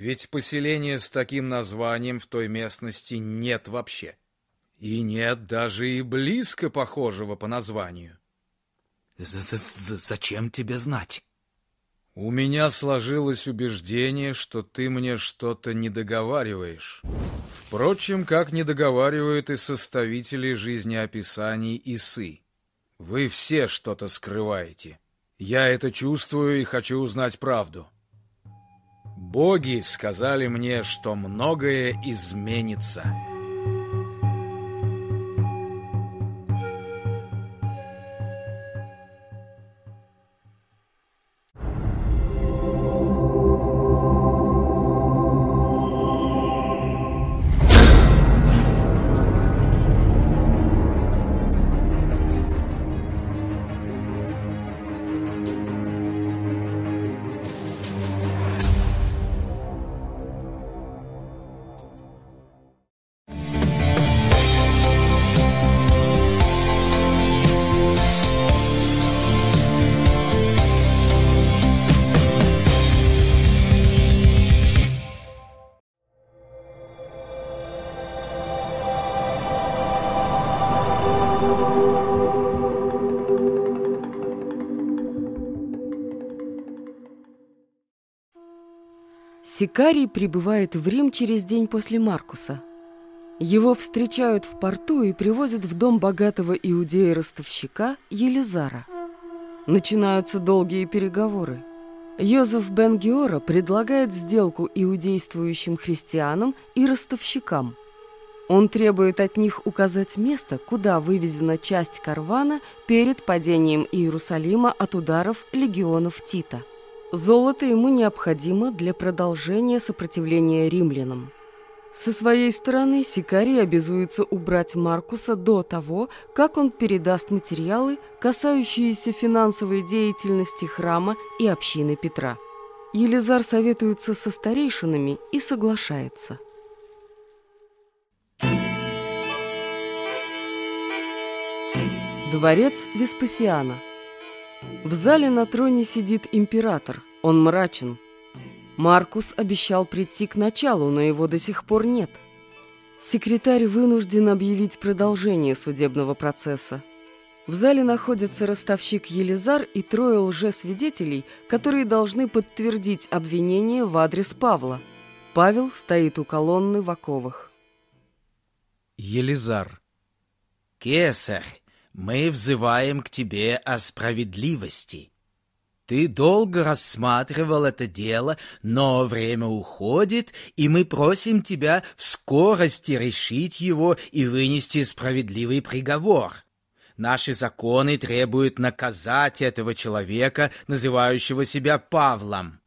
Ведь поселения с таким названием в той местности нет вообще. И нет даже и близко похожего по названию. З -з -з Зачем тебе знать? У меня сложилось убеждение, что ты мне что-то не договариваешь. Впрочем, как не договаривают и составители жизнеописаний Исы. Вы все что-то скрываете. Я это чувствую и хочу узнать правду. Боги сказали мне, что многое изменится. Сикарий прибывает в Рим через день после Маркуса. Его встречают в порту и привозят в дом богатого иудея-ростовщика Елизара. Начинаются долгие переговоры. Йозеф бен Геора предлагает сделку иудействующим христианам и ростовщикам. Он требует от них указать место, куда вывезена часть карвана перед падением Иерусалима от ударов легионов Тита – Золото ему необходимо для продолжения сопротивления римлянам. Со своей стороны Сикарий обязуется убрать Маркуса до того, как он передаст материалы, касающиеся финансовой деятельности храма и общины Петра. Елизар советуется со старейшинами и соглашается. Дворец Веспасиана – в зале на троне сидит император. Он мрачен. Маркус обещал прийти к началу, но его до сих пор нет. Секретарь вынужден объявить продолжение судебного процесса. В зале находятся ростовщик Елизар и трое лжесвидетелей, которые должны подтвердить обвинение в адрес Павла. Павел стоит у колонны в оковах. Елизар. Кесарь, мы взываем к тебе о справедливости. Ты долго рассматривал это дело, но время уходит, и мы просим тебя в скорости решить его и вынести справедливый приговор. Наши законы требуют наказать этого человека, называющего себя Павлом.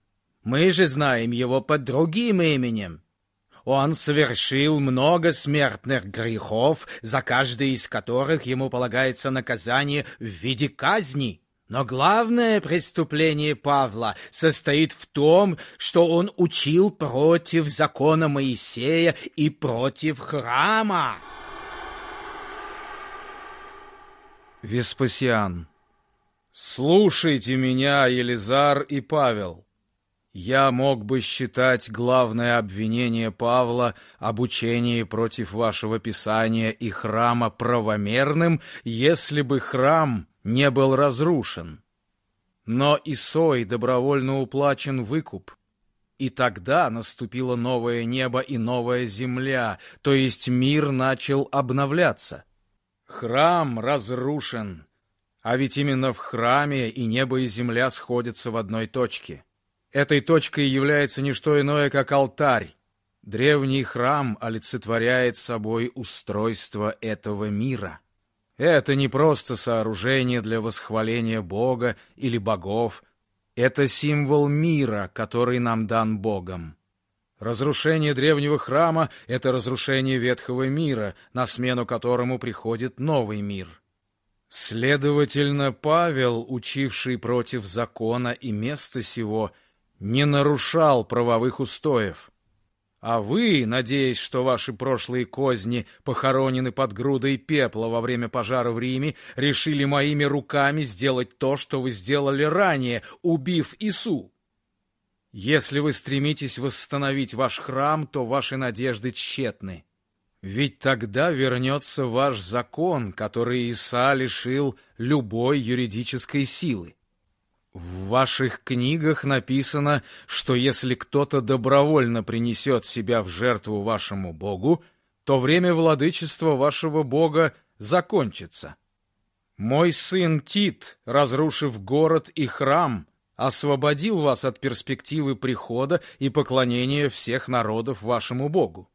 Мы же знаем его под другим именем. Он совершил много смертных грехов, за каждый из которых ему полагается наказание в виде казни. Но главное преступление Павла состоит в том, что он учил против закона Моисея и против храма. Веспасиан. Слушайте меня, Елизар и Павел. Я мог бы считать главное обвинение Павла об учении против вашего Писания и храма правомерным, если бы храм не был разрушен. Но Исой добровольно уплачен выкуп, и тогда наступило новое небо и новая земля, то есть мир начал обновляться. Храм разрушен, а ведь именно в храме и небо, и земля сходятся в одной точке. Этой точкой является не что иное, как алтарь. Древний храм олицетворяет собой устройство этого мира. Это не просто сооружение для восхваления Бога или богов. Это символ мира, который нам дан Богом. Разрушение древнего храма — это разрушение ветхого мира, на смену которому приходит новый мир. Следовательно, Павел, учивший против закона и места сего, — не нарушал правовых устоев. А вы, надеясь, что ваши прошлые козни похоронены под грудой пепла во время пожара в Риме, решили моими руками сделать то, что вы сделали ранее, убив Ису. Если вы стремитесь восстановить ваш храм, то ваши надежды тщетны. Ведь тогда вернется ваш закон, который Иса лишил любой юридической силы. В ваших книгах написано, что если кто-то добровольно принесет себя в жертву вашему Богу, то время владычества вашего Бога закончится. Мой сын Тит, разрушив город и храм, освободил вас от перспективы прихода и поклонения всех народов вашему Богу.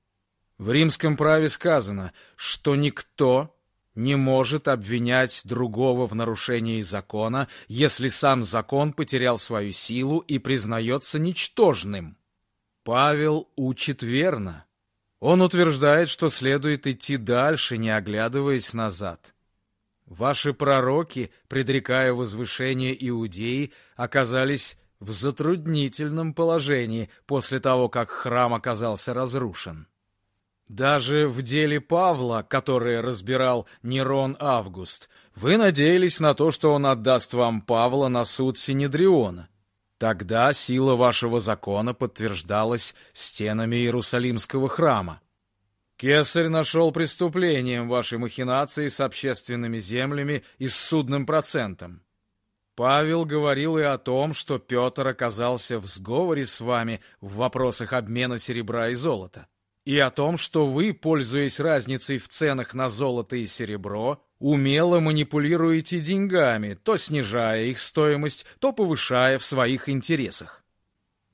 В римском праве сказано, что никто не может обвинять другого в нарушении закона, если сам закон потерял свою силу и признается ничтожным. Павел учит верно. Он утверждает, что следует идти дальше, не оглядываясь назад. Ваши пророки, предрекая возвышение Иудеи, оказались в затруднительном положении после того, как храм оказался разрушен. Даже в деле Павла, которое разбирал Нерон Август, вы надеялись на то, что он отдаст вам Павла на суд Синедриона. Тогда сила вашего закона подтверждалась стенами Иерусалимского храма. Кесарь нашел преступлением вашей махинации с общественными землями и с судным процентом. Павел говорил и о том, что Петр оказался в сговоре с вами в вопросах обмена серебра и золота и о том, что вы, пользуясь разницей в ценах на золото и серебро, умело манипулируете деньгами, то снижая их стоимость, то повышая в своих интересах.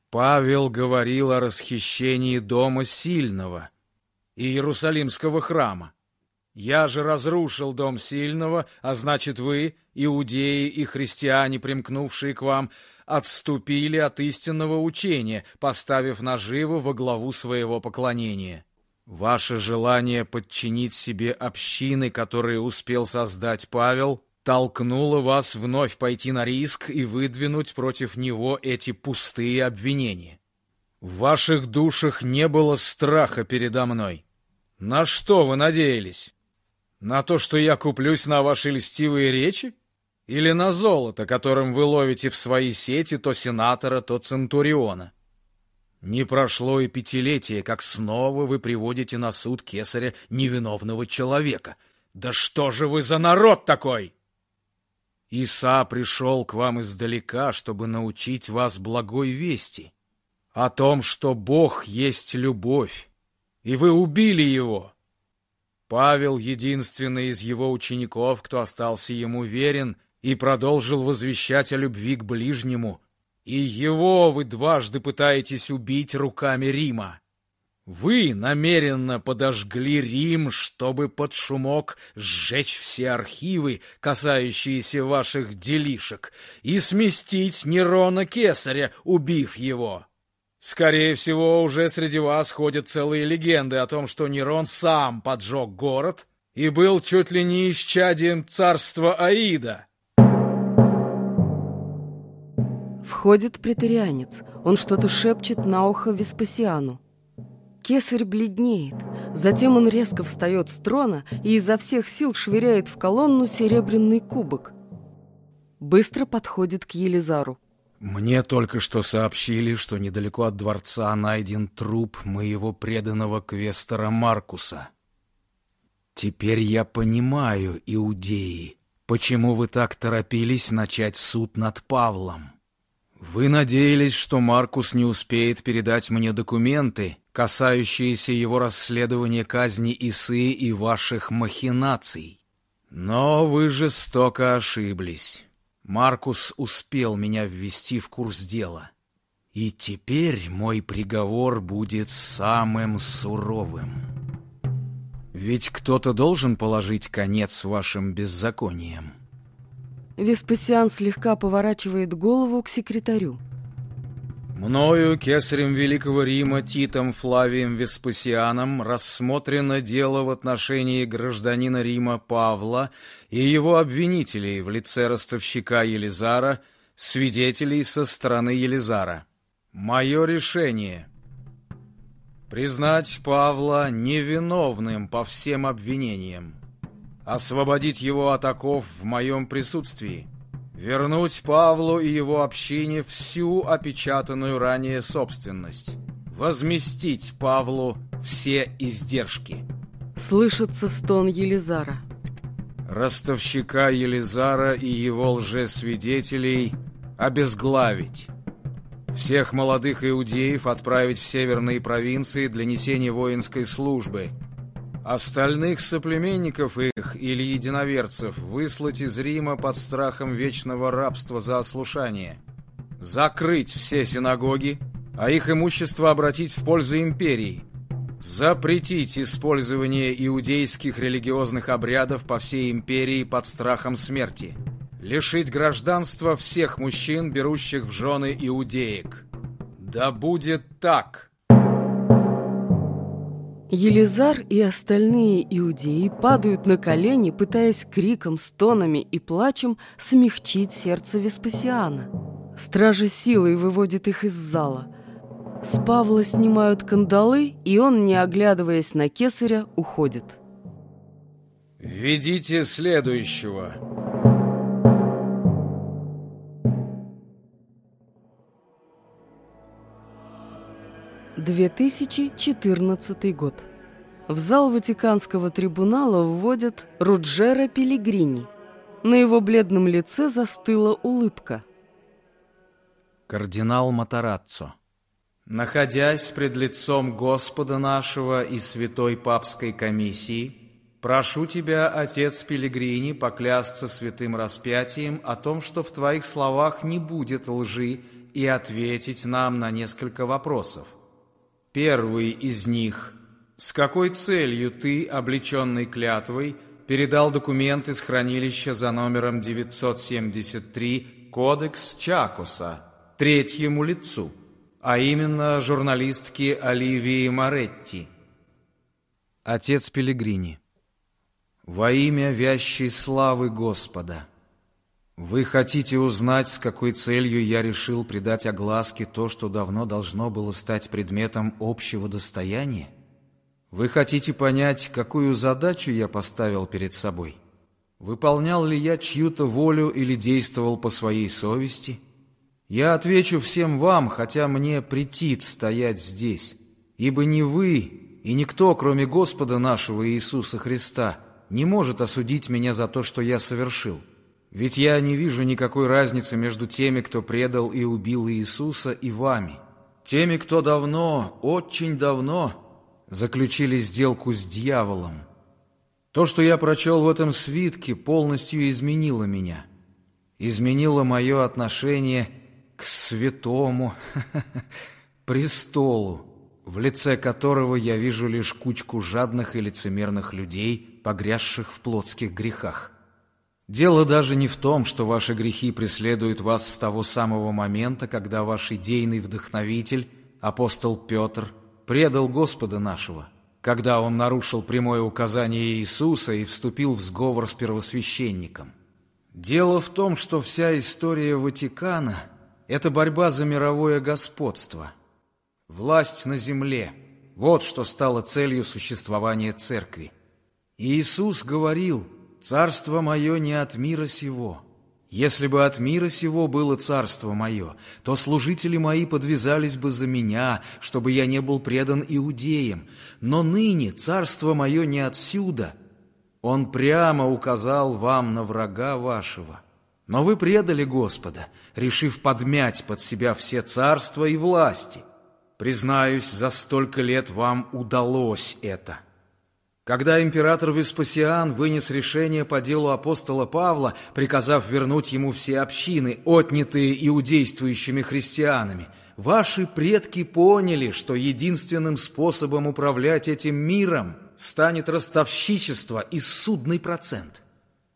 Павел говорил о расхищении дома сильного и Иерусалимского храма. Я же разрушил дом сильного, а значит вы, иудеи и христиане, примкнувшие к вам, отступили от истинного учения, поставив наживу во главу своего поклонения. Ваше желание подчинить себе общины, которые успел создать Павел, толкнуло вас вновь пойти на риск и выдвинуть против него эти пустые обвинения. В ваших душах не было страха передо мной. На что вы надеялись? На то, что я куплюсь на ваши льстивые речи? Или на золото, которым вы ловите в свои сети то сенатора, то центуриона? Не прошло и пятилетия, как снова вы приводите на суд кесаря невиновного человека. Да что же вы за народ такой? Иса пришел к вам издалека, чтобы научить вас благой вести, о том, что Бог есть любовь, и вы убили его. Павел, единственный из его учеников, кто остался ему верен, и продолжил возвещать о любви к ближнему. И его вы дважды пытаетесь убить руками Рима. Вы намеренно подожгли Рим, чтобы под шумок сжечь все архивы, касающиеся ваших делишек, и сместить Нерона Кесаря, убив его. Скорее всего, уже среди вас ходят целые легенды о том, что Нерон сам поджег город и был чуть ли не исчадием царства Аида. Подходит претерианец. Он что-то шепчет на ухо Веспасиану. Кесарь бледнеет. Затем он резко встает с трона и изо всех сил швыряет в колонну серебряный кубок. Быстро подходит к Елизару. Мне только что сообщили, что недалеко от дворца найден труп моего преданного квестора Маркуса. Теперь я понимаю, иудеи, почему вы так торопились начать суд над Павлом. Вы надеялись, что Маркус не успеет передать мне документы, касающиеся его расследования казни Исы и ваших махинаций. Но вы жестоко ошиблись. Маркус успел меня ввести в курс дела. И теперь мой приговор будет самым суровым. Ведь кто-то должен положить конец вашим беззакониям. Веспасиан слегка поворачивает голову к секретарю. Мною, кесарем Великого Рима Титом Флавием Веспасианом, рассмотрено дело в отношении гражданина Рима Павла и его обвинителей в лице ростовщика Елизара, свидетелей со стороны Елизара. Мое решение — признать Павла невиновным по всем обвинениям освободить его от оков в моем присутствии, вернуть Павлу и его общине всю опечатанную ранее собственность, возместить Павлу все издержки. Слышится стон Елизара. Ростовщика Елизара и его лжесвидетелей обезглавить. Всех молодых иудеев отправить в северные провинции для несения воинской службы – Остальных соплеменников их или единоверцев выслать из Рима под страхом вечного рабства за ослушание. Закрыть все синагоги, а их имущество обратить в пользу империи. Запретить использование иудейских религиозных обрядов по всей империи под страхом смерти. Лишить гражданства всех мужчин, берущих в жены иудеек. Да будет так! Елизар и остальные иудеи падают на колени, пытаясь криком, стонами и плачем смягчить сердце Веспасиана. Стражи силой выводят их из зала. С Павла снимают кандалы, и он, не оглядываясь на кесаря, уходит. «Ведите следующего!» 2014 год. В зал Ватиканского трибунала вводят Руджера Пелигрини. На его бледном лице застыла улыбка. Кардинал Матараццо. Находясь пред лицом Господа нашего и Святой Папской комиссии, прошу тебя, Отец Пелигрини, поклясться святым распятием о том, что в твоих словах не будет лжи и ответить нам на несколько вопросов. Первый из них. С какой целью ты, облеченный клятвой, передал документ из хранилища за номером 973 «Кодекс Чакуса» третьему лицу, а именно журналистке Оливии Моретти? Отец Пелегрини. Во имя вящей славы Господа – вы хотите узнать, с какой целью я решил придать огласке то, что давно должно было стать предметом общего достояния? Вы хотите понять, какую задачу я поставил перед собой? Выполнял ли я чью-то волю или действовал по своей совести? Я отвечу всем вам, хотя мне претит стоять здесь, ибо ни вы и никто, кроме Господа нашего Иисуса Христа, не может осудить меня за то, что я совершил. Ведь я не вижу никакой разницы между теми, кто предал и убил Иисуса, и вами. Теми, кто давно, очень давно заключили сделку с дьяволом. То, что я прочел в этом свитке, полностью изменило меня. Изменило мое отношение к святому престолу, в лице которого я вижу лишь кучку жадных и лицемерных людей, погрязших в плотских грехах. Дело даже не в том, что ваши грехи преследуют вас с того самого момента, когда ваш идейный вдохновитель, апостол Петр, предал Господа нашего, когда он нарушил прямое указание Иисуса и вступил в сговор с первосвященником. Дело в том, что вся история Ватикана – это борьба за мировое господство. Власть на земле – вот что стало целью существования церкви. Иисус говорил, «Царство мое не от мира сего». Если бы от мира сего было царство мое, то служители мои подвязались бы за меня, чтобы я не был предан иудеям. Но ныне царство мое не отсюда. Он прямо указал вам на врага вашего. Но вы предали Господа, решив подмять под себя все царства и власти. Признаюсь, за столько лет вам удалось это. Когда император Веспасиан вынес решение по делу апостола Павла, приказав вернуть ему все общины, отнятые иудействующими христианами, ваши предки поняли, что единственным способом управлять этим миром станет ростовщичество и судный процент.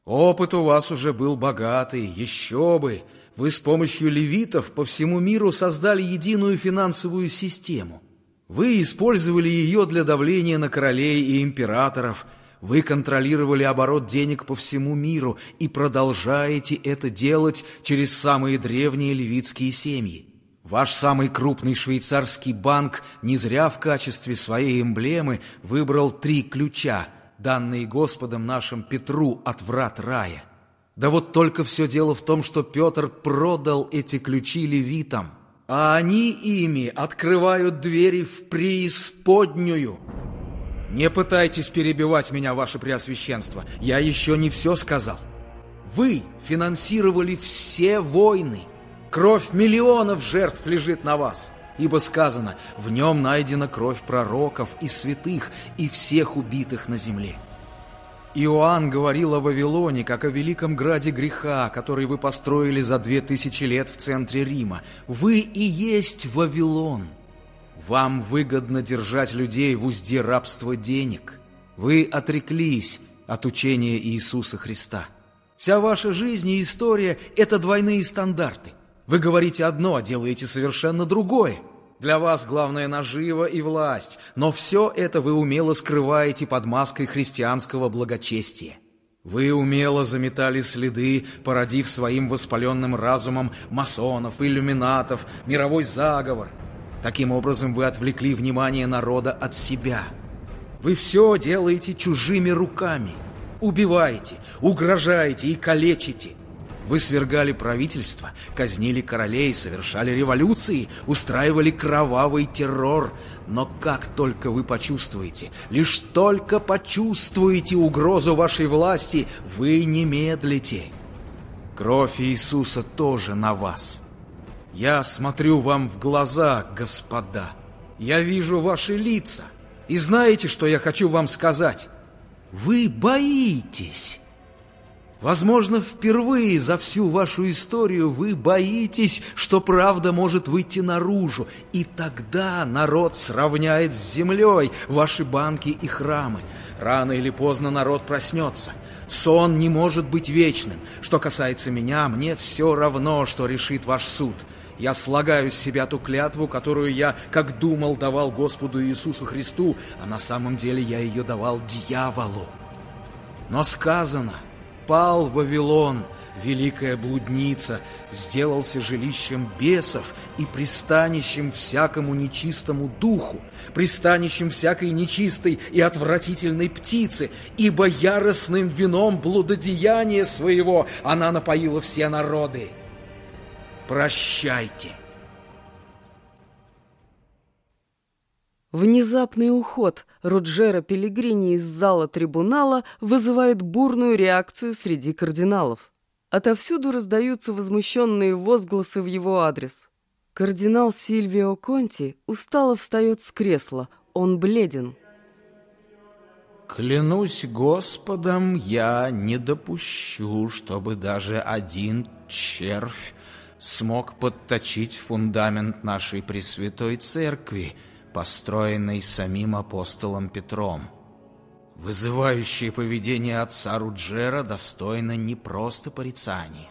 Опыт у вас уже был богатый, еще бы. Вы с помощью левитов по всему миру создали единую финансовую систему – вы использовали ее для давления на королей и императоров. Вы контролировали оборот денег по всему миру и продолжаете это делать через самые древние левитские семьи. Ваш самый крупный швейцарский банк не зря в качестве своей эмблемы выбрал три ключа, данные Господом нашим Петру от врат рая. Да вот только все дело в том, что Петр продал эти ключи левитам а они ими открывают двери в преисподнюю. Не пытайтесь перебивать меня, ваше преосвященство, я еще не все сказал. Вы финансировали все войны. Кровь миллионов жертв лежит на вас. Ибо сказано, в нем найдена кровь пророков и святых и всех убитых на земле. Иоанн говорил о Вавилоне, как о великом граде греха, который вы построили за две тысячи лет в центре Рима. Вы и есть Вавилон. Вам выгодно держать людей в узде рабства денег. Вы отреклись от учения Иисуса Христа. Вся ваша жизнь и история – это двойные стандарты. Вы говорите одно, а делаете совершенно другое. Для вас главное нажива и власть, но все это вы умело скрываете под маской христианского благочестия. Вы умело заметали следы, породив своим воспаленным разумом масонов, иллюминатов, мировой заговор. Таким образом вы отвлекли внимание народа от себя. Вы все делаете чужими руками. Убиваете, угрожаете и калечите. Вы свергали правительство, казнили королей, совершали революции, устраивали кровавый террор. Но как только вы почувствуете, лишь только почувствуете угрозу вашей власти, вы не медлите. Кровь Иисуса тоже на вас. Я смотрю вам в глаза, господа. Я вижу ваши лица. И знаете, что я хочу вам сказать? Вы боитесь. Возможно, впервые за всю вашу историю вы боитесь, что правда может выйти наружу, и тогда народ сравняет с землей ваши банки и храмы. Рано или поздно народ проснется. Сон не может быть вечным. Что касается меня, мне все равно, что решит ваш суд. Я слагаю с себя ту клятву, которую я, как думал, давал Господу Иисусу Христу, а на самом деле я ее давал дьяволу. Но сказано – пал Вавилон, великая блудница, сделался жилищем бесов и пристанищем всякому нечистому духу, пристанищем всякой нечистой и отвратительной птицы, ибо яростным вином блудодеяния своего она напоила все народы. Прощайте. Внезапный уход Руджера Пелигрини из зала трибунала вызывает бурную реакцию среди кардиналов. Отовсюду раздаются возмущенные возгласы в его адрес. Кардинал Сильвио Конти устало встает с кресла. Он бледен. «Клянусь Господом, я не допущу, чтобы даже один червь смог подточить фундамент нашей Пресвятой Церкви», построенный самим апостолом Петром. Вызывающее поведение отца Руджера достойно не просто порицания.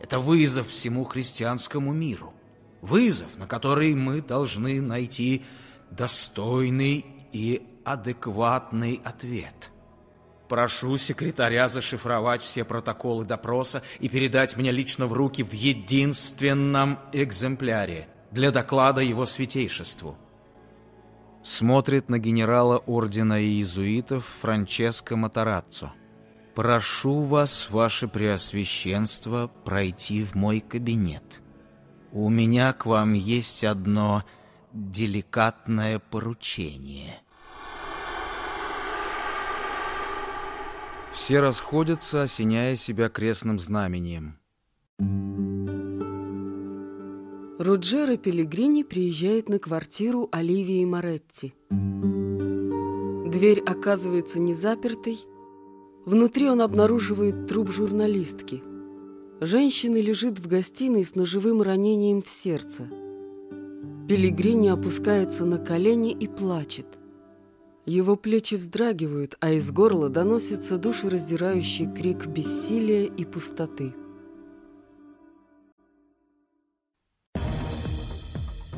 Это вызов всему христианскому миру. Вызов, на который мы должны найти достойный и адекватный ответ. Прошу секретаря зашифровать все протоколы допроса и передать мне лично в руки в единственном экземпляре для доклада его святейшеству. Смотрит на генерала ордена иезуитов Франческо Матараццо. «Прошу вас, ваше преосвященство, пройти в мой кабинет. У меня к вам есть одно деликатное поручение». Все расходятся, осеняя себя крестным знамением. Руджеро Пелегрини приезжает на квартиру Оливии Моретти. Дверь оказывается не запертой. Внутри он обнаруживает труп журналистки. Женщина лежит в гостиной с ножевым ранением в сердце. Пелегрини опускается на колени и плачет. Его плечи вздрагивают, а из горла доносится душераздирающий крик бессилия и пустоты.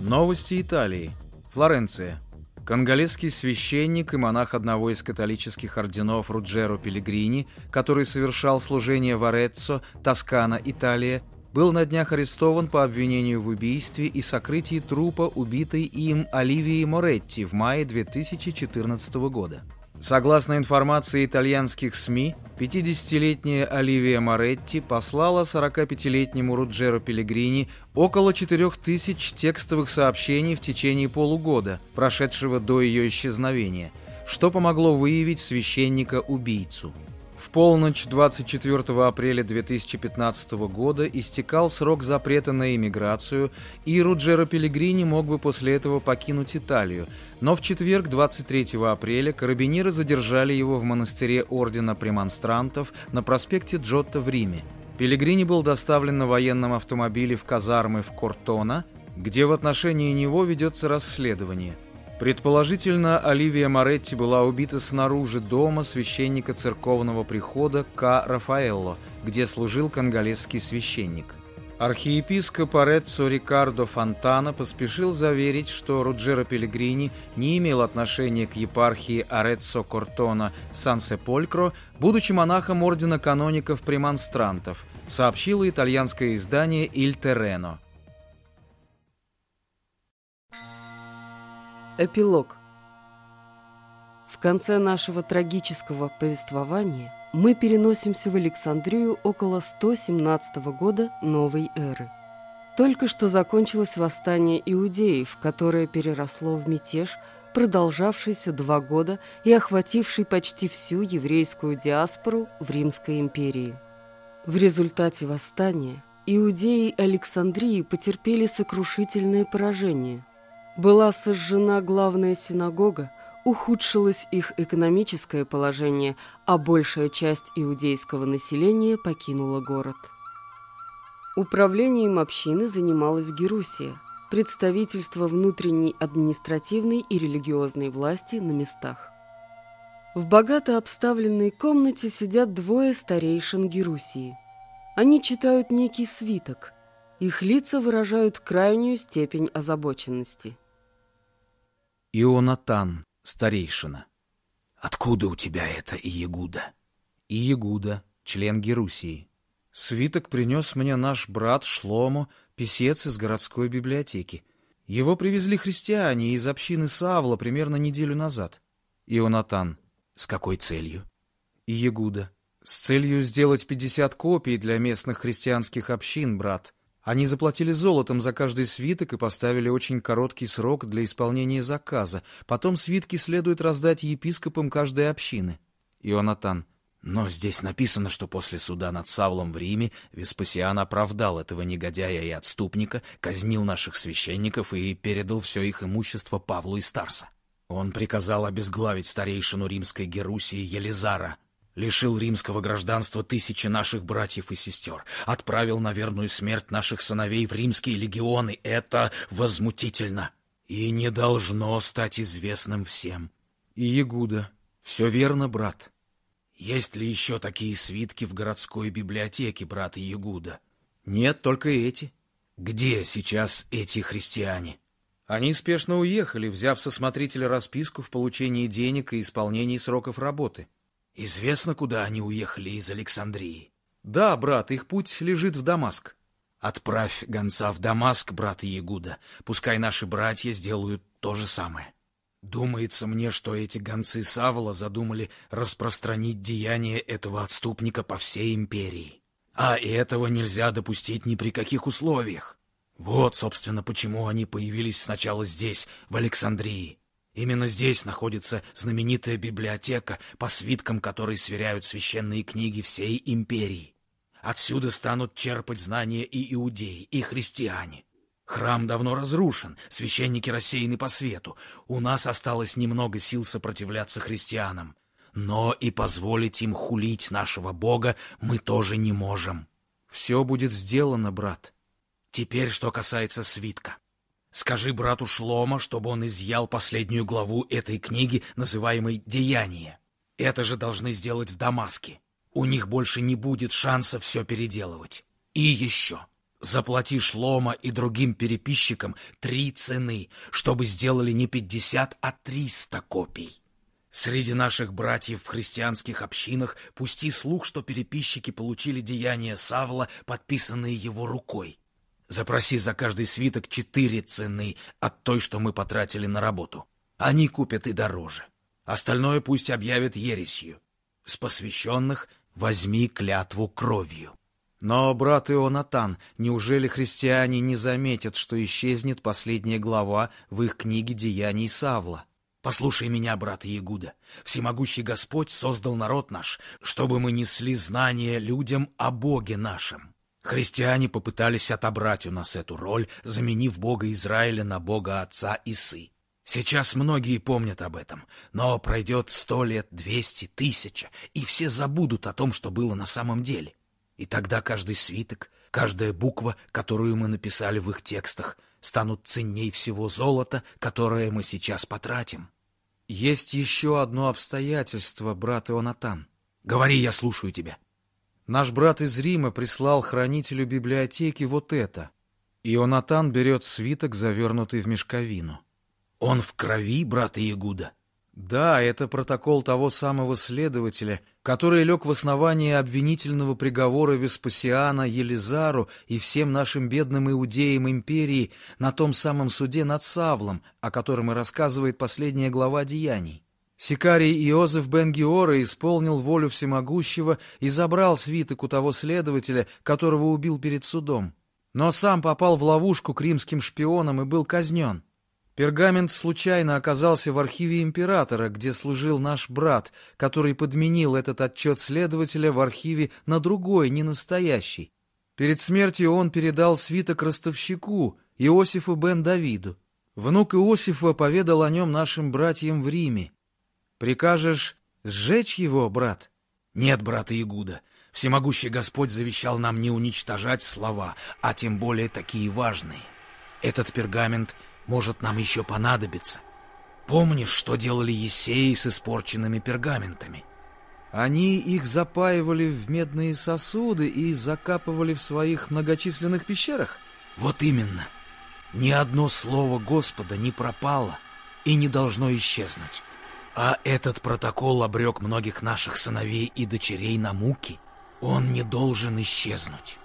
Новости Италии. Флоренция. Конголезский священник и монах одного из католических орденов Руджеро Пелегрини, который совершал служение в Ореццо, Тоскана, Италия, был на днях арестован по обвинению в убийстве и сокрытии трупа убитой им Оливии Моретти в мае 2014 года. Согласно информации итальянских СМИ, 50-летняя Оливия Моретти послала 45-летнему Руджеро Пелегрини около 4000 текстовых сообщений в течение полугода, прошедшего до ее исчезновения, что помогло выявить священника-убийцу. Полночь 24 апреля 2015 года истекал срок запрета на иммиграцию, и Руджеро Пелегрини мог бы после этого покинуть Италию, но в четверг 23 апреля карабинеры задержали его в монастыре Ордена Премонстрантов на проспекте Джотто в Риме. Пелегрини был доставлен на военном автомобиле в казармы в Кортона, где в отношении него ведется расследование – Предположительно, Оливия Моретти была убита снаружи дома священника церковного прихода К. Рафаэлло, где служил конголезский священник. Архиепископ Ореццо Рикардо Фонтана поспешил заверить, что Руджеро Пелегрини не имел отношения к епархии Ореццо Кортона Сан-Сеполькро, будучи монахом ордена каноников-премонстрантов, сообщило итальянское издание «Иль Террено». Эпилог. В конце нашего трагического повествования мы переносимся в Александрию около 117 года новой эры. Только что закончилось восстание иудеев, которое переросло в мятеж, продолжавшийся два года и охвативший почти всю еврейскую диаспору в Римской империи. В результате восстания иудеи Александрии потерпели сокрушительное поражение – была сожжена главная синагога, ухудшилось их экономическое положение, а большая часть иудейского населения покинула город. Управлением общины занималась Герусия, представительство внутренней административной и религиозной власти на местах. В богато обставленной комнате сидят двое старейшин Герусии. Они читают некий свиток. Их лица выражают крайнюю степень озабоченности – Ионатан, старейшина. Откуда у тебя это, Иегуда? Иегуда, член Герусии. Свиток принес мне наш брат Шлому, писец из городской библиотеки. Его привезли христиане из общины Савла примерно неделю назад. Ионатан. С какой целью? Иегуда. С целью сделать пятьдесят копий для местных христианских общин, брат. Они заплатили золотом за каждый свиток и поставили очень короткий срок для исполнения заказа. Потом свитки следует раздать епископам каждой общины. Ионатан. Но здесь написано, что после суда над Савлом в Риме Веспасиан оправдал этого негодяя и отступника, казнил наших священников и передал все их имущество Павлу и Старса. Он приказал обезглавить старейшину римской Герусии Елизара, лишил римского гражданства тысячи наших братьев и сестер, отправил на верную смерть наших сыновей в римские легионы. Это возмутительно и не должно стать известным всем. И Ягуда. Все верно, брат. Есть ли еще такие свитки в городской библиотеке, брат Ягуда? Нет, только эти. Где сейчас эти христиане? Они спешно уехали, взяв со смотрителя расписку в получении денег и исполнении сроков работы. Известно, куда они уехали из Александрии? Да, брат, их путь лежит в Дамаск. Отправь гонца в Дамаск, брат Ягуда. Пускай наши братья сделают то же самое. Думается мне, что эти гонцы Савола задумали распространить деяния этого отступника по всей империи. А этого нельзя допустить ни при каких условиях. Вот, собственно, почему они появились сначала здесь, в Александрии. Именно здесь находится знаменитая библиотека, по свиткам которой сверяют священные книги всей империи. Отсюда станут черпать знания и иудеи, и христиане. Храм давно разрушен, священники рассеяны по свету. У нас осталось немного сил сопротивляться христианам. Но и позволить им хулить нашего Бога мы тоже не можем. Все будет сделано, брат. Теперь, что касается свитка. Скажи брату Шлома, чтобы он изъял последнюю главу этой книги, называемой «Деяние». Это же должны сделать в Дамаске. У них больше не будет шанса все переделывать. И еще. Заплати Шлома и другим переписчикам три цены, чтобы сделали не пятьдесят, а триста копий. Среди наших братьев в христианских общинах пусти слух, что переписчики получили деяния Савла, подписанные его рукой. Запроси за каждый свиток четыре цены от той, что мы потратили на работу. Они купят и дороже. Остальное пусть объявят ересью. С посвященных возьми клятву кровью. Но, брат Ионатан, неужели христиане не заметят, что исчезнет последняя глава в их книге «Деяний Савла»? Послушай меня, брат Ягуда. Всемогущий Господь создал народ наш, чтобы мы несли знания людям о Боге нашем. Христиане попытались отобрать у нас эту роль, заменив Бога Израиля на Бога Отца Исы. Сейчас многие помнят об этом, но пройдет сто лет, двести, тысяча, и все забудут о том, что было на самом деле. И тогда каждый свиток, каждая буква, которую мы написали в их текстах, станут ценней всего золота, которое мы сейчас потратим. Есть еще одно обстоятельство, брат Ионатан. Говори, я слушаю тебя. Наш брат из Рима прислал хранителю библиотеки вот это. Ионатан берет свиток, завернутый в мешковину. Он в крови, брат Иегуда? Да, это протокол того самого следователя, который лег в основании обвинительного приговора Веспасиана Елизару и всем нашим бедным иудеям империи на том самом суде над Савлом, о котором и рассказывает последняя глава Деяний. Сикарий Иозеф бен Геора исполнил волю всемогущего и забрал свиток у того следователя, которого убил перед судом. Но сам попал в ловушку к римским шпионам и был казнен. Пергамент случайно оказался в архиве императора, где служил наш брат, который подменил этот отчет следователя в архиве на другой, не настоящий. Перед смертью он передал свиток ростовщику, Иосифу бен Давиду. Внук Иосифа поведал о нем нашим братьям в Риме. Прикажешь сжечь его, брат? Нет, брат Иегуда. Всемогущий Господь завещал нам не уничтожать слова, а тем более такие важные. Этот пергамент может нам еще понадобиться. Помнишь, что делали Есеи с испорченными пергаментами? Они их запаивали в медные сосуды и закапывали в своих многочисленных пещерах? Вот именно. Ни одно слово Господа не пропало и не должно исчезнуть. А этот протокол обрек многих наших сыновей и дочерей на муки. Он не должен исчезнуть.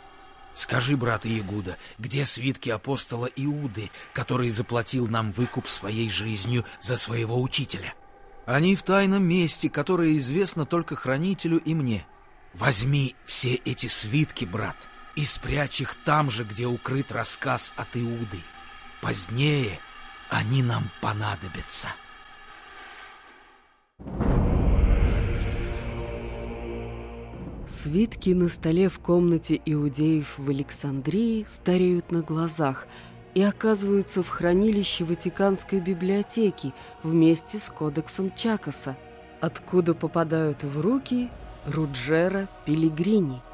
Скажи, брат Иегуда, где свитки апостола Иуды, который заплатил нам выкуп своей жизнью за своего учителя? Они в тайном месте, которое известно только хранителю и мне. Возьми все эти свитки, брат, и спрячь их там же, где укрыт рассказ от Иуды. Позднее они нам понадобятся». Свитки на столе в комнате иудеев в Александрии стареют на глазах и оказываются в хранилище Ватиканской библиотеки вместе с кодексом Чакаса, откуда попадают в руки Руджера Пилигрини –